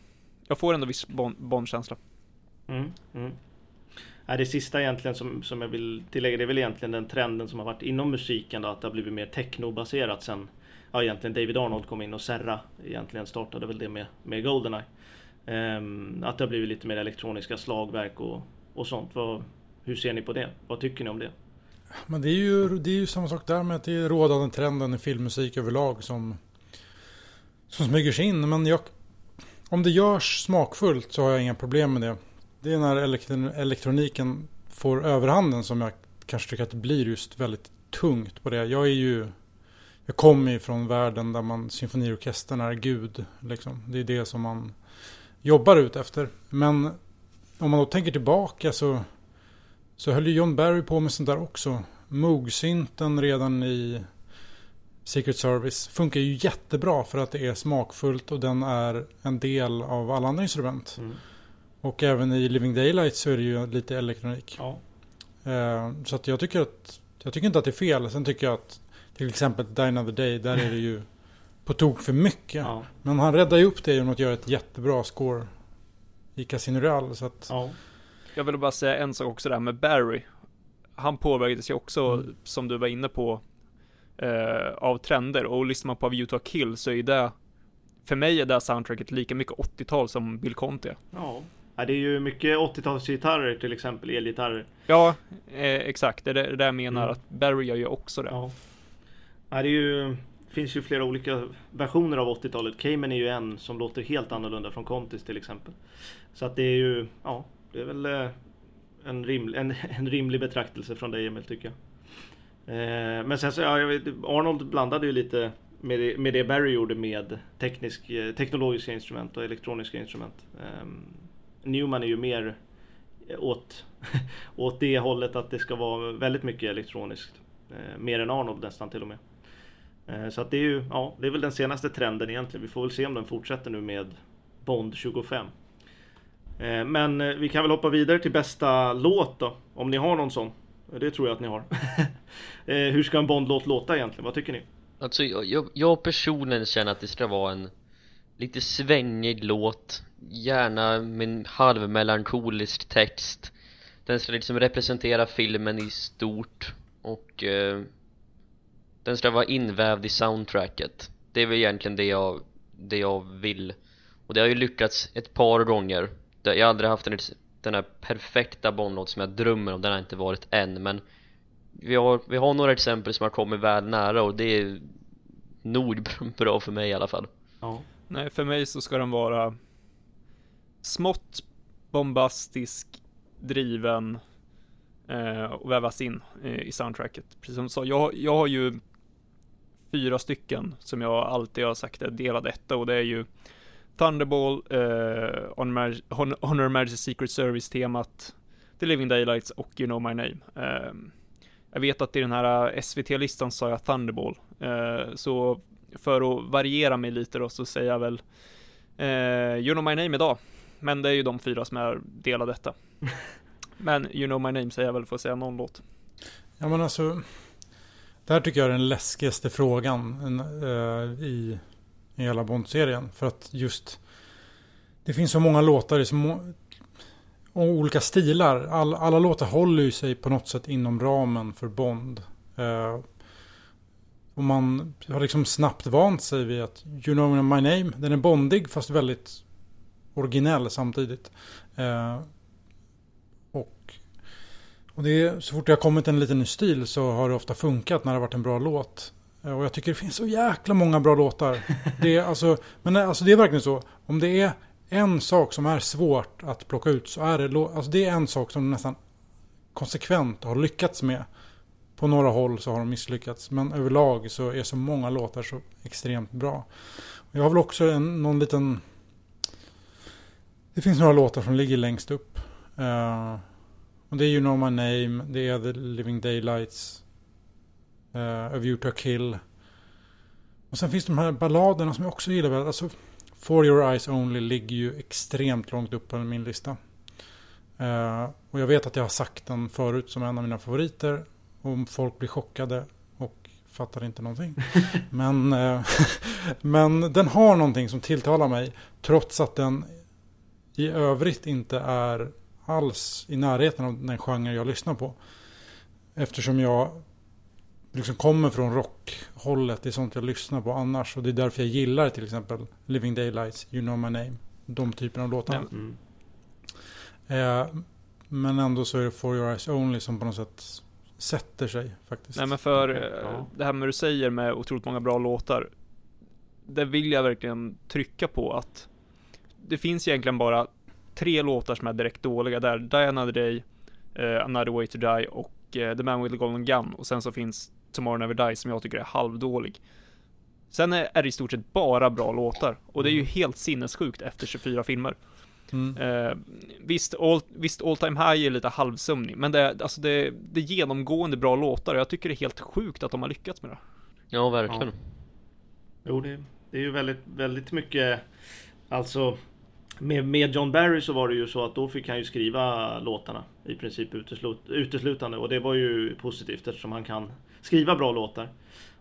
jag får ändå viss Bond-känsla. Mm, mm. Ja, det sista egentligen som, som jag vill tillägga, det är väl egentligen den trenden som har varit inom musiken då, att det har blivit mer technobaserat sen ja, egentligen David Arnold kom in och Serra egentligen startade väl det med, med Goldeneye. Um, att det har blivit lite mer elektroniska slagverk och, och sånt. Vad, hur ser ni på det? Vad tycker ni om det? Men det är ju, det är ju samma sak där med att det är rådande trenden i filmmusik överlag som, som smyger sig in. Men jag, om det görs smakfullt så har jag inga problem med det. Det är när elektroniken får överhanden som jag kanske tycker att det blir just väldigt tungt på det. Jag är ju jag kommer ju från världen där man symfoniorkestern är gud. Liksom. Det är det som man jobbar ut efter. Men om man då tänker tillbaka så, så höll ju John Barry på med sånt där också. Moog-synten redan i Secret Service funkar ju jättebra för att det är smakfullt och den är en del av alla andra instrument. Mm. Och även i Living Daylight så är det ju lite elektronik. Ja. Eh, så att jag tycker att jag tycker inte att det är fel. Sen tycker jag att till exempel Die Another Day, där är det ju på tok för mycket. Ja. Men han räddar ju upp det genom att göra ett jättebra score i Casino Real. Så att... ja. Jag vill bara säga en sak också där med Barry. Han påverkades ju också, mm. som du var inne på, eh, av trender. Och lyssnar man på View to Kill så är det, för mig är det soundtracket lika mycket 80-tal som Bill Conti. Ja. Ja, det är ju mycket 80-talsgitarrer till exempel, elgitarrer. Ja, eh, exakt. Det är det jag menar, mm. att Barry gör ju också det. Ja. Det är ju Det finns ju flera olika versioner av 80-talet. Cayman är ju en som låter helt annorlunda från Contis till exempel. Så att det är ju, ja, det är väl eh, en, riml, en, en rimlig betraktelse från dig Emil tycker jag. Eh, men sen så, ja, jag vet, Arnold blandade ju lite med det, med det Barry gjorde med teknisk, eh, teknologiska instrument och elektroniska instrument. Eh, Newman är ju mer åt, åt det hållet att det ska vara väldigt mycket elektroniskt. Eh, mer än Arnold nästan till och med. Eh, så att det är ju, ja, det är väl den senaste trenden egentligen. Vi får väl se om den fortsätter nu med Bond 25. Eh, men eh, vi kan väl hoppa vidare till bästa låt då, om ni har någon sån. Det tror jag att ni har. Hur ska en Bond-låt låta egentligen? Vad tycker ni? Alltså jag, jag, jag personligen känner att det ska vara en lite svängig låt Gärna med en halvmelankolisk text Den ska liksom representera filmen i stort och eh, den ska vara invävd i soundtracket. Det är väl egentligen det jag, det jag vill. Och det har ju lyckats ett par gånger. Jag har aldrig haft en, den här perfekta Bondlåt som jag drömmer om, den har inte varit än men vi har, vi har några exempel som har kommit väl nära och det är nog bra för mig i alla fall. Ja. Nej, för mig så ska den vara smått bombastisk, driven eh, och vävas in eh, i soundtracket. Precis som du sa, jag, jag har ju fyra stycken som jag alltid har sagt är delad etta och det är ju Thunderball, eh, Honor, Majesty Secret Service-temat, The Living Daylights och You Know My Name. Eh, jag vet att i den här SVT-listan sa jag Thunderball, eh, så för att variera mig lite då så säger jag väl eh, You know my name idag. Men det är ju de fyra som är del av detta. Men You know my name säger jag väl för att säga någon låt. Ja men alltså. Det här tycker jag är den läskigaste frågan eh, i, i hela Bond-serien. För att just det finns så många låtar i så må och olika stilar. All, alla låtar håller ju sig på något sätt inom ramen för Bond. Eh, och man har liksom snabbt vant sig vid att You know my name, den är bondig fast väldigt originell samtidigt. Eh, och det är, så fort det har kommit en liten ny stil så har det ofta funkat när det har varit en bra låt. Uh, och jag tycker det finns så jäkla många bra låtar. Det är, alltså, men alltså det är verkligen så. Om det är en sak som är svårt att plocka ut så är det, alltså det är en sak som nästan konsekvent har lyckats med. På några håll så har de misslyckats. Men överlag så är så många låtar så extremt bra. Jag har väl också en, någon liten... Det finns några låtar som ligger längst upp. Uh, och det är You know my name. Det är The Living Daylights. Uh, A View to a Kill. Och sen finns de här balladerna som jag också gillar. Alltså, For Your Eyes Only ligger ju extremt långt upp på min lista. Uh, och jag vet att jag har sagt den förut som en av mina favoriter. Och folk blir chockade och fattar inte någonting. men, eh, men den har någonting som tilltalar mig. Trots att den i övrigt inte är alls i närheten av den genre jag lyssnar på. Eftersom jag liksom kommer från rockhållet. Det är sånt jag lyssnar på annars. Och det är därför jag gillar till exempel Living Daylights, You Know My Name. De typerna av låtar. Mm. Eh, men ändå så är det For Your Eyes Only som på något sätt sätter sig faktiskt. Nej men för eh, det här med du säger med otroligt många bra låtar. Det vill jag verkligen trycka på att det finns egentligen bara tre låtar som är direkt dåliga där. Die Another Day, eh, Another Way to Die och eh, The Man with the Golden Gun. Och sen så finns Tomorrow Never Dies som jag tycker är halvdålig. Sen är är det i stort sett bara bra låtar. Och det är ju helt sinnessjukt efter 24 filmer. Mm. Eh, visst, all, visst, All Time High är lite halvsömnig, men det, är- alltså det, det är genomgående bra låtar och jag tycker det är helt sjukt att de har lyckats med det. Ja, verkligen Jo, det, det är ju väldigt, väldigt mycket Alltså med, med John Barry så var det ju så att då fick han ju skriva låtarna i princip uteslut, uteslutande och det var ju positivt eftersom han kan skriva bra låtar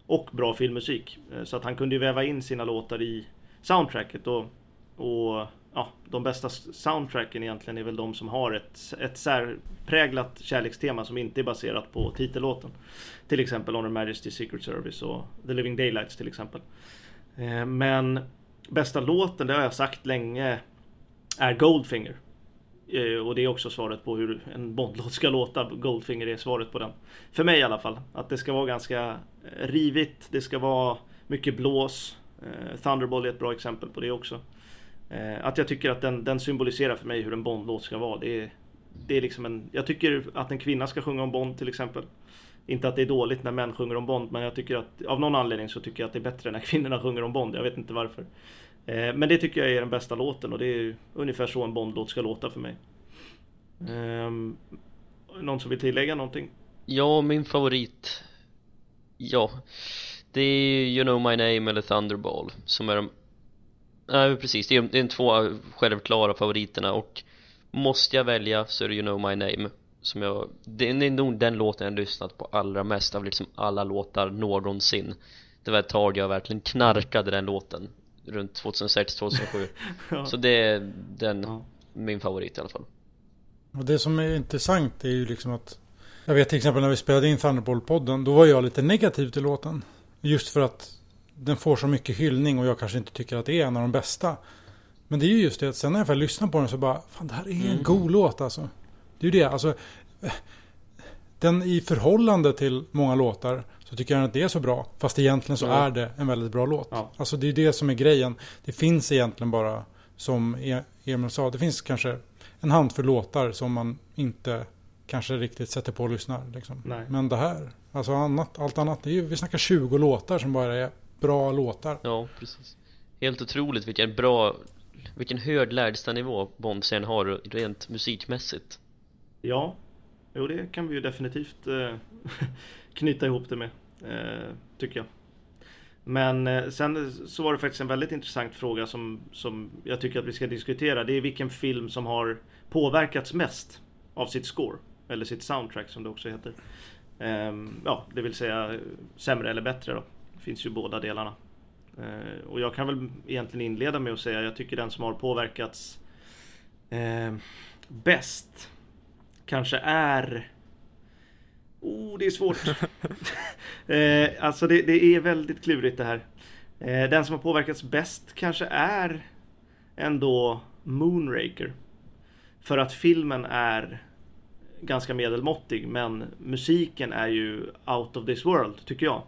och bra filmmusik. Eh, så att han kunde ju väva in sina låtar i soundtracket och, och ja, de bästa soundtracken egentligen är väl de som har ett, ett särpräglat kärlekstema som inte är baserat på titellåten. Till exempel Honor Majesty Secret Service och The Living Daylights till exempel. Eh, men bästa låten, det har jag sagt länge, är Goldfinger. Eh, och det är också svaret på hur en Bondlåt ska låta. Goldfinger är svaret på den. För mig i alla fall. Att det ska vara ganska eh, rivigt, det ska vara mycket blås. Eh, Thunderball är ett bra exempel på det också. Att jag tycker att den, den symboliserar för mig hur en Bond-låt ska vara. Det är, det är liksom en, jag tycker att en kvinna ska sjunga om Bond till exempel. Inte att det är dåligt när män sjunger om Bond, men jag tycker att av någon anledning så tycker jag att det är bättre när kvinnorna sjunger om Bond. Jag vet inte varför. Eh, men det tycker jag är den bästa låten och det är ungefär så en Bond-låt ska låta för mig. Ehm, någon som vill tillägga någonting? Ja, min favorit Ja Det är You know my name eller Thunderball som är de Nej precis, det är, det är de två självklara favoriterna och Måste jag välja så är det You know my name Som jag, det är nog den låten jag lyssnat på allra mest av liksom alla låtar någonsin Det var ett tag jag verkligen knarkade den låten Runt 2006-2007 ja. Så det är den, ja. min favorit i alla fall och det som är intressant är ju liksom att Jag vet till exempel när vi spelade in Thunderbolt-podden Då var jag lite negativ till låten Just för att den får så mycket hyllning och jag kanske inte tycker att det är en av de bästa Men det är ju just det att sen när jag väl lyssnar på den så bara Fan det här är en mm. god låt alltså Det är ju det alltså Den i förhållande till många låtar Så tycker jag att det är så bra Fast egentligen så mm. är det en väldigt bra låt ja. Alltså det är det som är grejen Det finns egentligen bara Som e- Emil sa Det finns kanske en handfull låtar som man inte kanske riktigt sätter på och lyssnar. Liksom. Men det här, alltså annat, allt annat, det är ju, vi snackar 20 låtar som bara är bra låtar. Ja, precis. Helt otroligt vilken bra, vilken hög lägstanivå Bond-serien har rent musikmässigt. Ja, jo det kan vi ju definitivt eh, knyta ihop det med, eh, tycker jag. Men eh, sen så var det faktiskt en väldigt intressant fråga som, som jag tycker att vi ska diskutera. Det är vilken film som har påverkats mest av sitt score. Eller sitt soundtrack som det också heter. Ehm, ja, det vill säga sämre eller bättre då. Det finns ju båda delarna. Eh, och jag kan väl egentligen inleda med att säga jag tycker den som har påverkats eh, bäst kanske är Oh, det är svårt. eh, alltså det, det, är väldigt klurigt det här. Eh, den som har påverkats bäst kanske är ändå Moonraker. För att filmen är ganska medelmåttig men musiken är ju out of this world tycker jag.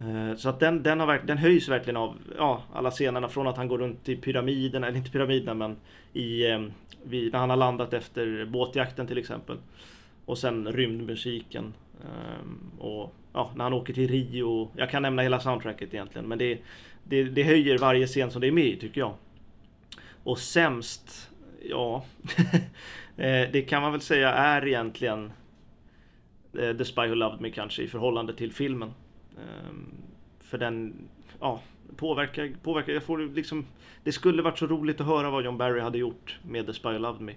Eh, så att den, den, har, den höjs verkligen av ja, alla scenerna från att han går runt i pyramiderna, eller inte pyramiderna men i, eh, vid, när han har landat efter båtjakten till exempel. Och sen rymdmusiken. Ehm, och ja, när han åker till Rio. Jag kan nämna hela soundtracket egentligen. Men det, det, det höjer varje scen som det är med i tycker jag. Och sämst, ja. Eh, det kan man väl säga är egentligen eh, The Spy Who Loved Me kanske i förhållande till filmen. Ehm, för den, ja, påverkar, påverkar, jag får liksom Det skulle varit så roligt att höra vad John Barry hade gjort med The Spy Who Loved Me.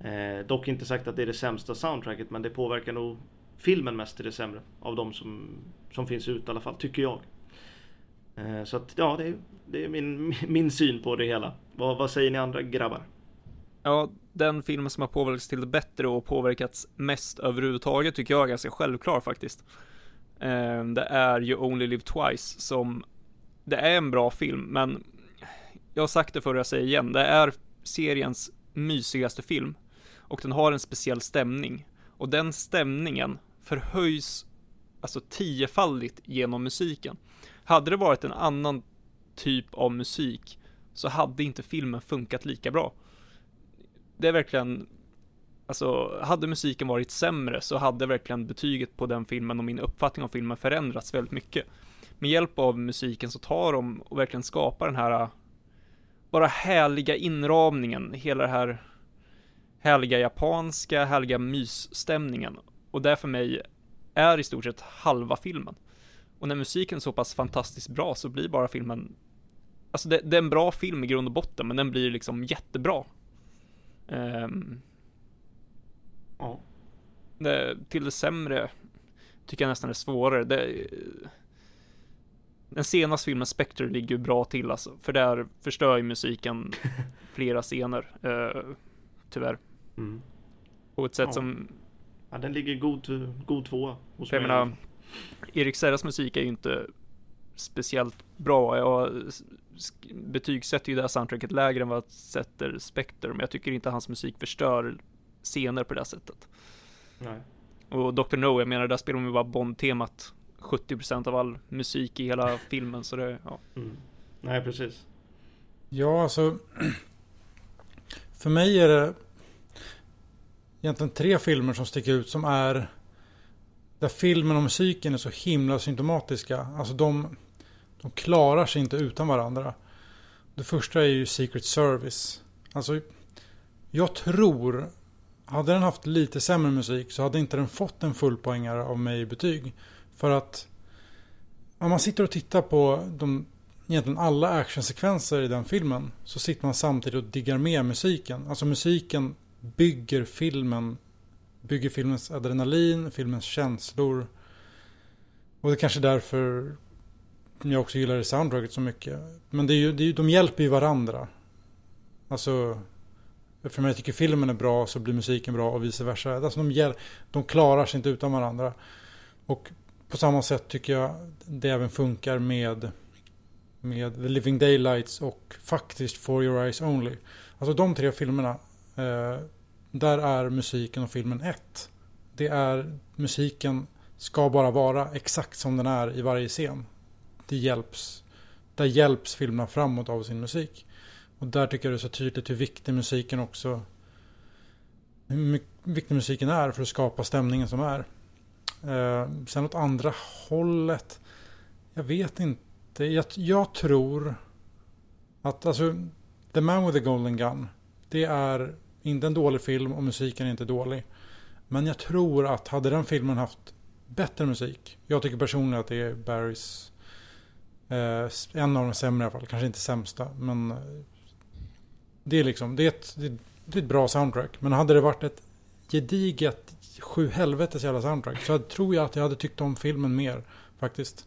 Eh, dock inte sagt att det är det sämsta soundtracket men det påverkar nog filmen mest till det sämre. Av de som, som finns ut i alla fall, tycker jag. Eh, så att ja, det är, det är min, min syn på det hela. Vad, vad säger ni andra grabbar? Ja, den filmen som har påverkats till det bättre och påverkats mest överhuvudtaget tycker jag är ganska självklar faktiskt. Eh, det är ju Only Live Twice som, det är en bra film, men jag har sagt det förr, jag säger igen, det är seriens mysigaste film och den har en speciell stämning. Och den stämningen förhöjs alltså tiofaldigt genom musiken. Hade det varit en annan typ av musik så hade inte filmen funkat lika bra. Det är verkligen, alltså hade musiken varit sämre så hade verkligen betyget på den filmen och min uppfattning om filmen förändrats väldigt mycket. Med hjälp av musiken så tar de och verkligen skapar den här bara härliga inramningen, hela det här härliga japanska, härliga mysstämningen. Och det för mig är i stort sett halva filmen. Och när musiken är så pass fantastiskt bra så blir bara filmen Alltså det, det är en bra film i grund och botten, men den blir liksom jättebra. Um, ja. Det, till det sämre tycker jag nästan är svårare. Det, den senaste filmen Spectre ligger bra till alltså, för där förstör ju musiken flera scener. Uh, tyvärr. Mm. På ett sätt ja. som... Ja, den ligger god, god tvåa hos mig. Jag menar, Erik Serras musik är ju inte speciellt bra. Jag betygsätter ju det här soundtracket lägre än vad jag sätter Spectre, men jag tycker inte hans musik förstör scener på det sättet. Nej. Och Dr. No, jag menar, där spelar de ju bara Bond-temat 70% av all musik i hela filmen så det, ja. Mm. Nej, precis. Ja, alltså. För mig är det egentligen tre filmer som sticker ut som är där filmen och musiken är så himla symptomatiska. Alltså de, de klarar sig inte utan varandra. Det första är ju Secret Service. Alltså, jag tror, hade den haft lite sämre musik så hade inte den fått en fullpoängare av mig i betyg. För att om man sitter och tittar på de, egentligen alla actionsekvenser i den filmen så sitter man samtidigt och diggar med musiken. Alltså musiken bygger filmen, bygger filmens adrenalin, filmens känslor. Och det är kanske därför jag också gillar det soundtracket så mycket. Men det är ju, det är, de hjälper ju varandra. Alltså, för mig tycker filmen är bra så blir musiken bra och vice versa. Alltså de, de klarar sig inte utan varandra. Och på samma sätt tycker jag det även funkar med, med The Living Daylights och faktiskt For Your Eyes Only. Alltså de tre filmerna, Eh, där är musiken och filmen ett. Det är musiken ska bara vara exakt som den är i varje scen. Det hjälps, där hjälps filmerna framåt av sin musik. Och där tycker jag det är så tydligt hur viktig musiken också hur viktig musiken är för att skapa stämningen som är. Eh, sen åt andra hållet. Jag vet inte. Jag, jag, tror att alltså The Man with the Golden Gun. Det är inte en dålig film och musiken är inte dålig. Men jag tror att hade den filmen haft bättre musik. Jag tycker personligen att det är Barrys eh, en av de sämre i alla fall. Kanske inte sämsta. Men eh, det är liksom det är, ett, det är ett bra soundtrack. Men hade det varit ett gediget sju helvetes jävla soundtrack. Så jag tror jag att jag hade tyckt om filmen mer faktiskt.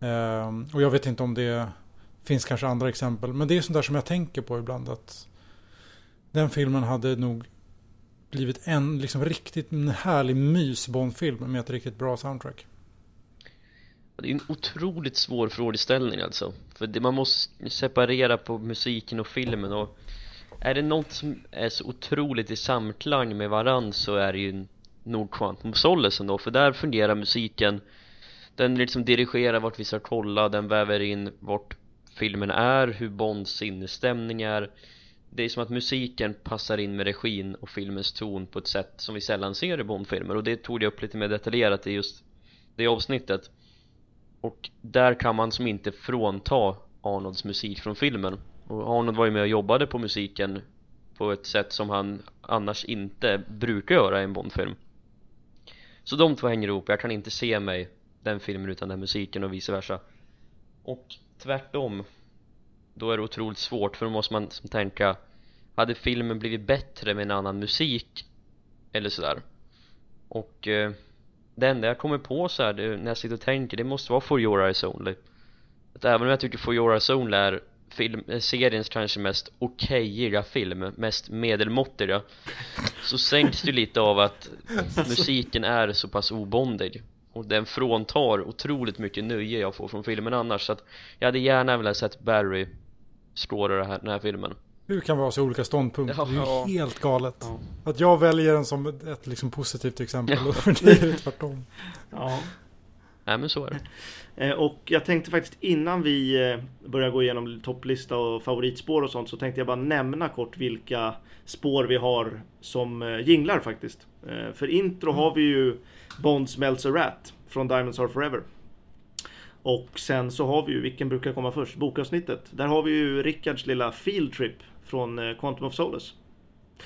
Eh, och jag vet inte om det finns kanske andra exempel. Men det är sånt där som jag tänker på ibland. att den filmen hade nog blivit en liksom riktigt härlig mysbondfilm med ett riktigt bra soundtrack. Det är en otroligt svår frågeställning alltså. För det, man måste separera på musiken och filmen och är det något som är så otroligt i samklang med varann så är det ju Nord Quantum Solace ändå för där fungerar musiken den liksom dirigerar vart vi ska kolla, den väver in vart filmen är, hur Bonds sinnesstämning är det är som att musiken passar in med regin och filmens ton på ett sätt som vi sällan ser i Bondfilmer. Och det tog jag upp lite mer detaljerat i just det avsnittet. Och där kan man som inte frånta Arnolds musik från filmen. Och Arnold var ju med och jobbade på musiken på ett sätt som han annars inte brukar göra i en Bondfilm. Så de två hänger ihop, jag kan inte se mig den filmen utan den musiken och vice versa. Och tvärtom då är det otroligt svårt för då måste man tänka hade filmen blivit bättre med en annan musik? Eller sådär. Och eh, det enda jag kommer på så här, det, när jag sitter och tänker det måste vara For Your Eyes Only. Att även om jag tycker For Your Eyes Only är film, eh, seriens kanske mest okejiga film, mest medelmåttiga så sänks det lite av att musiken är så pass obondig och den fråntar otroligt mycket nöje jag får från filmen annars. Så att jag hade gärna velat sett Barry skåra här, den här filmen hur kan vi ha så olika ståndpunkter? det är ju helt galet. Ja. Att jag väljer den som ett liksom positivt exempel ja. och det är tvärtom. Ja. Nej men så är det. Eh, och jag tänkte faktiskt innan vi eh, börjar gå igenom topplista och favoritspår och sånt så tänkte jag bara nämna kort vilka spår vi har som eh, jinglar faktiskt. För intro har vi ju Bond Smells a Rat från Diamonds Are Forever. Och sen så har vi ju, vilken brukar komma först? Bokavsnittet. Där har vi ju Rickards lilla Field Trip från Quantum of Solace.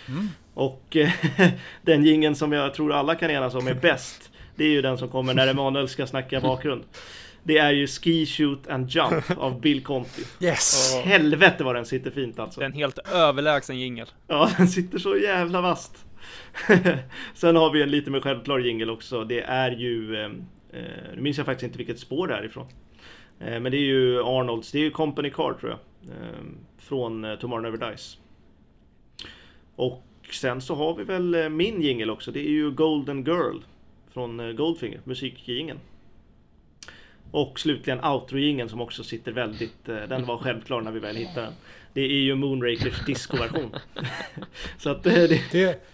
Mm. Och den gingen som jag tror alla kan enas om är bäst. Det är ju den som kommer när Emanuel ska snacka bakgrund. Det är ju Ski Shoot and Jump av Bill Conti. Yes! Och helvete vad den sitter fint alltså. Det är en helt överlägsen jingel. Ja, den sitter så jävla vast. Sen har vi en lite mer självklar jingel också. Det är ju, eh, eh, Eh, nu minns jag faktiskt inte vilket spår det är ifrån. Eh, men det är ju Arnolds, det är ju Company Car tror jag. Eh, från eh, Tomorrow Never Dies. Och sen så har vi väl eh, min jingel också. Det är ju Golden Girl från Goldfinger, musikjingeln. Och slutligen outro som också sitter väldigt, eh, den var självklar när vi väl hittade den. Det är ju Moonrakers discoversion. Så att eh, det... det...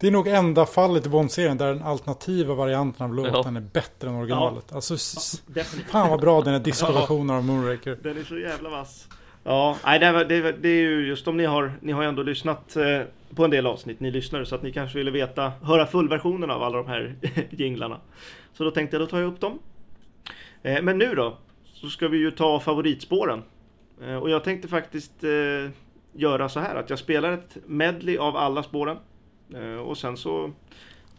Det är nog enda fallet i Bond-serien där den alternativa varianten av låten är bättre än originalet. Alltså, s- Definitivt. fan vad bra den är disco-versionen av Moonraker. Den är så jävla vass. Ja, nej, det, det, det är ju just om ni har, ni har ju ändå lyssnat eh, på en del avsnitt, ni lyssnare, så att ni kanske ville veta, höra fullversionen av alla de här jinglarna. Så då tänkte jag, då tar jag upp dem. Eh, men nu då, så ska vi ju ta favoritspåren. Eh, och jag tänkte faktiskt göra så här att jag spelar ett medley av alla spåren. Eh, och sen så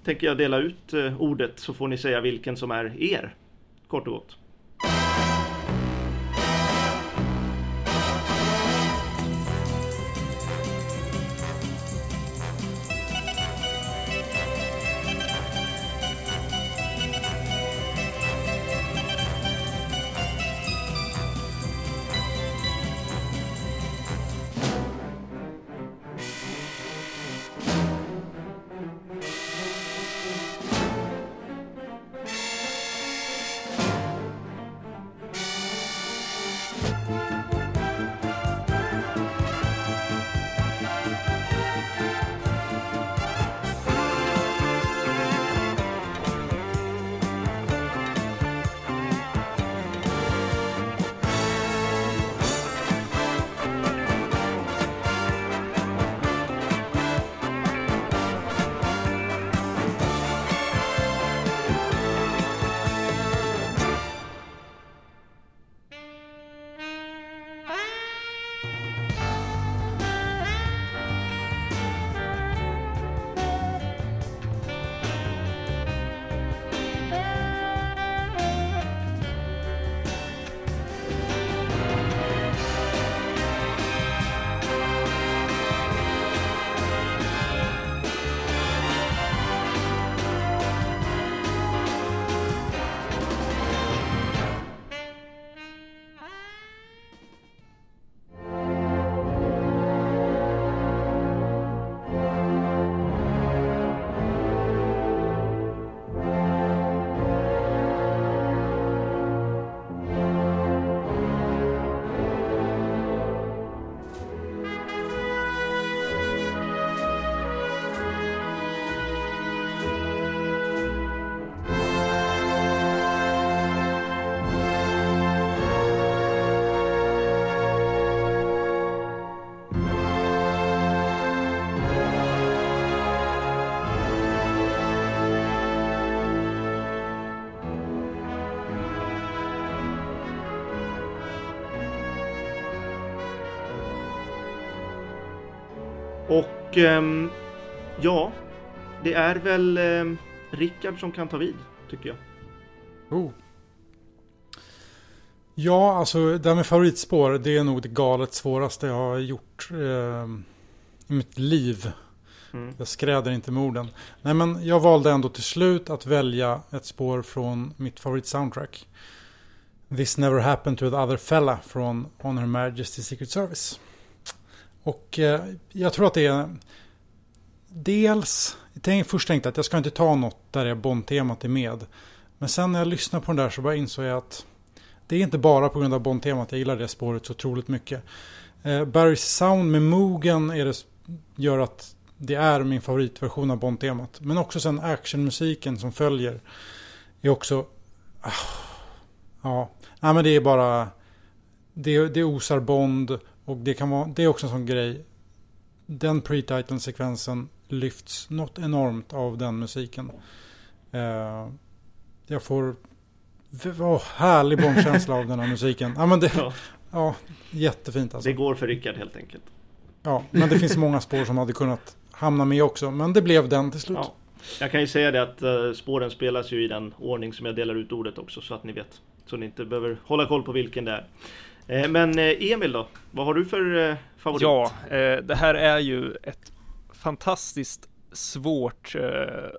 tänker jag dela ut eh, ordet så får ni säga vilken som är er. Kort och gott. Och ehm, ja, det är väl um, Rickard som kan ta vid, tycker jag. Oh. Ja, alltså det här med favoritspår, det är nog det galet svåraste jag har gjort eh, i mitt liv. Mm. Jag skräder inte med orden. Nej, men jag valde ändå till slut att välja ett spår från mitt favoritsoundtrack. This never happened to the other fella från On Her Majesty's Secret Service. Och eh, jag tror att det är dels, jag först tänkte jag att jag ska inte ta något där det Bond-temat är med. Men sen när jag lyssnade på den där så bara insåg jag att det är inte bara på grund av Bond-temat jag gillar det spåret så otroligt mycket. Eh, Barrys sound med Mogen är det, gör att det är min favoritversion av Bond-temat. Men också sen actionmusiken som följer är också... Ah, ja, nej men det är bara... Det, det osar Bond och det kan vara... Det är också en sån grej. Den pre-title-sekvensen lyfts något enormt av den musiken. Eh, jag får... Oh, härlig Bond-känsla av den här musiken. Ja, men det, Ja, ja, jättefint alltså. det går för Rickard helt enkelt. Ja, men det finns många spår som hade kunnat hamna med också. Men det blev den till slut. Ja. Jag kan ju säga det att uh, spåren spelas ju i den ordning som jag delar ut ordet också så att ni vet. Så ni inte behöver hålla koll på vilken det är. Eh, men eh, Emil då? Vad har du för eh, favorit? Ja, det här är ju ett fantastiskt svårt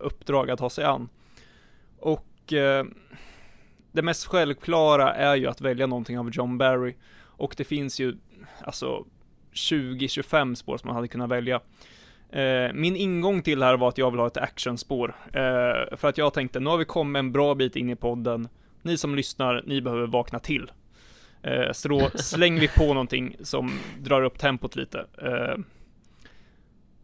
uppdrag att ta sig an. Och det mest självklara är ju att välja någonting av John Barry. Och det finns ju alltså 20-25 spår som man hade kunnat välja. Min ingång till det här var att jag vill ha ett actionspår. För att jag tänkte, nu har vi kommit en bra bit in i podden. Ni som lyssnar, ni behöver vakna till. Eh, så då slänger vi på någonting som drar upp tempot lite. Eh,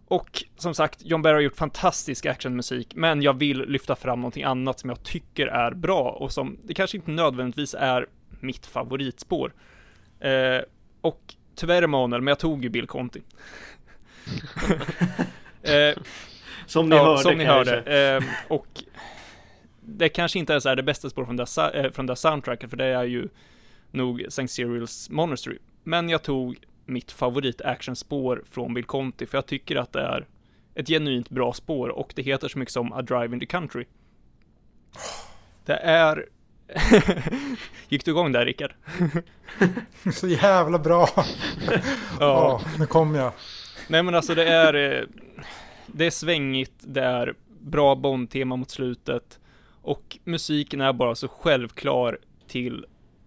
Och som sagt, John Barry har gjort fantastisk actionmusik, men jag vill lyfta fram någonting annat som jag tycker är bra och som det kanske inte nödvändigtvis är mitt favoritspår. Eh, och tyvärr Emanuel, men jag tog ju Bill Conti. eh, som ni ja, hörde. Som ni hörde. Eh, och det kanske inte ens är det bästa spåret från det, från det soundtracket, för det är ju nog St. Cyrils Monastery. Men jag tog mitt favorit actionspår från Bill Conti, för jag tycker att det är ett genuint bra spår och det heter så mycket som A Drive in the Country. Det är... Gick du igång där Rickard? så jävla bra! ja, oh, nu kom jag. Nej men alltså det är... Eh, det är svängigt, det är bra Bond-tema mot slutet och musiken är bara så självklar till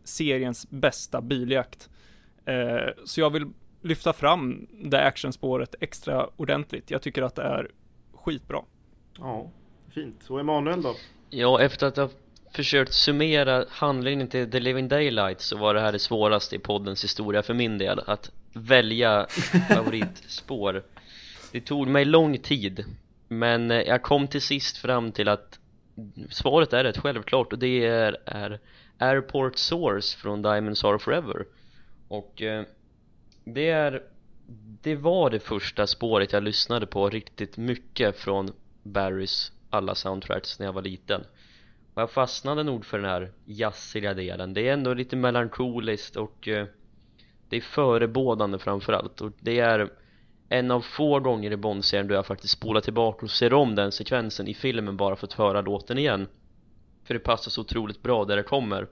seriens bästa biljakt. Eh, så jag vill lyfta fram det actionspåret extra ordentligt. Jag tycker att det är skitbra. Ja, fint. Och Emanuel då? Ja, efter att ha försökt summera handlingen till The Living Daylight så var det här det svåraste i poddens historia för min del att välja favoritspår det tog mig lång tid men jag kom till sist fram till att svaret är rätt självklart och det är, är Airport Source från Diamonds Are Forever. Och eh, det är det var det första spåret jag lyssnade på riktigt mycket från Barrys alla soundtracks när jag var liten. Och jag fastnade nog för den här jazziga delen. Det är ändå lite melankoliskt och eh, det är förebådande framförallt. Och det är en av få gånger i Bond-serien då jag faktiskt spolar tillbaka och ser om den sekvensen i filmen bara för att höra låten igen för det passar så otroligt bra där det kommer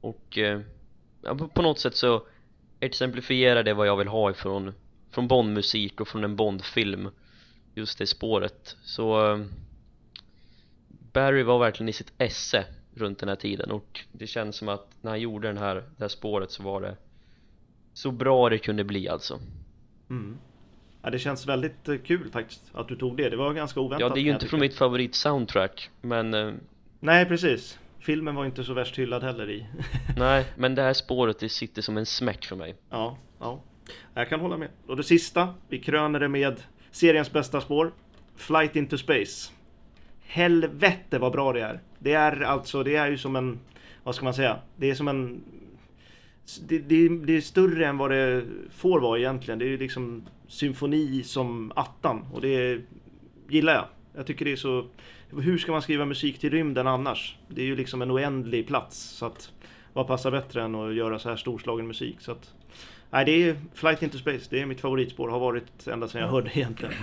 och eh, på något sätt så exemplifierar det vad jag vill ha ifrån från Bond-musik och från en Bond-film just det spåret så eh, Barry var verkligen i sitt esse runt den här tiden och det känns som att när han gjorde den här, det här spåret så var det så bra det kunde bli alltså mm. Ja, det känns väldigt eh, kul faktiskt att du tog det. Det var ganska oväntat. Ja, det är ju inte från mitt favorit soundtrack, men... Nej, precis. Filmen var inte så värst hyllad heller i. Nej, men det här spåret det sitter som en smäck för mig. Ja, ja. Jag kan hålla med. Och det sista, vi kröner det med seriens bästa spår. Flight into Space. Helvete vad bra det är. Det är alltså, det är ju som en, vad ska man säga? Det är som en det, det, det, är större än vad det får vara egentligen. Det är ju liksom symfoni som attan och det gillar jag. Jag tycker det är så... Hur ska man skriva musik till rymden annars? Det är ju liksom en oändlig plats. Så att vad passar bättre än att göra så här storslagen musik? Så att, nej, det är Flight into Space. Det är mitt favoritspår. Har varit ända sedan jag hörde egentligen.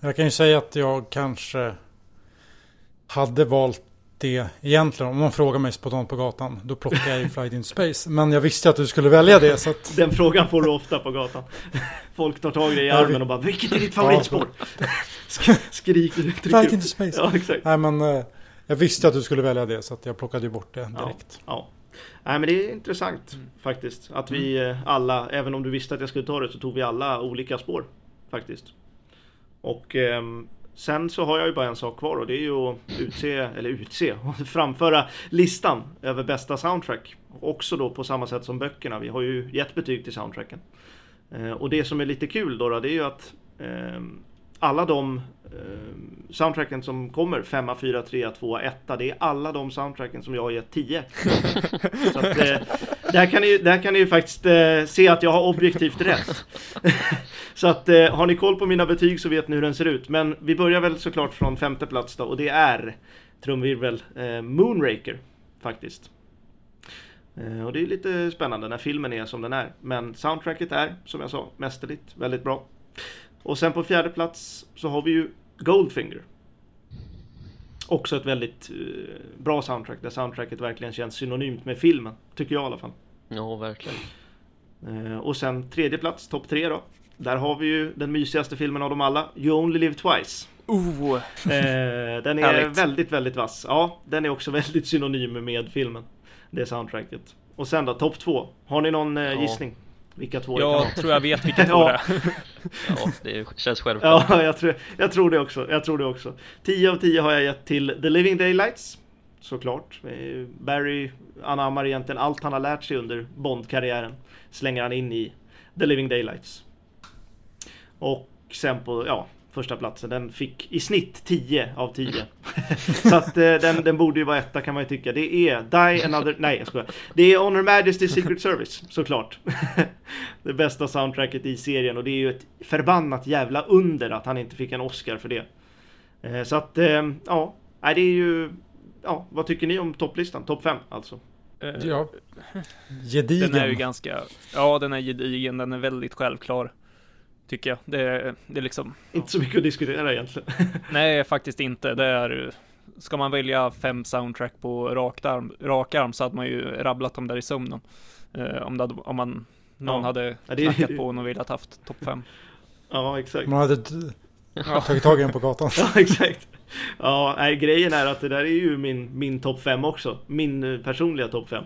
Jag kan ju säga att jag kanske hade valt det egentligen. Om någon frågar mig spontant på gatan, då plockar jag ju Flight in Space. Men jag visste att du skulle välja det. Så att... Den frågan får du ofta på gatan. Folk tar tag i dig i armen och bara Vilket är ditt favoritspår? Skriker du. Flight into Space. Ja, exakt. Nej, men eh, jag visste att du skulle välja det så att jag plockade bort det direkt. Ja, ja. Nej men det är intressant mm. faktiskt. Att vi mm. eh, alla, även om du visste att jag skulle ta det, så tog vi alla olika spår. Faktiskt. Och ehm, Sen så har jag ju bara en sak kvar och det är ju att utse, eller utse, framföra listan över bästa soundtrack. Också då på samma sätt som böckerna. Vi har ju gett betyg till soundtracken. Eh, och det som är lite kul då, då det är ju att eh, alla de eh, soundtracken som kommer, 5, 4, 3, 2, 1, det är alla de soundtracken som jag har gett 10. Så att, eh, där, kan ni, där kan ni ju faktiskt eh, se att jag har objektivt rätt. så att eh, har ni koll på mina betyg så vet ni hur den ser ut. Men vi börjar väl såklart från femte plats då och det är trumvirvel eh, Moonraker faktiskt. Eh, och det är lite spännande när filmen är som den är. Men soundtracket är, som jag sa, mästerligt, väldigt bra. Och sen på fjärde plats så har vi ju Goldfinger. Också ett väldigt eh, bra soundtrack, där soundtracket verkligen känns synonymt med filmen. Tycker jag i alla fall. Ja, verkligen. Eh, och sen tredje plats, topp tre då. Där har vi ju den mysigaste filmen av dem alla, You Only Live Twice. Oh. Den är väldigt, väldigt vass. Ja, den är också väldigt synonym med filmen. Det soundtracket. Och sen då, topp två. Har ni någon eh, gissning? Vilka två jag det kan tror jag vet vilka två det är. ja, det känns självklart. Ja, jag tror, jag tror det också. Jag tror det också. 10 av 10 har jag gett till The Living Daylights. Såklart. Barry anammar egentligen allt han har lärt sig under Bond-karriären. Slänger han in i The Living Daylights. Och sen på, ja, första platsen. Den fick i snitt 10 av 10. så att eh, den, den borde ju vara etta kan man ju tycka. Det är Die Another... Nej jag skojar. Det är On Her Majesty's Secret Service, såklart. det bästa soundtracket i serien och det är ju ett förbannat jävla under att han inte fick en Oscar för det. Eh, så att, eh, ja. Nej, det är ju... Ja, vad tycker ni om topplistan? Topp 5 alltså. Eh, Ja. Gedigen. Den är ju ganska, ja den är gedigen, den är väldigt självklar. Tycker jag. Det det är liksom, Inte så mycket att diskutera egentligen. nej faktiskt inte. Det är, ska man välja fem soundtrack på rak arm, rak arm så hade man ju rabblat dem där i sömnen. Eh, om, hade, om man, någon Ja. hade Ja, det knackat på och velat haft topp fem. ja, exakt. Man hade d- tagit tag i en på gatan. Ja, exakt. Ja, nej, grejen är att det där är ju min, min topp 5 också. Min eh, personliga topp 5.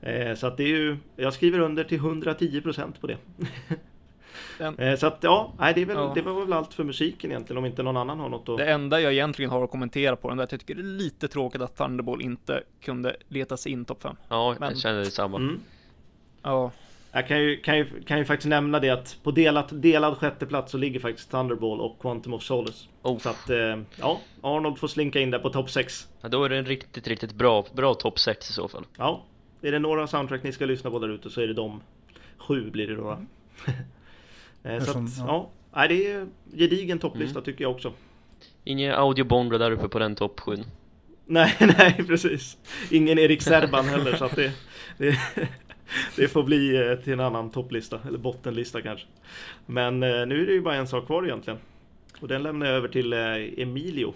Eh, så att det är ju, jag skriver under till 110% på det. Den- eh, så att ja, nej, det, är väl, Ja. det var väl allt för musiken egentligen om inte någon annan har något att... Det enda jag egentligen har att kommentera på den där, att jag tycker det är lite tråkigt att Thunderball inte kunde leta sig in topp fem. Ja, Men- jag känner detsamma. Mm. Ja, Jag kan ju, kan, ju, kan ju faktiskt nämna det att på delat, delad sjätte plats så ligger faktiskt Thunderball och Quantum of Solace. Oh. Så att, eh, ja, Arnold får slinka in där på topp 6. Ja, då är det en riktigt, riktigt bra, bra topp 6 i så fall. Ja, är det några soundtrack ni ska lyssna på där ute så är det de sju blir det då. va? Eh, så att, ja. ja. Det är gedigen topplista tycker jag också. Ingen audiobonda där uppe på den topp 7. Nej, nej precis. Ingen Erik Serban heller så att det, det, det får bli eh, till en annan topplista, eller bottenlista kanske. Men eh, nu är det ju bara en sak kvar egentligen. Och den lämnar jag över till Emilio.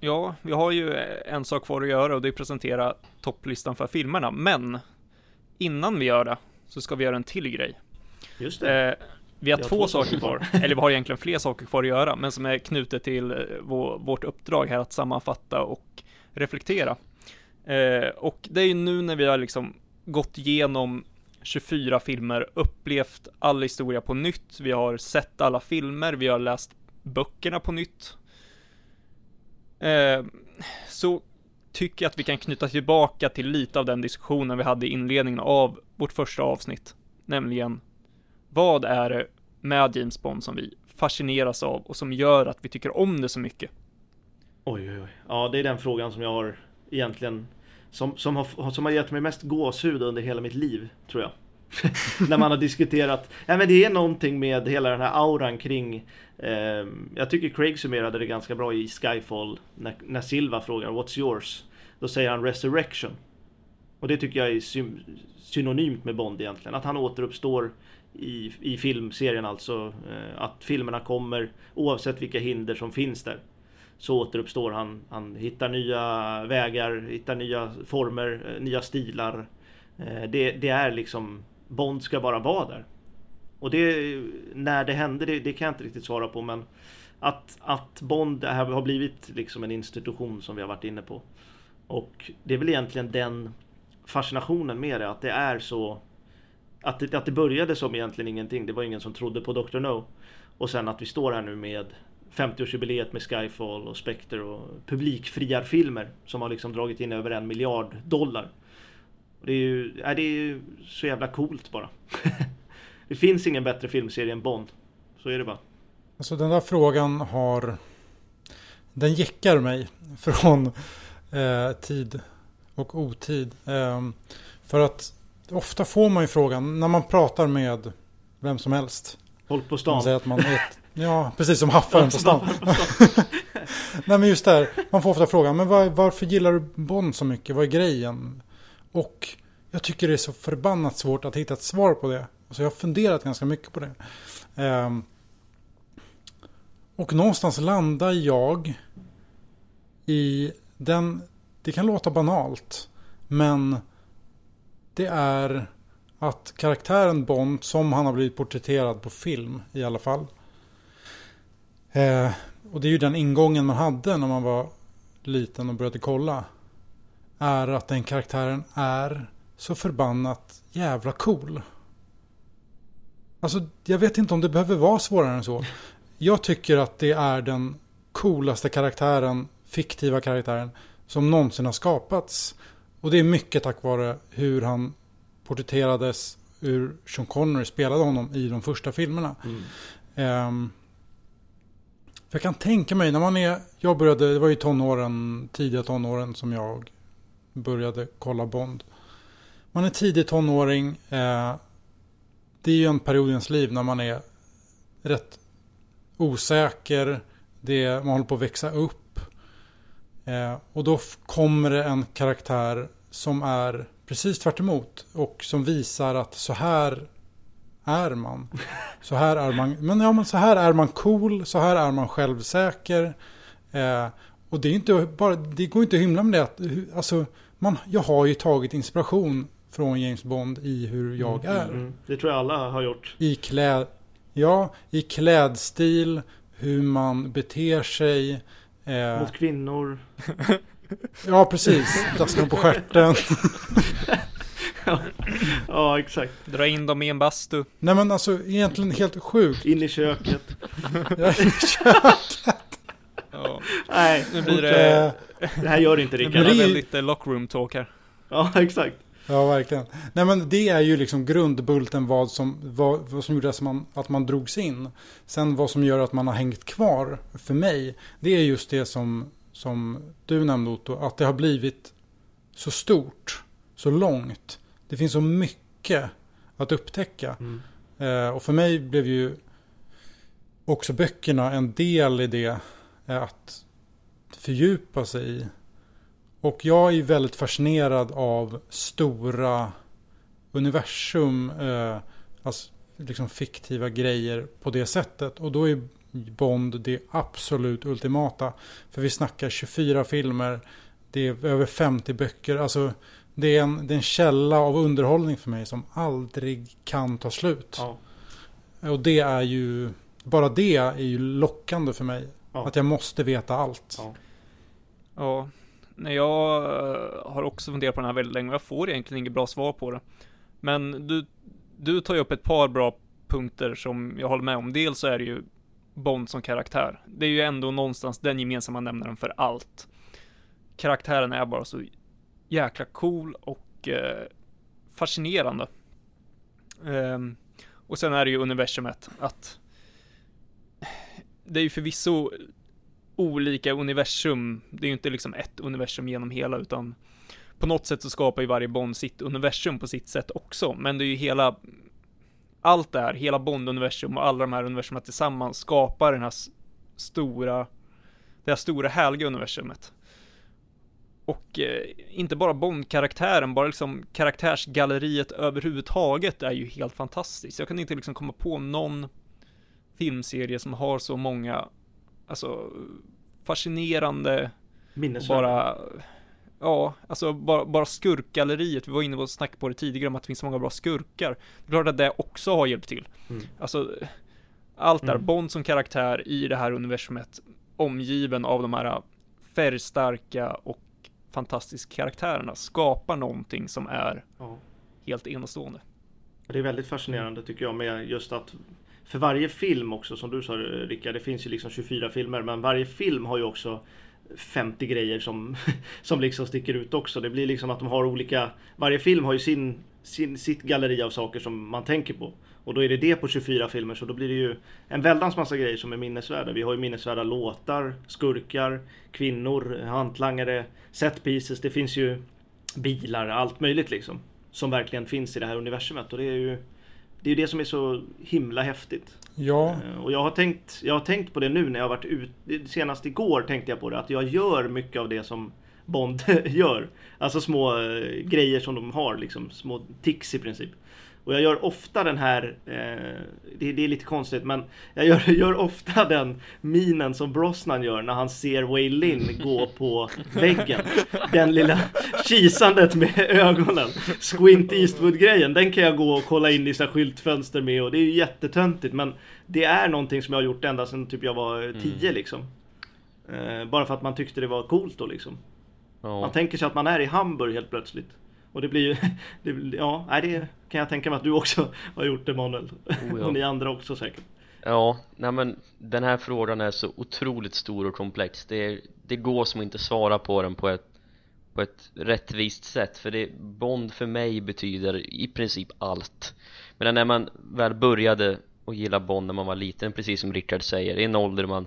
ja, vi har ju en sak kvar att göra och det är att presentera topplistan för filmerna. Men innan vi gör det så ska vi göra en till grej. Just det. Eh, vi har har två två saker saker kvar, eller vi har egentligen fler saker kvar att göra, men som är knutet till eh, vår, vårt uppdrag här att sammanfatta och reflektera. Eh, och det är ju nu när vi har liksom gått igenom 24 filmer, upplevt all historia på nytt, vi har sett alla filmer, vi har läst böckerna på nytt. Eh, så tycker jag att vi kan knyta tillbaka till lite av den diskussionen vi hade i inledningen av vårt första avsnitt, nämligen vad är det med James Bond som vi fascineras av och som gör att vi tycker om det så mycket? Oj, oj, oj. Ja, det är den frågan som jag har egentligen som, som, har, som har gett mig mest gåshud under hela mitt liv, tror jag. När man har diskuterat, ja men det är någonting med hela den här auran kring eh, Jag tycker Craig summerade det ganska bra i Skyfall när, när Silva frågar What's yours? Då säger han Resurrection Och det tycker jag är sy synonymt med Bond egentligen, att han återuppstår i, i filmserien alltså eh, Att filmerna kommer oavsett vilka hinder som finns där så återuppstår han. Han hittar nya vägar, hittar nya former, eh, nya stilar. Eh, det, det är liksom Bond ska bara vara där. Och det, när det hände, det, det kan jag inte riktigt svara på men att, att Bond har blivit liksom en institution som vi har varit inne på. Och det är väl egentligen den fascinationen med det, att det är så att det, att det började som egentligen ingenting. Det var ingen som trodde på Dr. No. Och sen att vi står här nu med 50-årsjubileet med Skyfall och Spectre och publikfriarfilmer som har liksom dragit in över en miljard dollar. Och det är ju, ja, det är ju så jävla coolt bara. det finns ingen bättre filmserie än Bond. Så är det bara. Alltså den där frågan har... Den jäckar mig från eh, tid och otid. Eh, för att ofta får man ju frågan när man pratar med vem som helst. Folk på Man stan. säger att man är ett, Ja, precis som haffaren på stan. Nej men just där, man får ofta frågan, men var, varför gillar du Bond så mycket? Vad är grejen? Och jag tycker det är så förbannat svårt att hitta ett svar på det. Så jag har funderat ganska mycket på det. Ehm, och någonstans landar jag i den, det kan låta banalt, men det är att karaktären Bond, som han har blivit porträtterad på film i alla fall. Eh, och det är ju den ingången man hade när man var liten och började kolla. Är att den karaktären är så förbannat jävla cool. Alltså, jag vet inte om det behöver vara svårare än så. Jag tycker att det är den coolaste karaktären, fiktiva karaktären, som någonsin har skapats. Och det är mycket tack vare hur han porträtterades, hur Sean Connery spelade honom i de första filmerna. Mm. Ehm, För jag kan tänka mig när man är, jag började, det var ju tonåren, tidiga tonåren som jag började kolla Bond. Man är tidig tonåring, eh, det är ju en period i ens liv när man är rätt osäker, det, man håller på att växa upp. Eh, och då kommer det en karaktär som är precis tvärt emot och som visar att så här är man. Så här är man, men ja, men så här är man cool, så här är man självsäker. Eh, och det är inte bara, det går inte att hymla med det att, alltså, man, jag har ju tagit inspiration från James Bond i hur jag är. Mm. Det tror jag alla har gjort. I kläd, ja, i klädstil, hur man beter sig. Eh, Mot kvinnor. ja, precis. Dasken på stjärten. Ja, exakt. Dra in dem i en bastu. Nej men alltså egentligen helt sjukt. In i köket. Ja, Nej, nu blir det, det här gör inte nu Rickard. blir det det är- väldigt lockroom talk här. Ja, exakt. Ja, verkligen. Nej, men det är ju liksom grundbulten vad som, vad, vad som gjorde att man, att man drogs in. Sen vad som gör att man har hängt kvar för mig, det är just det som, som du nämnde Otto, att det har blivit så stort, så långt. Det finns så mycket att upptäcka. Mm. Eh, och för mig blev ju också böckerna en del i det eh, att fördjupa sig i. Och jag är väldigt fascinerad av stora universum, eh, alltså liksom fiktiva grejer på det sättet. Och då är Bond det absolut ultimata. För vi snackar 24 filmer, det är över 50 böcker. Alltså det är en, det är en källa av underhållning för mig som aldrig kan ta slut. Ja. Och det är ju, bara det är ju lockande för mig. Ja. Att jag måste veta allt. Ja. Ja, nej, jag eh, har också funderat på den här väldigt länge och jag får egentligen inget bra svar på det. Men du, du tar ju upp ett par bra punkter som jag håller med om. Dels så är det ju Bond som karaktär. Det är ju ändå någonstans den gemensamma nämnaren för allt. Karaktären är bara så jäkla cool och eh, fascinerande. Um, och sen är det ju universumet att det är ju förvisso olika universum. Det är ju inte liksom ett universum genom hela, utan på något sätt så skapar ju varje Bond sitt universum på sitt sätt också. Men det är ju hela, allt det här, hela Bond-universum och alla de här universumen tillsammans skapar den här stora, det här stora härliga universumet. Och eh, inte bara Bond-karaktären, bara liksom karaktärsgalleriet överhuvudtaget är ju helt fantastiskt. Jag kan inte liksom komma på någon filmserie som har så många, alltså fascinerande Minnesvärd. bara Ja, alltså bara, bara skurkgalleriet, vi var inne på att snacka på det tidigare om att det finns så många bra skurkar. Det är klart att det också har hjälpt till. Mm. Alltså, allt där, Mm. Bond som karaktär i det här universumet, omgiven av de här färgstarka och fantastiska karaktärerna, skapar någonting som är Ja. helt enastående. Det är väldigt fascinerande tycker jag med just att för varje film också som du sa Rickard, det finns ju liksom 24 filmer men varje film har ju också 50 grejer som, som liksom sticker ut också. Det blir liksom att de har olika, varje film har ju sin, sin, sitt galleri av saker som man tänker på. Och då är det det på 24 filmer så då blir det ju en väldans massa grejer som är minnesvärda. Vi har ju minnesvärda låtar, skurkar, kvinnor, hantlangare, set pieces. Det finns ju bilar, allt möjligt liksom. Som verkligen finns i det här universumet och det är ju det är ju det som är så himla häftigt. Ja, Eh, Och jag har tänkt, jag har tänkt på det nu när jag har varit ute, senast igår tänkte jag på det, att jag gör mycket av det som Bond gör. Alltså små eh, grejer som de har, liksom små tics i princip. Och jag gör ofta den här, eh, det, det är lite konstigt, men jag gör, gör ofta den minen som Brosnan gör när han ser Wei Lin gå på väggen. Den lilla kisandet med ögonen. Squint Eastwood-grejen, den kan jag gå och kolla in i sina skyltfönster med och det är ju jättetöntigt men det är någonting som jag har gjort ända sedan typ jag var eh, 10 liksom. Eh, bara för att man tyckte det var coolt då liksom. Ja. Man tänker sig att man är i Hamburg helt plötsligt. Och det blir ju, det, ja, nej, det kan jag tänka mig att du också har gjort Emanuel. Oh, ja. Och ni andra också säkert. Ja, nej men den här frågan är så otroligt stor och komplex Det, det går som inte svara på den på ett, på ett rättvist sätt För det, Bond för mig betyder i princip allt Men när man väl började att gilla Bond när man var liten, precis som Rickard säger I en ålder man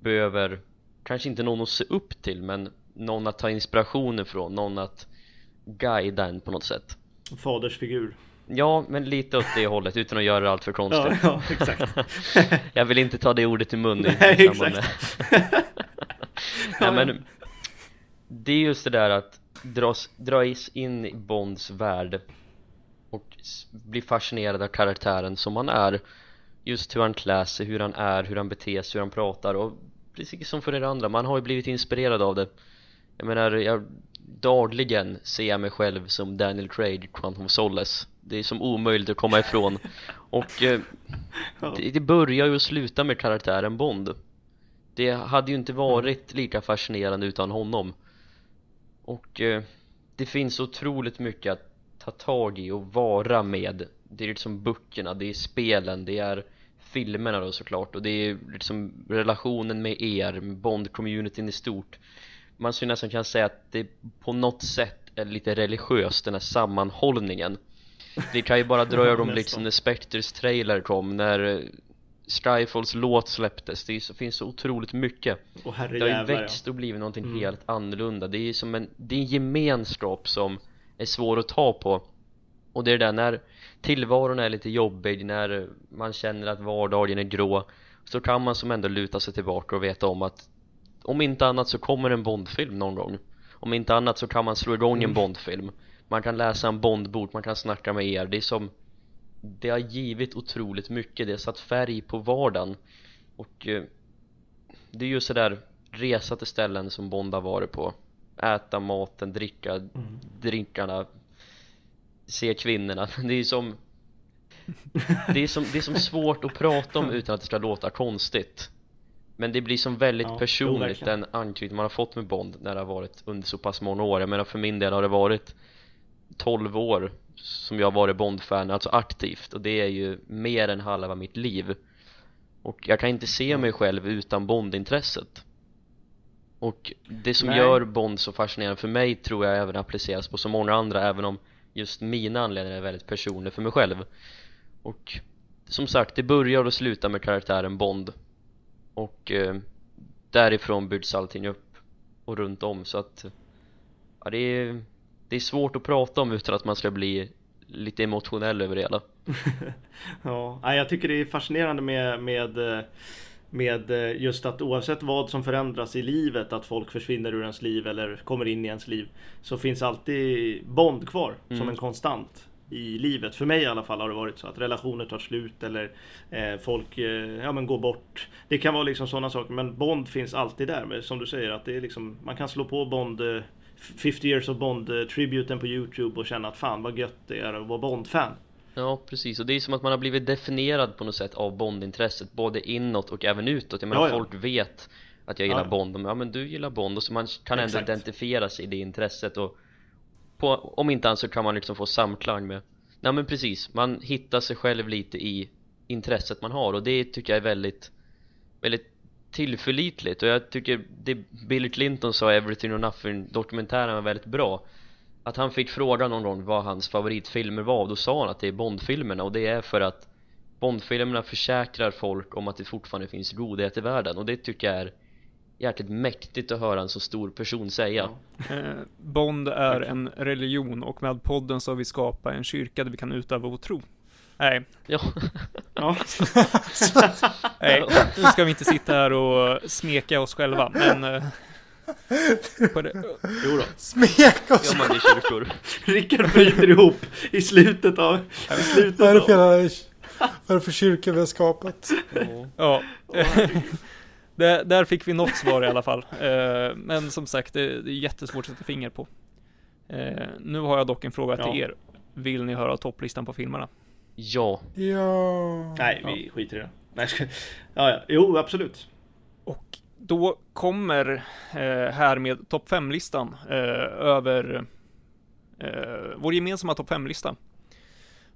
behöver kanske inte någon att se upp till men någon att ta inspiration ifrån, någon att guida en på något sätt. Fadersfigur. Ja, men lite åt det hållet utan att göra allt för konstigt. Ja, ja, exakt. Jag vill inte ta det ordet i mun i Nej, exakt. Nej men Det är just det där att dras, dras in i Bonds värld och bli fascinerad av karaktären som han är. Just hur han klär sig, hur han är, hur han beter sig, hur han pratar och precis som för er andra, man har ju blivit inspirerad av det. Jag menar, jag, dagligen ser jag mig själv som Daniel Craig, Quantum Solace. Det är som omöjligt att komma ifrån. Och eh, det, det börjar ju och slutar med karaktären Bond. Det hade ju inte varit lika fascinerande utan honom. Och eh, det finns otroligt mycket att ta tag i och vara med. Det är liksom böckerna, det är spelen, det är filmerna då såklart. Och det är liksom relationen med er, Bond-communityn i stort Man skulle nästan kunna säga att det på något sätt är lite religiöst den här sammanhållningen. Vi kan ju bara dra Ja, ögonblick nästan. som när Spectres trailer kom, när eh, Skyfalls låt släpptes, det så, finns så otroligt mycket. Och Det har ju växt och blivit någonting Mm. helt annorlunda. Det är ju som en, det är en gemenskap som är svår att ta på. Och det är det där när tillvaron är lite jobbig, när man känner att vardagen är grå Så kan man som ändå luta sig tillbaka och veta om att Om inte annat så kommer en Bondfilm någon gång. Om inte annat så kan man slå igång en Mm. Bondfilm. Man kan läsa en Bondbok, man kan snacka med er. Det är som Det har givit otroligt mycket, det har satt färg på vardagen. Och eh, Det är ju sådär Resa till ställen som Bond har varit på. Äta maten, dricka Mm. drinkarna Se kvinnorna, det är som det är, som, det är som svårt att prata om utan att det ska låta konstigt Men det blir som väldigt Ja, jo, personligt verkligen. den anknytning man har fått med Bond när det har varit under så pass många år. Jag menar för min del har det varit 12 år som jag har varit Bond-fan, alltså aktivt och det är ju mer än halva mitt liv. Och jag kan inte se mig själv utan Bond-intresset. Och det som Nej. gör Bond så fascinerande för mig tror jag även appliceras på så många andra även om just mina anledningar är väldigt personliga för mig själv. Och som sagt, det börjar och slutar med karaktären Bond Och eh, därifrån byggs allting upp och runt om. Så att Ja det är, det är svårt att prata om utan att man ska bli lite emotionell över det hela. Ja, jag tycker det är fascinerande med, med, eh, med eh, just att oavsett vad som förändras i livet, att folk försvinner ur ens liv eller kommer in i ens liv, så finns alltid Bond kvar som Mm. en konstant i livet. För mig i alla fall har det varit så att relationer tar slut eller eh, folk eh, ja, men går bort. Det kan vara liksom sådana saker, men Bond finns alltid där. Men som du säger, att det är liksom, man kan slå på Bond eh, 50 years of Bond-tributen på Youtube och känna att fan vad gött det är att vara Bond-fan. Ja precis, och det är som att man har blivit definierad på något sätt av Bondintresset både inåt och även utåt Jag menar Ja, ja. folk vet att jag gillar Ja. Bond, men ja men du gillar Bond och så man kan ändå Exakt. identifiera sig i det intresset och på, om inte annat så kan man liksom få samklang med Nej men precis, man hittar sig själv lite i intresset man har och det tycker jag är väldigt väldigt tillförlitligt. Och jag tycker det Bill Clinton sa i Everything or Nothing dokumentären var väldigt bra. Att han fick frågan någon gång vad hans favoritfilmer var och då sa han att det är Bondfilmerna och det är för att Bondfilmerna försäkrar folk om att det fortfarande finns godhet i världen och det tycker jag är jäkligt mäktigt att höra en så stor person säga Ja. Eh, Bond är en religion och med podden så har vi skapat en kyrka där vi kan utöva vår tro. Nej, Ja, Ja. nej, nu ska vi inte sitta här och smeka oss själva, men... eh, på det, Jo då. Smeka oss! gör man det i kyrkor Rickard bryter ihop i slutet av... I slutet Vad är det för, av... vad är det för kyrka vi har skapat? ja. Där, där fick vi något svar i alla fall. Eh, men som sagt, det, det är jättesvårt att sätta finger på. Eh, nu har jag dock en fråga till Ja. er. Vill ni höra topplistan på filmerna? Ja, Ja. Nej, vi skiter i det. Nej, ja, ja. Jo, absolut. Och då kommer eh, här med topp 5-listan eh, över eh, vår gemensamma topp 5-lista.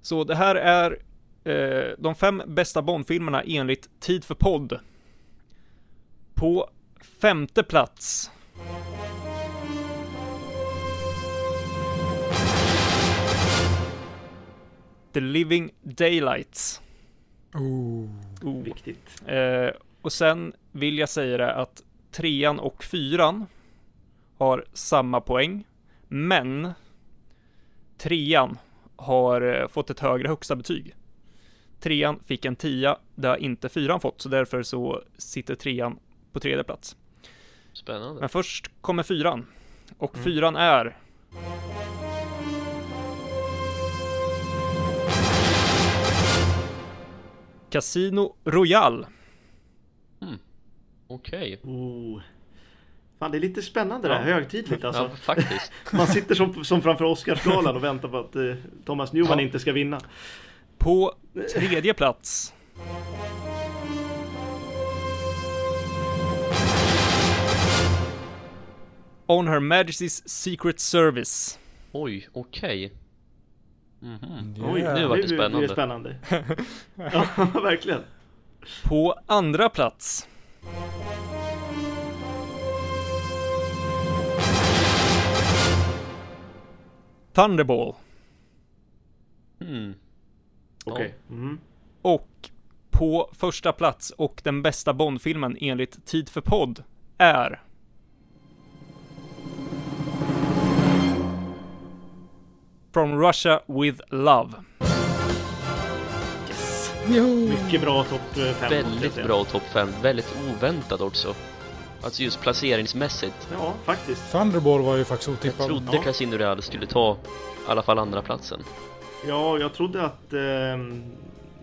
Så det här är eh, de fem bästa Bond-filmerna enligt Tid för podd. På femte plats. The Living Daylights. Oh. Oh. Viktigt. Eh, och sen vill jag säga det att trean och fyran har samma poäng, men trean har eh, fått ett högre högsta betyg. Trean fick en tia, det har inte fyran fått, så därför så sitter trean på tredje plats. Spännande. Men först kommer fyran. Och Mm. fyran är... Casino Royale. Okej. Oh. Fan, det är lite spännande det här, Ja. högtidligt alltså. Ja, faktiskt. Man sitter som, som framför Oscarsgalan och väntar på att eh, Thomas Newman Ja. inte ska vinna. På tredje plats. On Her Majesty's Secret Service. Oj, okej. Mhm. Oj, Yeah. nu vart det blir det spännande. spännande. ja, verkligen. På andra plats. Thunderball. Hmm. Okej. Mm. Och på första plats och den bästa Bondfilmen enligt Tid för podd är From Russia with Love. Yes. Mycket bra topp eh, fem. måste jag Väldigt säga. bra topp 5, väldigt oväntat också. Alltså just placeringsmässigt. Ja, faktiskt. Thunderball var ju faktiskt Jag otippad. trodde Ja. Casino Real skulle ta i alla fall andra platsen. Ja, jag trodde att... ehm,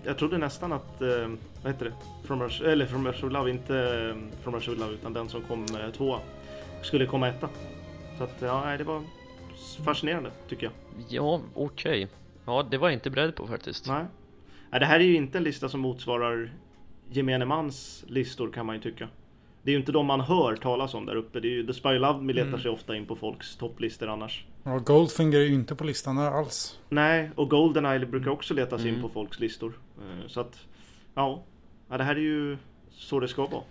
jag trodde nästan att... ehm, vad heter det? From Russia, eller From Russia with Love, inte um, From Russia with Love, utan den som kom uh, tvåa. Skulle komma etta. Så att, ja, det var fascinerande, tycker jag. Ja, okej. Ja, det var jag inte beredd på faktiskt. Nej. nej. Det här är ju inte en lista som motsvarar gemene mans listor, kan man ju tycka. Det är ju inte de man hör talas om där uppe. Det är ju, The Spy Who Loved Me letar Mm. sig ofta in på folks topplistor annars. Ja, Goldfinger är ju inte på listan där alls. Nej, och Goldeneye brukar också leta sig in Mm. på folks listor. Eh, Så att, ja. ja. Det här är ju så det ska vara.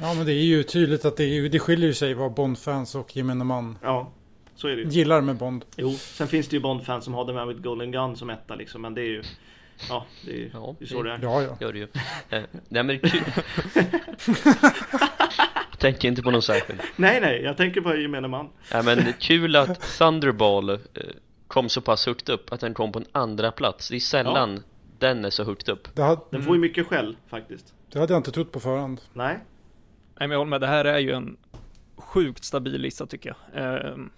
Ja, men det är ju tydligt att det, är, det skiljer ju sig vad Bond-fans och gemene man Ja, så är det ju. gillar med Bond. Jo, sen finns det ju Bond-fans som har The Man with Golden Gun som etta liksom, men det är ju... Ja, det är ju Ja, det är så det är. Ja, ja. Gör det ju. Eh, nej men det är kul. Tänker inte på någon särskild. Nej, nej, jag tänker på gemene man. Nej men det är kul att Thunderball eh, kom så pass högt upp, att den kom på en andra plats. Det är sällan den är så högt upp. Det, hade, Den får ju mycket skäll faktiskt. det hade jag inte trott på förhand. Nej, Nej, men jag håller med. Det här är ju en sjukt stabil lista tycker jag. Ehm,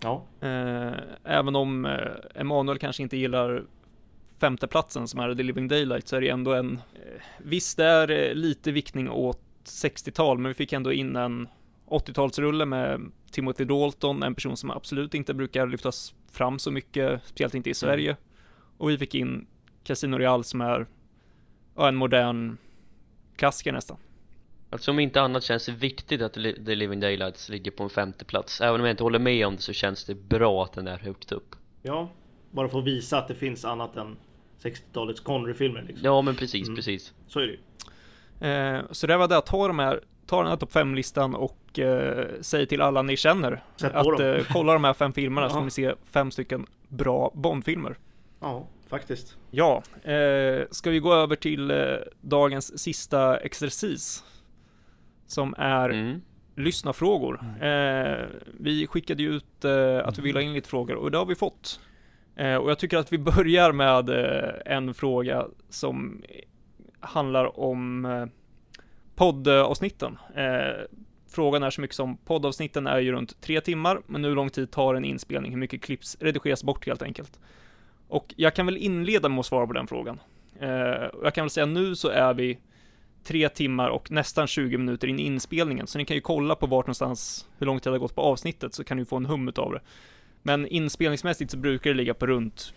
ja. eh, även om eh, Emanuel kanske inte gillar femteplatsen som är The Living Daylight så är det ändå en... Eh, visst, det är lite viktning åt 60-tal, men vi fick ändå in en 80-talsrulle med Timothy Dalton, en person som absolut inte brukar lyftas fram så mycket, speciellt inte i Sverige. Och vi fick in Casino Real som är ja, en modern klassiker nästan. Alltså om inte annat känns det viktigt att The Living Daylights ligger på en femte plats. Även om jag inte håller med om det så känns det bra att den är högt upp. Ja, bara för att visa att det finns annat än 60-talets Connery-filmer liksom. Ja men precis, Mm. precis. Så är det ju. Eh, så det var det, ta de här, ta den här topp 5-listan och eh, säg till alla ni känner Sätt att eh, kolla de här fem filmerna så kommer ni se fem stycken bra Bondfilmer. Ja, faktiskt. Ja, eh, ska vi gå över till eh, dagens sista exercis? Som är Mm. lyssnarfrågor. Eh, vi skickade ju ut eh, att vi ville ha in lite frågor och det har vi fått. Eh, och jag tycker att vi börjar med eh, en fråga som handlar om eh, poddavsnitten. Eh, frågan är så mycket som poddavsnitten är ju runt tre timmar, men hur lång tid tar en inspelning? Hur mycket klipps redigeras bort helt enkelt? Och jag kan väl inleda med att svara på den frågan. Eh, jag kan väl säga nu så är vi tre timmar och nästan 20 minuter in i inspelningen, så ni kan ju kolla på vart någonstans, hur lång tid det har gått på avsnittet, så kan ni få en hum av det. Men inspelningsmässigt så brukar det ligga på runt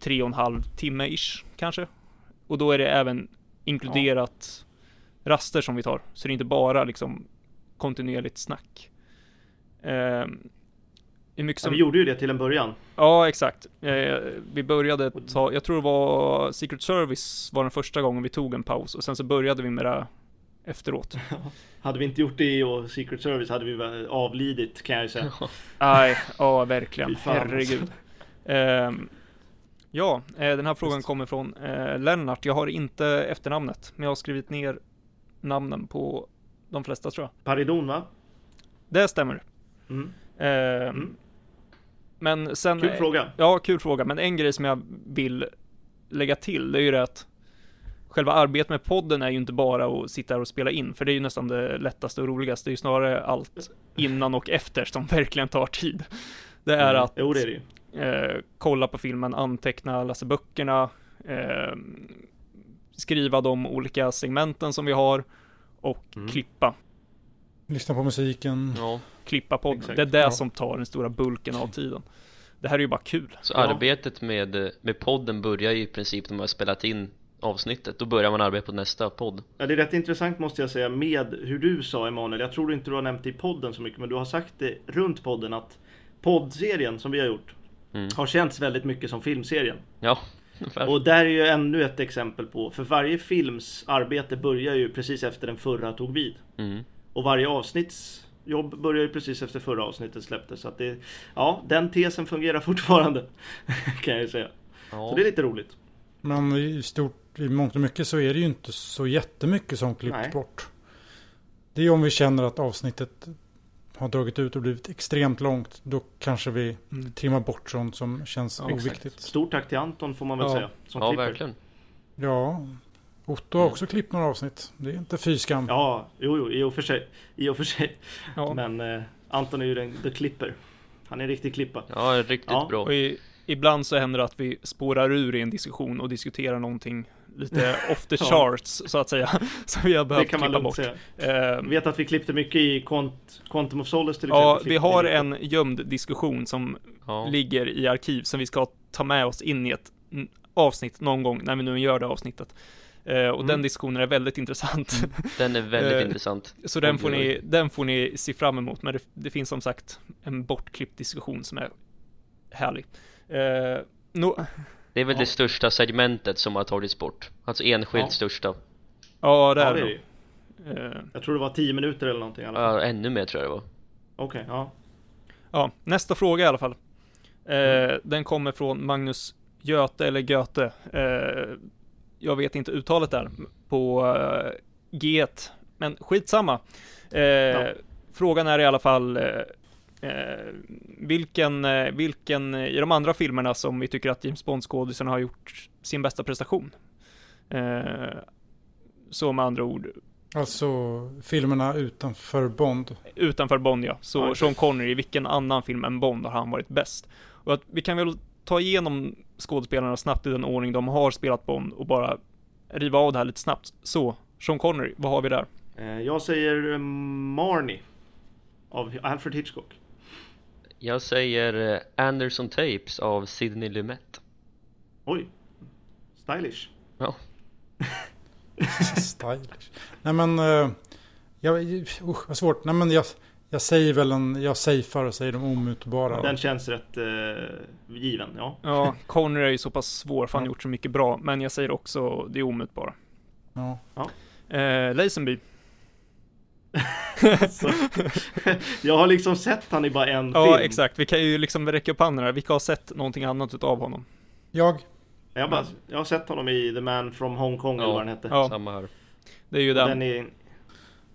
tre och en halv timme ish, kanske. Och då är det även inkluderat raster som vi tar, så det är inte bara liksom kontinuerligt snack. Ehm, hur mycket Ja, som... vi gjorde ju det till en början. Ja, exakt. Eh, vi började ta, jag tror det var Secret Service var den första gången vi tog en paus och sen så började vi med det efteråt. Hade vi inte gjort det och Secret Service hade vi avlidit kan jag ju säga. Nej, ja verkligen. Alltså. Herregud. Ehm, ja, eh, den här frågan Just. kommer från eh, Lennart. Jag har inte efternamnet, men jag har skrivit ner namnen på de flesta tror jag. Paridon va? Det stämmer. Mm. Eh, Mm. Men sen... Kul fråga. Ja, kul fråga. Men en grej som jag vill lägga till, det är ju det att själva arbetet med podden är ju inte bara att sitta här och spela in, för det är ju nästan det lättaste och roligaste. Det är ju snarare allt innan och efter som verkligen tar tid. Det är Mm. att Jo det är det eh, kolla på filmen, anteckna, läsa böckerna, eh, skriva de olika segmenten som vi har och Mm. klippa. Lyssna på musiken. Ja, Klippa podden. Exakt. Det är det Ja. som tar den stora bulken av tiden. Det här är ju bara kul. så Ja. arbetet med, med podden börjar ju i princip när man har spelat in avsnittet Då börjar man arbeta på nästa podd Ja, det är rätt intressant måste jag säga med hur du sa Emanuel. Jag tror inte du har nämnt det i podden så mycket, men du har sagt det runt podden att poddserien som vi har gjort Mm. har känts väldigt mycket som filmserien. Ja, ungefär. Och där är ju ännu ett exempel på, för varje films arbete börjar ju precis efter den förra tog vid. Mm. Och varje avsnitts jobb börjar ju precis efter förra avsnittet släpptes. Så att det, ja, den tesen fungerar fortfarande. kan jag ju säga. Ja. Så det är lite roligt. Men i stort, i mångt och mycket så är det ju inte så jättemycket som klipps Nej. bort. Det är ju om vi känner att avsnittet har dragit ut och blivit extremt långt. Då kanske vi Mm. trimmar bort sånt som känns Ja, exakt. oviktigt. Stort tack till Anton får man väl Ja. säga. Som ja, klipper. verkligen Ja, Otto har också klippt några avsnitt. Det är inte fy skam. Ja, jo, jo, i och för sig. I och för sig. Ja. Men eh, Anton är ju den the clipper. Han är en riktig klippa. Ja, riktigt Ja, bra Och i, ibland så händer det att vi spårar ur i en diskussion och diskuterar någonting lite off the Ja. charts så att säga. Så vi har Det behövt kan man klippa lugnt bort. säga. Eh, Jag vet att vi klippte mycket i Quant Quantum of Solace till exempel. ja, vi har en gömd diskussion som ja. ligger i arkiv som vi ska ta med oss in i ett avsnitt någon gång när vi nu gör det avsnittet. Eh, och Mm. den diskussionen är väldigt intressant. Den är väldigt Eh, intressant Så den får, ni, den får ni se fram emot. Men det, det finns som sagt en bortklippt diskussion som är härlig. Eh, no, Det är väl Ja. det största segmentet som har tagits bort Alltså enskilt Ja. största ja, det Ja, är det är det. det ju. nog. Eh, Jag tror det var 10 minuter eller någonting fall. Ja, ännu mer tror jag det var Okej, ja. Ja, nästa fråga i alla fall. Eh, Mm. Den kommer från Magnus Göte eller Göte. Eh, jag vet inte uttalet där på eh, G1, men skitsamma. Eh, Frågan är i alla fall eh, eh, vilken, eh, vilken i de andra filmerna som vi tycker att James Bond-skådisarna har gjort sin bästa prestation. Eh, så med andra ord, Alltså filmerna utanför Bond. utanför Bond ja. Så Ja, exakt. Sean Connery, i vilken annan film än Bond har han varit bäst? Och att vi kan väl ta igenom skådespelarna snabbt i den ordning de har spelat Bond och bara riva av det här lite snabbt. Så, Sean Connery, vad har vi där? Eh, Jag säger eh, Marnie. Av Alfred Hitchcock. Jag säger eh, Anderson Tapes av Sidney Lumet Oj. Stylish. Ja, Stylish. Nej men, uh, jag, usch vad svårt. Nej men jag, jag säger väl en, jag safear och säger de omutbara. Den känns rätt eh, given, ja. Ja, Connery är ju så pass svår för han har Ja. gjort så mycket bra, men jag säger också det omutbara. Ja. Eh, Lazenby. Så, jag har liksom sett han i bara en Ja, film. exakt. Vi kan ju liksom räcka upp handen här. Vilka har sett någonting annat utav honom? Jag, Jag, har bara, jag har sett honom i The Man from Hong Kong eller Ja. vad den hette. Ja, samma här det är ju Den den. är,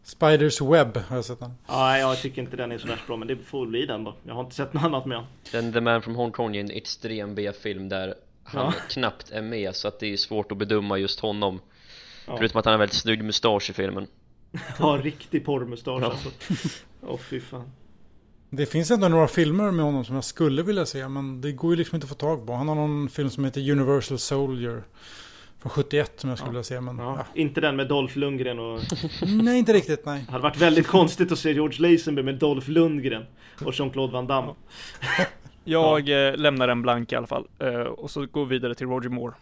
Spiders Web har jag sett den. ja, jag tycker inte den är så värst bra, men det får väl bli den då. Jag har inte sett något annat med. Den The Man from Hong Kong är en extrem B-film där han Ja. knappt är med så att det är svårt att bedöma just honom Ja. Förutom att han har väldigt snygg mustasch i filmen Ja, riktig porrmustasch Ja. alltså. Åh fy fan. Det finns ändå några filmer med honom som jag skulle vilja se, men det går ju liksom inte att få tag på. Han har någon film som heter Universal Soldier från 71 som jag skulle Ja. vilja se, men Ja. ja. Inte den med Dolph Lundgren och... nej inte riktigt, nej. Det hade varit väldigt konstigt att se George Lazenby med Dolph Lundgren och Jean-Claude Van Damme. Jag eh, lämnar den blank i alla fall. Eh, och så går vi vidare till Roger Moore.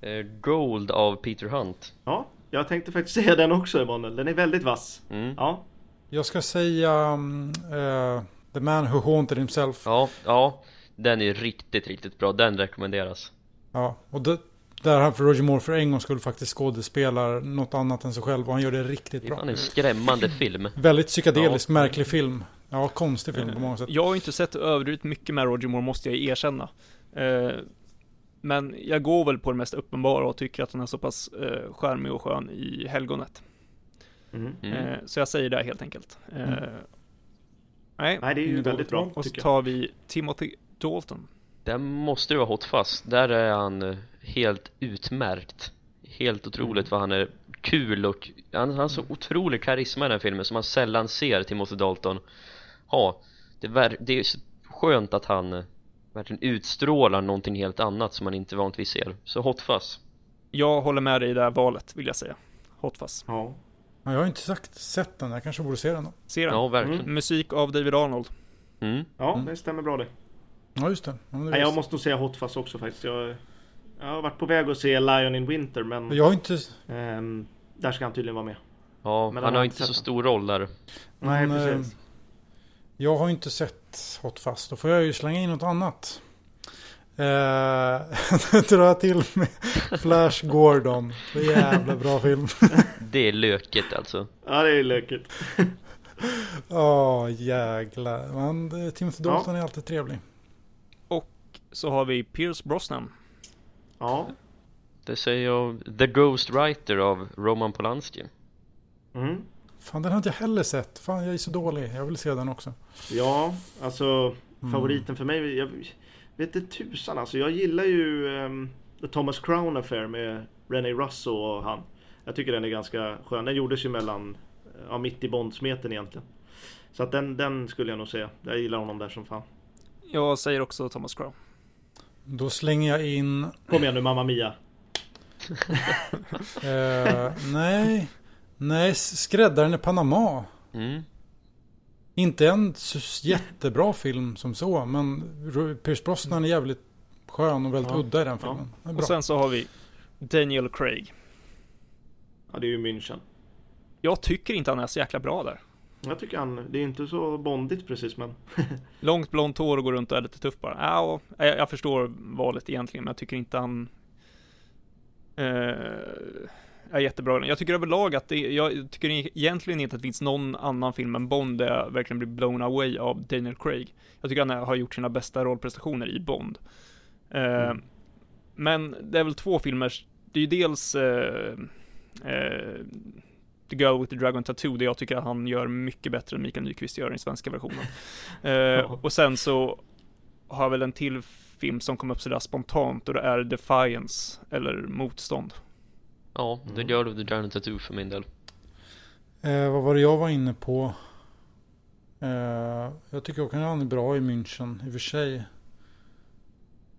eh, Gold av Peter Hunt Ja, jag tänkte faktiskt säga den också Emanuel. Den är väldigt vass. mm. Ja, Jag ska säga um, eh, The Man Who Haunted Himself. Ja, ja Den är riktigt, riktigt bra, den rekommenderas Ja, och det, där han för Roger Moore för en gång skulle faktiskt skådespelar något annat än sig själv och han gör det riktigt Det är bra. en skrämmande film Väldigt psykedelisk, Ja. märklig film. Ja, konstig film på många Eh, sätt. Jag har inte sett överdrivet mycket med Roger Moore, måste jag erkänna. Eh, men jag går väl på det mest uppenbara och tycker att han är så pass eh, charmig och skön i Helgonet. Mm. Mm. Eh, så jag säger det helt enkelt. Eh, Mm. Nej, Nej, det är ju Inget väldigt bra. val. och så tar vi Timothy Dalton. Där måste det vara hot fast. Där är han eh, helt utmärkt. Helt otroligt vad han är kul och han han har så otrolig karisma i den här filmen som man sällan ser Timothy Dalton ha. Det, ver- det är så skönt att han eh, verkligen utstrålar någonting helt annat som man inte vanligtvis ser. Så hot fuzz. Jag håller med dig i det här valet, vill jag säga. Hot Fuzz. Ja. Ja, jag har inte sagt, sett den, jag kanske borde se den då. Ser den? Ja, verkligen. Musik av David Arnold. Mm. ja, Mm. det stämmer bra det. Ja, just det. Ja, det jag måste nog säga Hot Fuzz också faktiskt. Jag, jag har varit på väg att se Lion in Winter men Jag har inte... ehm, där ska han tydligen vara med. Ja, Men han har inte så sett stor roll där. Nej, men, precis. eh, Jag har inte sett Hot Fast. Då får jag ju slänga in något annat. Drar jag till med Flash Gordon. Det är jävla bra film. Det är löket alltså. Ja, det är lökigt. Åh jäklar. Men eh, Timothy Ja. Dalton är alltid trevlig. Så har vi Pierce Brosnan. Ja. Det säger jag The Ghost Writer av Roman Polanski. Mm. Fan den har inte jag heller sett. Fan jag är så dålig. Jag vill se den också. Ja, alltså Mm. favoriten för mig. Jag vet inte tusan alltså. Jag gillar ju ehm, The Thomas Crown Affair med René Russo och han. Jag tycker den är ganska skön. Den gjordes ju mellan, ja mitt i Bondsmeten egentligen. Så att den, den skulle jag nog säga. Jag gillar honom där som fan. Jag säger också Thomas Crow. Då slänger jag in... Kom igen nu Mamma Mia. Eh, nej. Nej, Skräddaren i Panama. Mm. Inte en jättebra film som så. Men Pierce Brosnan är jävligt skön och väldigt Ja. udda i den Ja. filmen. Är Och sen så har vi Daniel Craig. Ja, det är ju München. Jag tycker inte han är så jäkla bra där. Jag tycker han, det är inte så bondigt precis men. Långt blont hår och går runt och är lite tuff bara. Ja, jag, jag förstår valet egentligen, men jag tycker inte han eh, är jättebra. Jag tycker överlag att det, jag tycker egentligen inte att det finns någon annan film än Bond där jag verkligen blir blown away av Daniel Craig. Jag tycker han har gjort sina bästa rollprestationer i Bond. Eh, Mm. Men det är väl två filmer, det är ju dels eh, eh, The Girl with the Dragon Tattoo, där jag tycker att han gör mycket bättre än Mikael Nyqvist gör i den svenska versionen. Eh, och sen så har jag väl en till film som kom upp sådär spontant och det är Defiance, eller Motstånd. Ja, The Mm. Girl of the Dragon Tattoo för min del. Eh, vad var det jag var inne på? Eh, jag tycker också att han är bra i München i och för sig.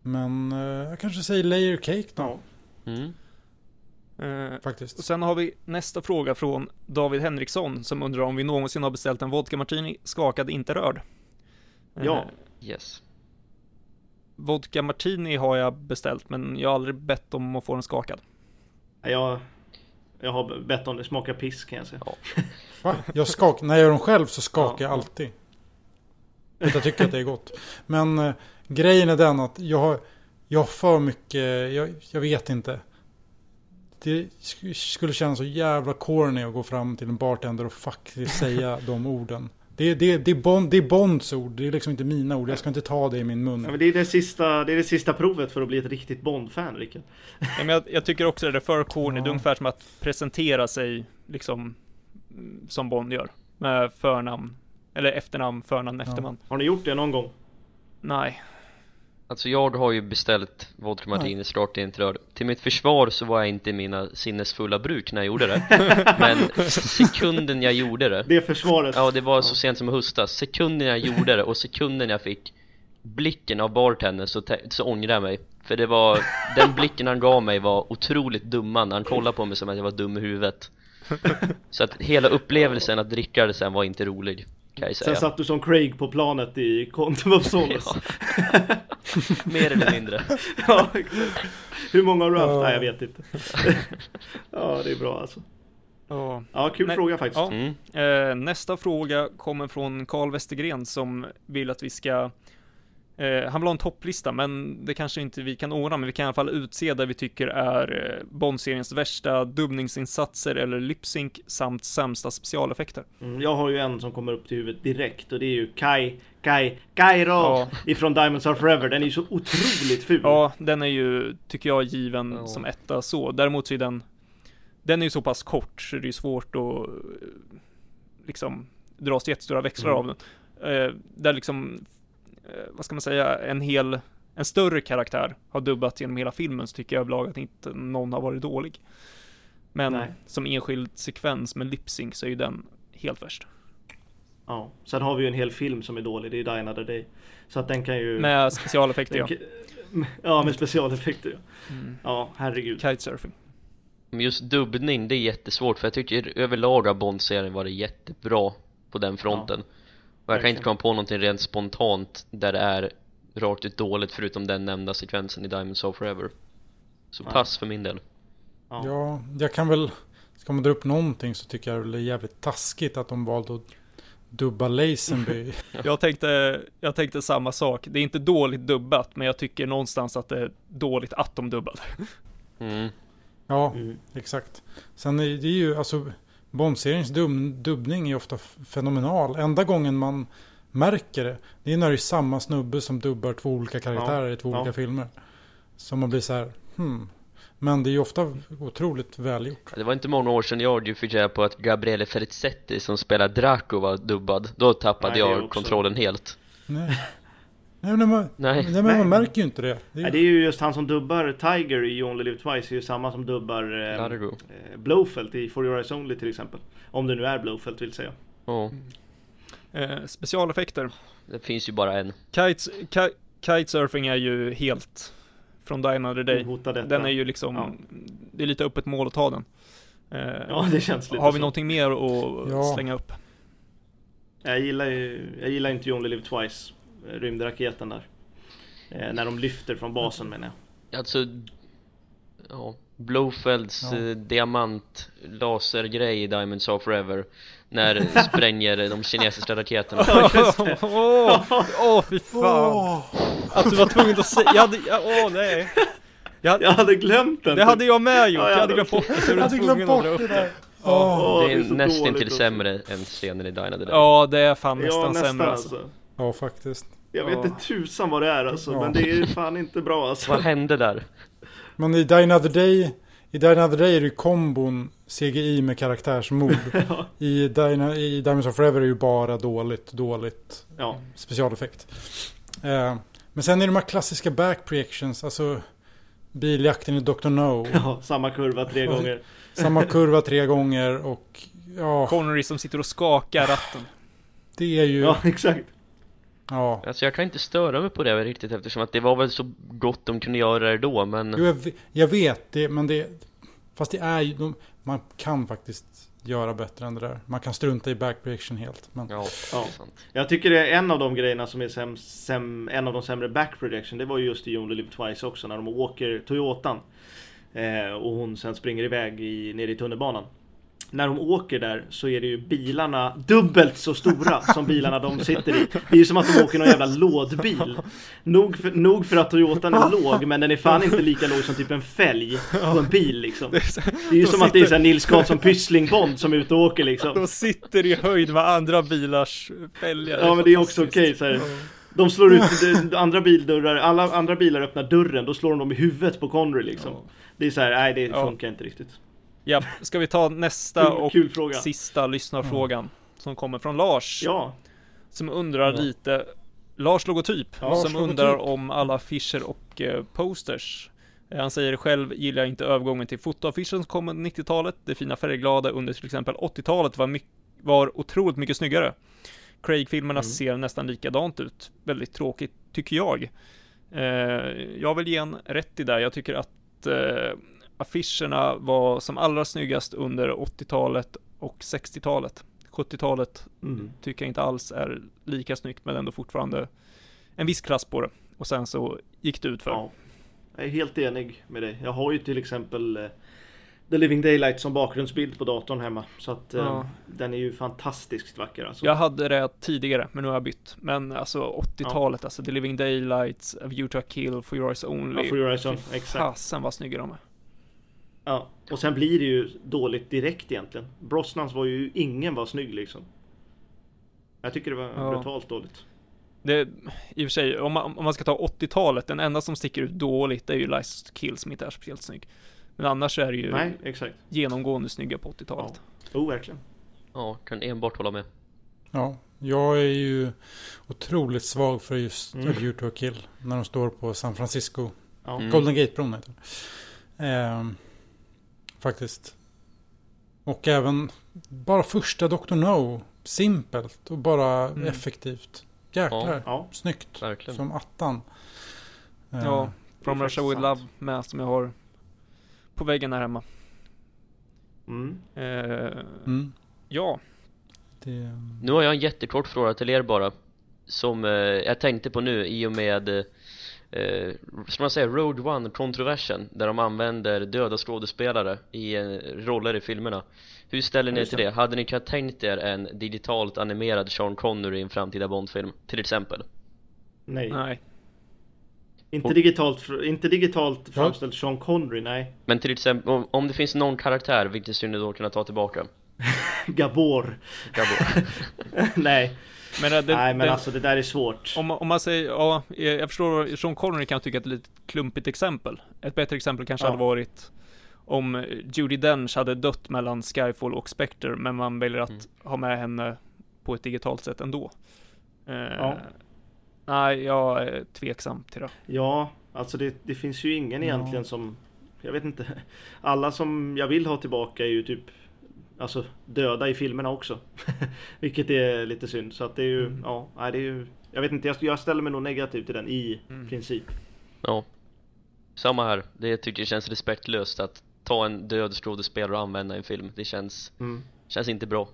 Men eh, jag kanske säger Layer Cake då. Mm. Eh, Faktiskt. och sen har vi nästa fråga från David Henriksson som undrar om vi någonsin har beställt en vodka martini skakad, inte rörd. Eh, Ja. Yes. Vodka martini har jag beställt, men jag har aldrig bett om att få den skakad. Jag, jag har bett om det smaka piss kan jag säga. Va? Jag skak, när jag gör dem själv så skakar Ja. jag alltid. Jag tycker att det är gott. Men eh, grejen är den att jag har, jag har för mycket, jag, jag vet inte. Det sk- skulle kännas så jävla corny att gå fram till en bartender och faktiskt säga de orden. Det, är- det, är- det, är Bond, det är Bonds ord, det är liksom inte mina ord. Jag ska inte ta det i min Ja, mun. men det, är det, sista, det är det sista provet för att bli ett riktigt Bond-fan Rickard. Ja, men jag, jag tycker också att det är för corny, Ja. det är ungefär som att presentera sig liksom mm, som Bond gör. Med förnamn, eller efternamn, förnamn, Ja. efternamn. Har ni gjort det någon gång? Nej. Alltså jag har ju beställt vodka martini rakt i ett rör. Till mitt försvar så var jag inte i mina sinnesfulla bruk när jag gjorde det. Men sekunden jag gjorde det. Det försvaret. Ja, det var så sent som i höstas. Sekunden jag gjorde det och sekunden jag fick blicken av bartendern så, så ångrade jag mig. För det var, den blicken han gav mig var otroligt dummande. Han kollade på mig som att jag var dum i huvudet. Så att hela upplevelsen att dricka det sen var inte rolig. Kan jag Sen säga. satt du som Craig på planet i Quantum of Solace. Ja. Mer eller mindre. Ja. Hur många har du haft? Ja. Nej, jag vet inte. ja, det är bra alltså. Ja. Ja, kul Nej, fråga faktiskt. Ja. Mm. Eh, nästa fråga kommer från Carl Westergren som vill att vi ska eh, han vill ha en topplista, men det kanske inte vi kan ordna, men vi kan i alla fall utse där vi tycker är eh, Bond-seriens värsta dubbningsinsatser eller lip-sync samt sämsta specialeffekter. Mm, jag har ju en som kommer upp till huvudet direkt och det är ju Kai, Kai, Kairo Ja. ifrån Diamonds Are Forever. Den är ju så otroligt ful. Ja, den är ju, tycker jag, given Ja. som etta så. Däremot så är den den är ju så pass kort så det är svårt att eh, liksom dras jättestora växlar Mm. av den. Eh, där liksom, vad ska man säga, en hel, en större karaktär har dubbat genom hela filmen så tycker jag överlag att inte någon har varit dålig. Men Nej. som enskild sekvens med lip-sync så är ju den helt värst. Ja. Sen har vi ju en hel film som är dålig, det är Die Another Day. Så att den kan ju... Med specialeffekter ja. Ja, med specialeffekter ja. Mm. Ja, herregud. Kitesurfing. Just dubbning, det är jättesvårt för jag tycker överlag har Bond-serien varit jättebra på den fronten. Och jag kan inte komma på någonting rent spontant där det är rakt ut dåligt förutom den nämnda sekvensen i Diamonds of Forever. Så pass för min del. Ja. Ja, jag kan väl... Ska man dra upp någonting så tycker jag det är jävligt taskigt att de valde att dubba Lazenby. Jag tänkte, jag tänkte samma sak. Det är inte dåligt dubbat, men jag tycker någonstans att det är dåligt att de dubbade. Mm. ja, Mm. exakt. Sen är det ju alltså... Bond-seriens dub, dubbning är ofta fenomenal. Enda gången man märker det, det är när det är samma snubbe som dubbar två olika karaktärer i två ja. olika filmer. Som man blir så här, hmm. Men det är ju ofta otroligt välgjort. Det var inte många år sedan jag fick reda på att Gabriele Ferzetti som spelar Draco var dubbad. Då tappade Nej, jag kontrollen helt. Nej. Nej, men man, Nej. nej, men Nej. man märker ju inte det. det, är Nej, ju, det är ju just han som dubbar Tiger i You Only Live Twice, är ju samma som dubbar eh, eh, Blowfelt i For Your Eyes Only till exempel. Om det nu är Blowfelt vill säga. Ja, Eh, specialeffekter. det finns ju bara en. Kites, ki, kitesurfing är ju helt från Die Another Day. Den är ju liksom, Ja. det är lite öppet mål att ta den. Eh, Ja, det känns lite har vi så. någonting mer att Ja. slänga upp? Jag gillar ju, jag gillar inte You Only Live Twice, rymdraketen där. Eh, när de lyfter från basen menar jag. Alltså, ja, Blofelds Ja. eh, diamant lasergrej i Diamonds of Forever när spränger de kinesiska raketerna. Åh, åh, fy fan. Åh! Att du var tvungen att säga, jag hade, ja, åh nej. Jag hade, Jag hade glömt den! det hade jag med gjort, Ja, jag ja. hade glömt bort det så du Jag var hade tvungen glömt att dra bort upp det det. där. Åh, det är så nästan dåligt till sämre än scenen i Dine of the Dead. Ja, det är fan Ja, nästan, nästan sämre alltså. alltså. Ja, faktiskt. Jag vet Ja. inte tusan vad det är alltså, Ja. men det är fan inte bra alltså. Vad hände där? Men i Die Another Day, i Die Another Day är det ju kombon CGI med karaktärsmord. Ja. I, Dina, I Diamonds of Forever är det ju bara dåligt, dåligt Ja, specialeffekt. Eh, men sen är det de här klassiska back projections, alltså biljakten i Dr. No. ja, samma kurva tre gånger. Samma kurva tre gånger och ja, Connery som sitter och skakar ratten. det är ju... Ja, exakt. Ja. Alltså jag kan inte störa mig på det riktigt eftersom att det var väl så gott de kunde göra det då men Jo, jag, ve- jag vet det, men det... Fast det är ju... De, man kan faktiskt göra bättre än det där. Man kan strunta i back projection helt. Men, ja, Ja. Jag tycker det är en av de grejerna som är säm, säm, en av de sämre back projection. Det var ju just i You Only Live Twice också när de åker Toyotan. Eh, och hon sen springer iväg i, ner i tunnelbanan. När de åker där så är det ju bilarna dubbelt så stora som bilarna de sitter i. Det är ju som att de åker någon jävla lådbil. Nog för, nog för att Toyotan är låg men den är fan inte lika låg som typ en fälg på en bil liksom. Det är ju de som att det är sitter- såhär Nils Karlsson Pyssling-Bond som är ute och åker liksom. De sitter i höjd med andra bilars fälgar. Ja men det är också okej här. De slår ut andra bildörrar, alla andra bilar öppnar dörren, då slår de dem i huvudet på Connery liksom. Ja. Det är så här, nej det Ja. funkar inte riktigt. Ja, ska vi ta nästa och kul fråga. sista lyssnarfrågan som kommer från Lars. Ja, Som undrar Ja. lite, Lars logotyp, Ja, som Lars undrar logotyp. om alla affischer och eh, posters. Eh, Han säger själv gillar jag inte övergången till fotoaffischen som kom under 90-talet. Det fina färgglada under till exempel 80-talet var, var otroligt mycket snyggare. Craig-filmerna Mm. ser nästan likadant ut. Väldigt tråkigt, tycker jag. Eh, jag vill ge en rätt i det. Jag tycker att eh, affischerna var som allra snyggast under 80-talet och 60-talet. 70-talet mm. tycker jag inte alls är lika snyggt men ändå fortfarande en viss klass på det. Och sen så gick det ut för. ja. Jag är helt enig med dig. Jag har ju till exempel eh, The Living Daylight som bakgrundsbild på datorn hemma. Så att eh, Ja. den är ju fantastiskt vacker alltså. Jag hade det tidigare, men nu har jag bytt. Men alltså 80-talet, alltså The Living Daylights, A View to a Kill, For Your Eyes Only. Ja, For Your Eyes On, Fy exakt. Fasen vad snygga de är. Ja. Och sen blir det ju dåligt direkt egentligen. Brosnans var ju, ingen var snygg liksom. Jag tycker det var Ja. brutalt dåligt. Det, i och för sig, om man, om man ska ta 80-talet, den enda som sticker ut dåligt är ju to Kill som inte är speciellt snygg. Men annars är det ju Nej, exakt. genomgående snygga på 80-talet. Oh, verkligen. Ja, kan enbart hålla med. Ja, jag är ju otroligt svag för just Mm. A View to a Kill. När de står på San Francisco. Ja. Mm. Golden Gate-bron heter det. Ehm, faktiskt. Och även bara första Dr. No. Simpelt och bara Mm. effektivt. Jäklar. Ja. Snyggt. Verkligen. Som attan. Ja, From det är Russia With Love med som jag har på väggen här hemma. Mm. Eh, Mm, ja, det, Nu har jag en jättekort fråga till er bara Som eh, jag tänkte på nu i och med eh, Som man säger, Road One-kontroversen Där de använder döda skådespelare i eh, roller i filmerna Hur ställer ni er till det. Hade ni kunnat tänkt er en digitalt animerad Sean Connery i en framtida Bondfilm? Till exempel Nej. nej. Inte Och- digitalt, inte digitalt framställd Sean Connery, nej. Men till exempel, om, om det finns någon karaktär, vilken skulle ni då kunna ta tillbaka? Gabor. Gabor. nej. Men, eh, det, nej, men det, alltså det där är svårt. om, om man säger, ja, jag förstår, Sean Connery kan jag tycka är ett lite klumpigt exempel. Ett bättre exempel kanske Ja. hade varit om eh, Judi Dench hade dött mellan Skyfall och Spectre, men man väljer att Mm. ha med henne på ett digitalt sätt ändå. Eh, Ja. Nej, jag är tveksam till det. Ja, alltså det, det finns ju ingen Ja. egentligen som... Jag vet inte. Alla som jag vill ha tillbaka är ju typ Alltså döda i filmerna också. Vilket är lite synd. Så att det är ju, Mm. ja, nej, det är ju Jag vet inte, jag, jag ställer mig nog negativ till den i Mm. princip. Ja Samma här, det tycker jag känns respektlöst att ta en död skådespelare och använda i en film Det känns, Mm. känns inte bra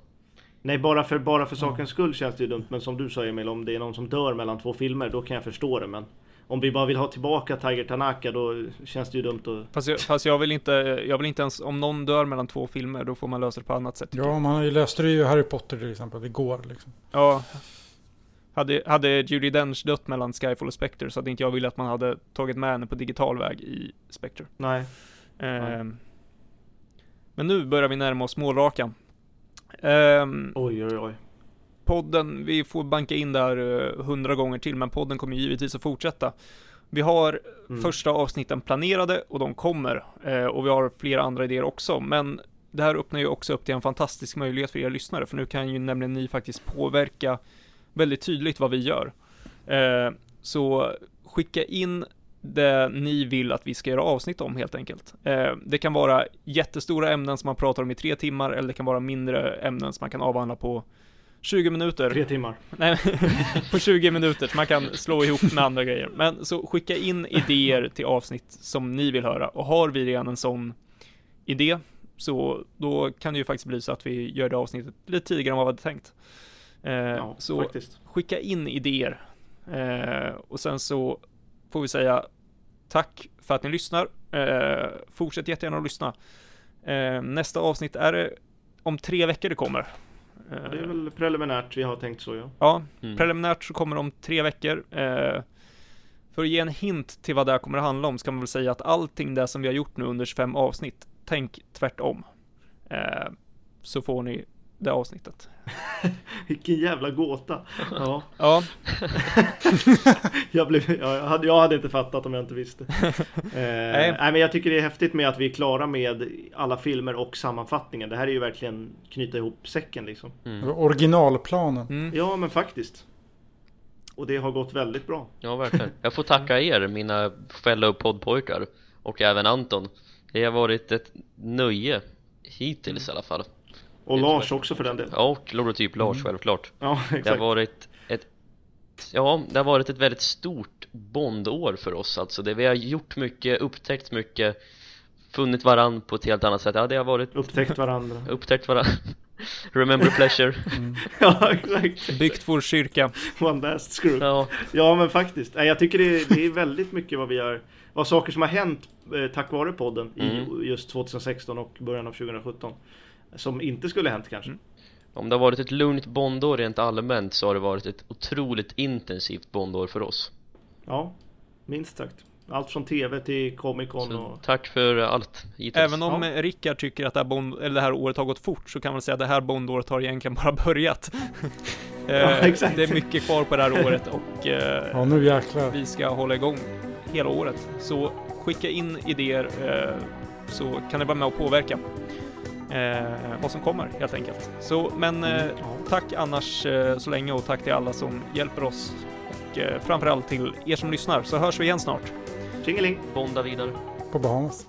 Nej, bara för, bara för sakens skull känns det ju dumt. Men som du sa Emil, om det är någon som dör mellan två filmer, då kan jag förstå det. Men om vi bara vill ha tillbaka Tiger Tanaka, då känns det ju dumt att... Fast jag, fast jag vill inte, jag vill inte ens, om någon dör mellan två filmer, då får man lösa det på annat sätt. ja, man läst det ju Harry Potter till exempel igår. Liksom. Ja. Hade, hade Judi Dench dött mellan Skyfall och Spectre så hade inte jag velat att man hade tagit med henne på digital väg i Spectre. Nej. Ehm, Men nu börjar vi närma oss målrakan. Ehm, Oj, oj, oj. Podden, vi får banka in där eh, hundra gånger till, men podden kommer givetvis att fortsätta. Vi har Mm. första avsnitten planerade och de kommer. Eh, och vi har flera andra idéer också, men det här öppnar ju också upp till en fantastisk möjlighet för er lyssnare, för nu kan ju nämligen ni faktiskt påverka väldigt tydligt vad vi gör. Eh, så skicka in det ni vill att vi ska göra avsnitt om helt enkelt. Eh, det kan vara jättestora ämnen som man pratar om i tre timmar, eller det kan vara mindre ämnen som man kan avhandla på 20 minuter. Tre timmar. Nej, på 20 minuter, så man kan slå ihop med andra grejer. Men så skicka in idéer till avsnitt som ni vill höra. Och har vi redan en sån idé, så då kan det ju faktiskt bli så att vi gör det avsnittet lite tidigare än vad vi hade tänkt. Eh, Ja, så faktiskt. skicka in idéer. Eh, och sen så får vi säga tack för att ni lyssnar. Eh, fortsätt jättegärna att lyssna. Eh, nästa avsnitt är det om tre veckor det kommer. Eh, Det är väl preliminärt vi har tänkt så ja. Ja, Mm. preliminärt så kommer det om tre veckor. Eh, för att ge en hint till vad det här kommer att handla om så kan man väl säga att allting det som vi har gjort nu under 25 avsnitt, tänk tvärtom. Eh, så får ni det avsnittet. Vilken jävla gåta. Ja, Ja, jag, blev, ja, jag, hade, jag hade inte fattat om jag inte visste. Eh, nej. men jag tycker det är häftigt med att vi är klara med alla filmer och sammanfattningen. Det här är ju verkligen knyta ihop säcken liksom. Mm. Originalplanen. mm. Ja, men faktiskt. Och det har gått väldigt bra. Ja, verkligen. Jag får tacka er, mina fellow poddpojkar och även Anton. Det har varit ett nöje hittills i alla fall. Och Det Lars också för den delen. Och Lorotyp Lars självklart. Ja, Det har exakt. varit ett Ja, det har varit ett väldigt stort bondår för oss alltså. Det, vi har gjort mycket, upptäckt mycket, funnit varann på ett helt annat sätt. Ja, det har varit Upptäckt varandra. upptäckt varann. Remember pleasure. ja, exakt. byggt vår kyrka. One last screw. Ja, Ja, men faktiskt. Nej, Jag tycker det är, det är väldigt mycket vad vi gör. Vad saker som har hänt eh, tack vare podden Mm. i just 2016 och början av 2017. Som inte skulle hänt kanske. Mm. om det har varit ett lugnt bondår rent allmänt så har det varit ett otroligt intensivt bondår för oss. Ja, minst sagt. Allt från TV till Comic Con och... tack för allt hittills. Även om Ja. Rickard tycker att det här, bond, eller det här året har gått fort så kan man säga att det här bondåret har egentligen bara börjat. Eh, Ja, exakt. Det är mycket kvar på det här året och eh, Ja, nu jäklar. vi ska hålla igång hela året. Så skicka in idéer. Eh, så kan ni vara med och påverka eh, vad som kommer helt enkelt. Så, men eh, Mm, tack annars eh, så länge och tack till alla som hjälper oss och eh, framförallt till er som lyssnar så hörs vi igen snart. Tjingeling! Bonda vidare På Bahamas.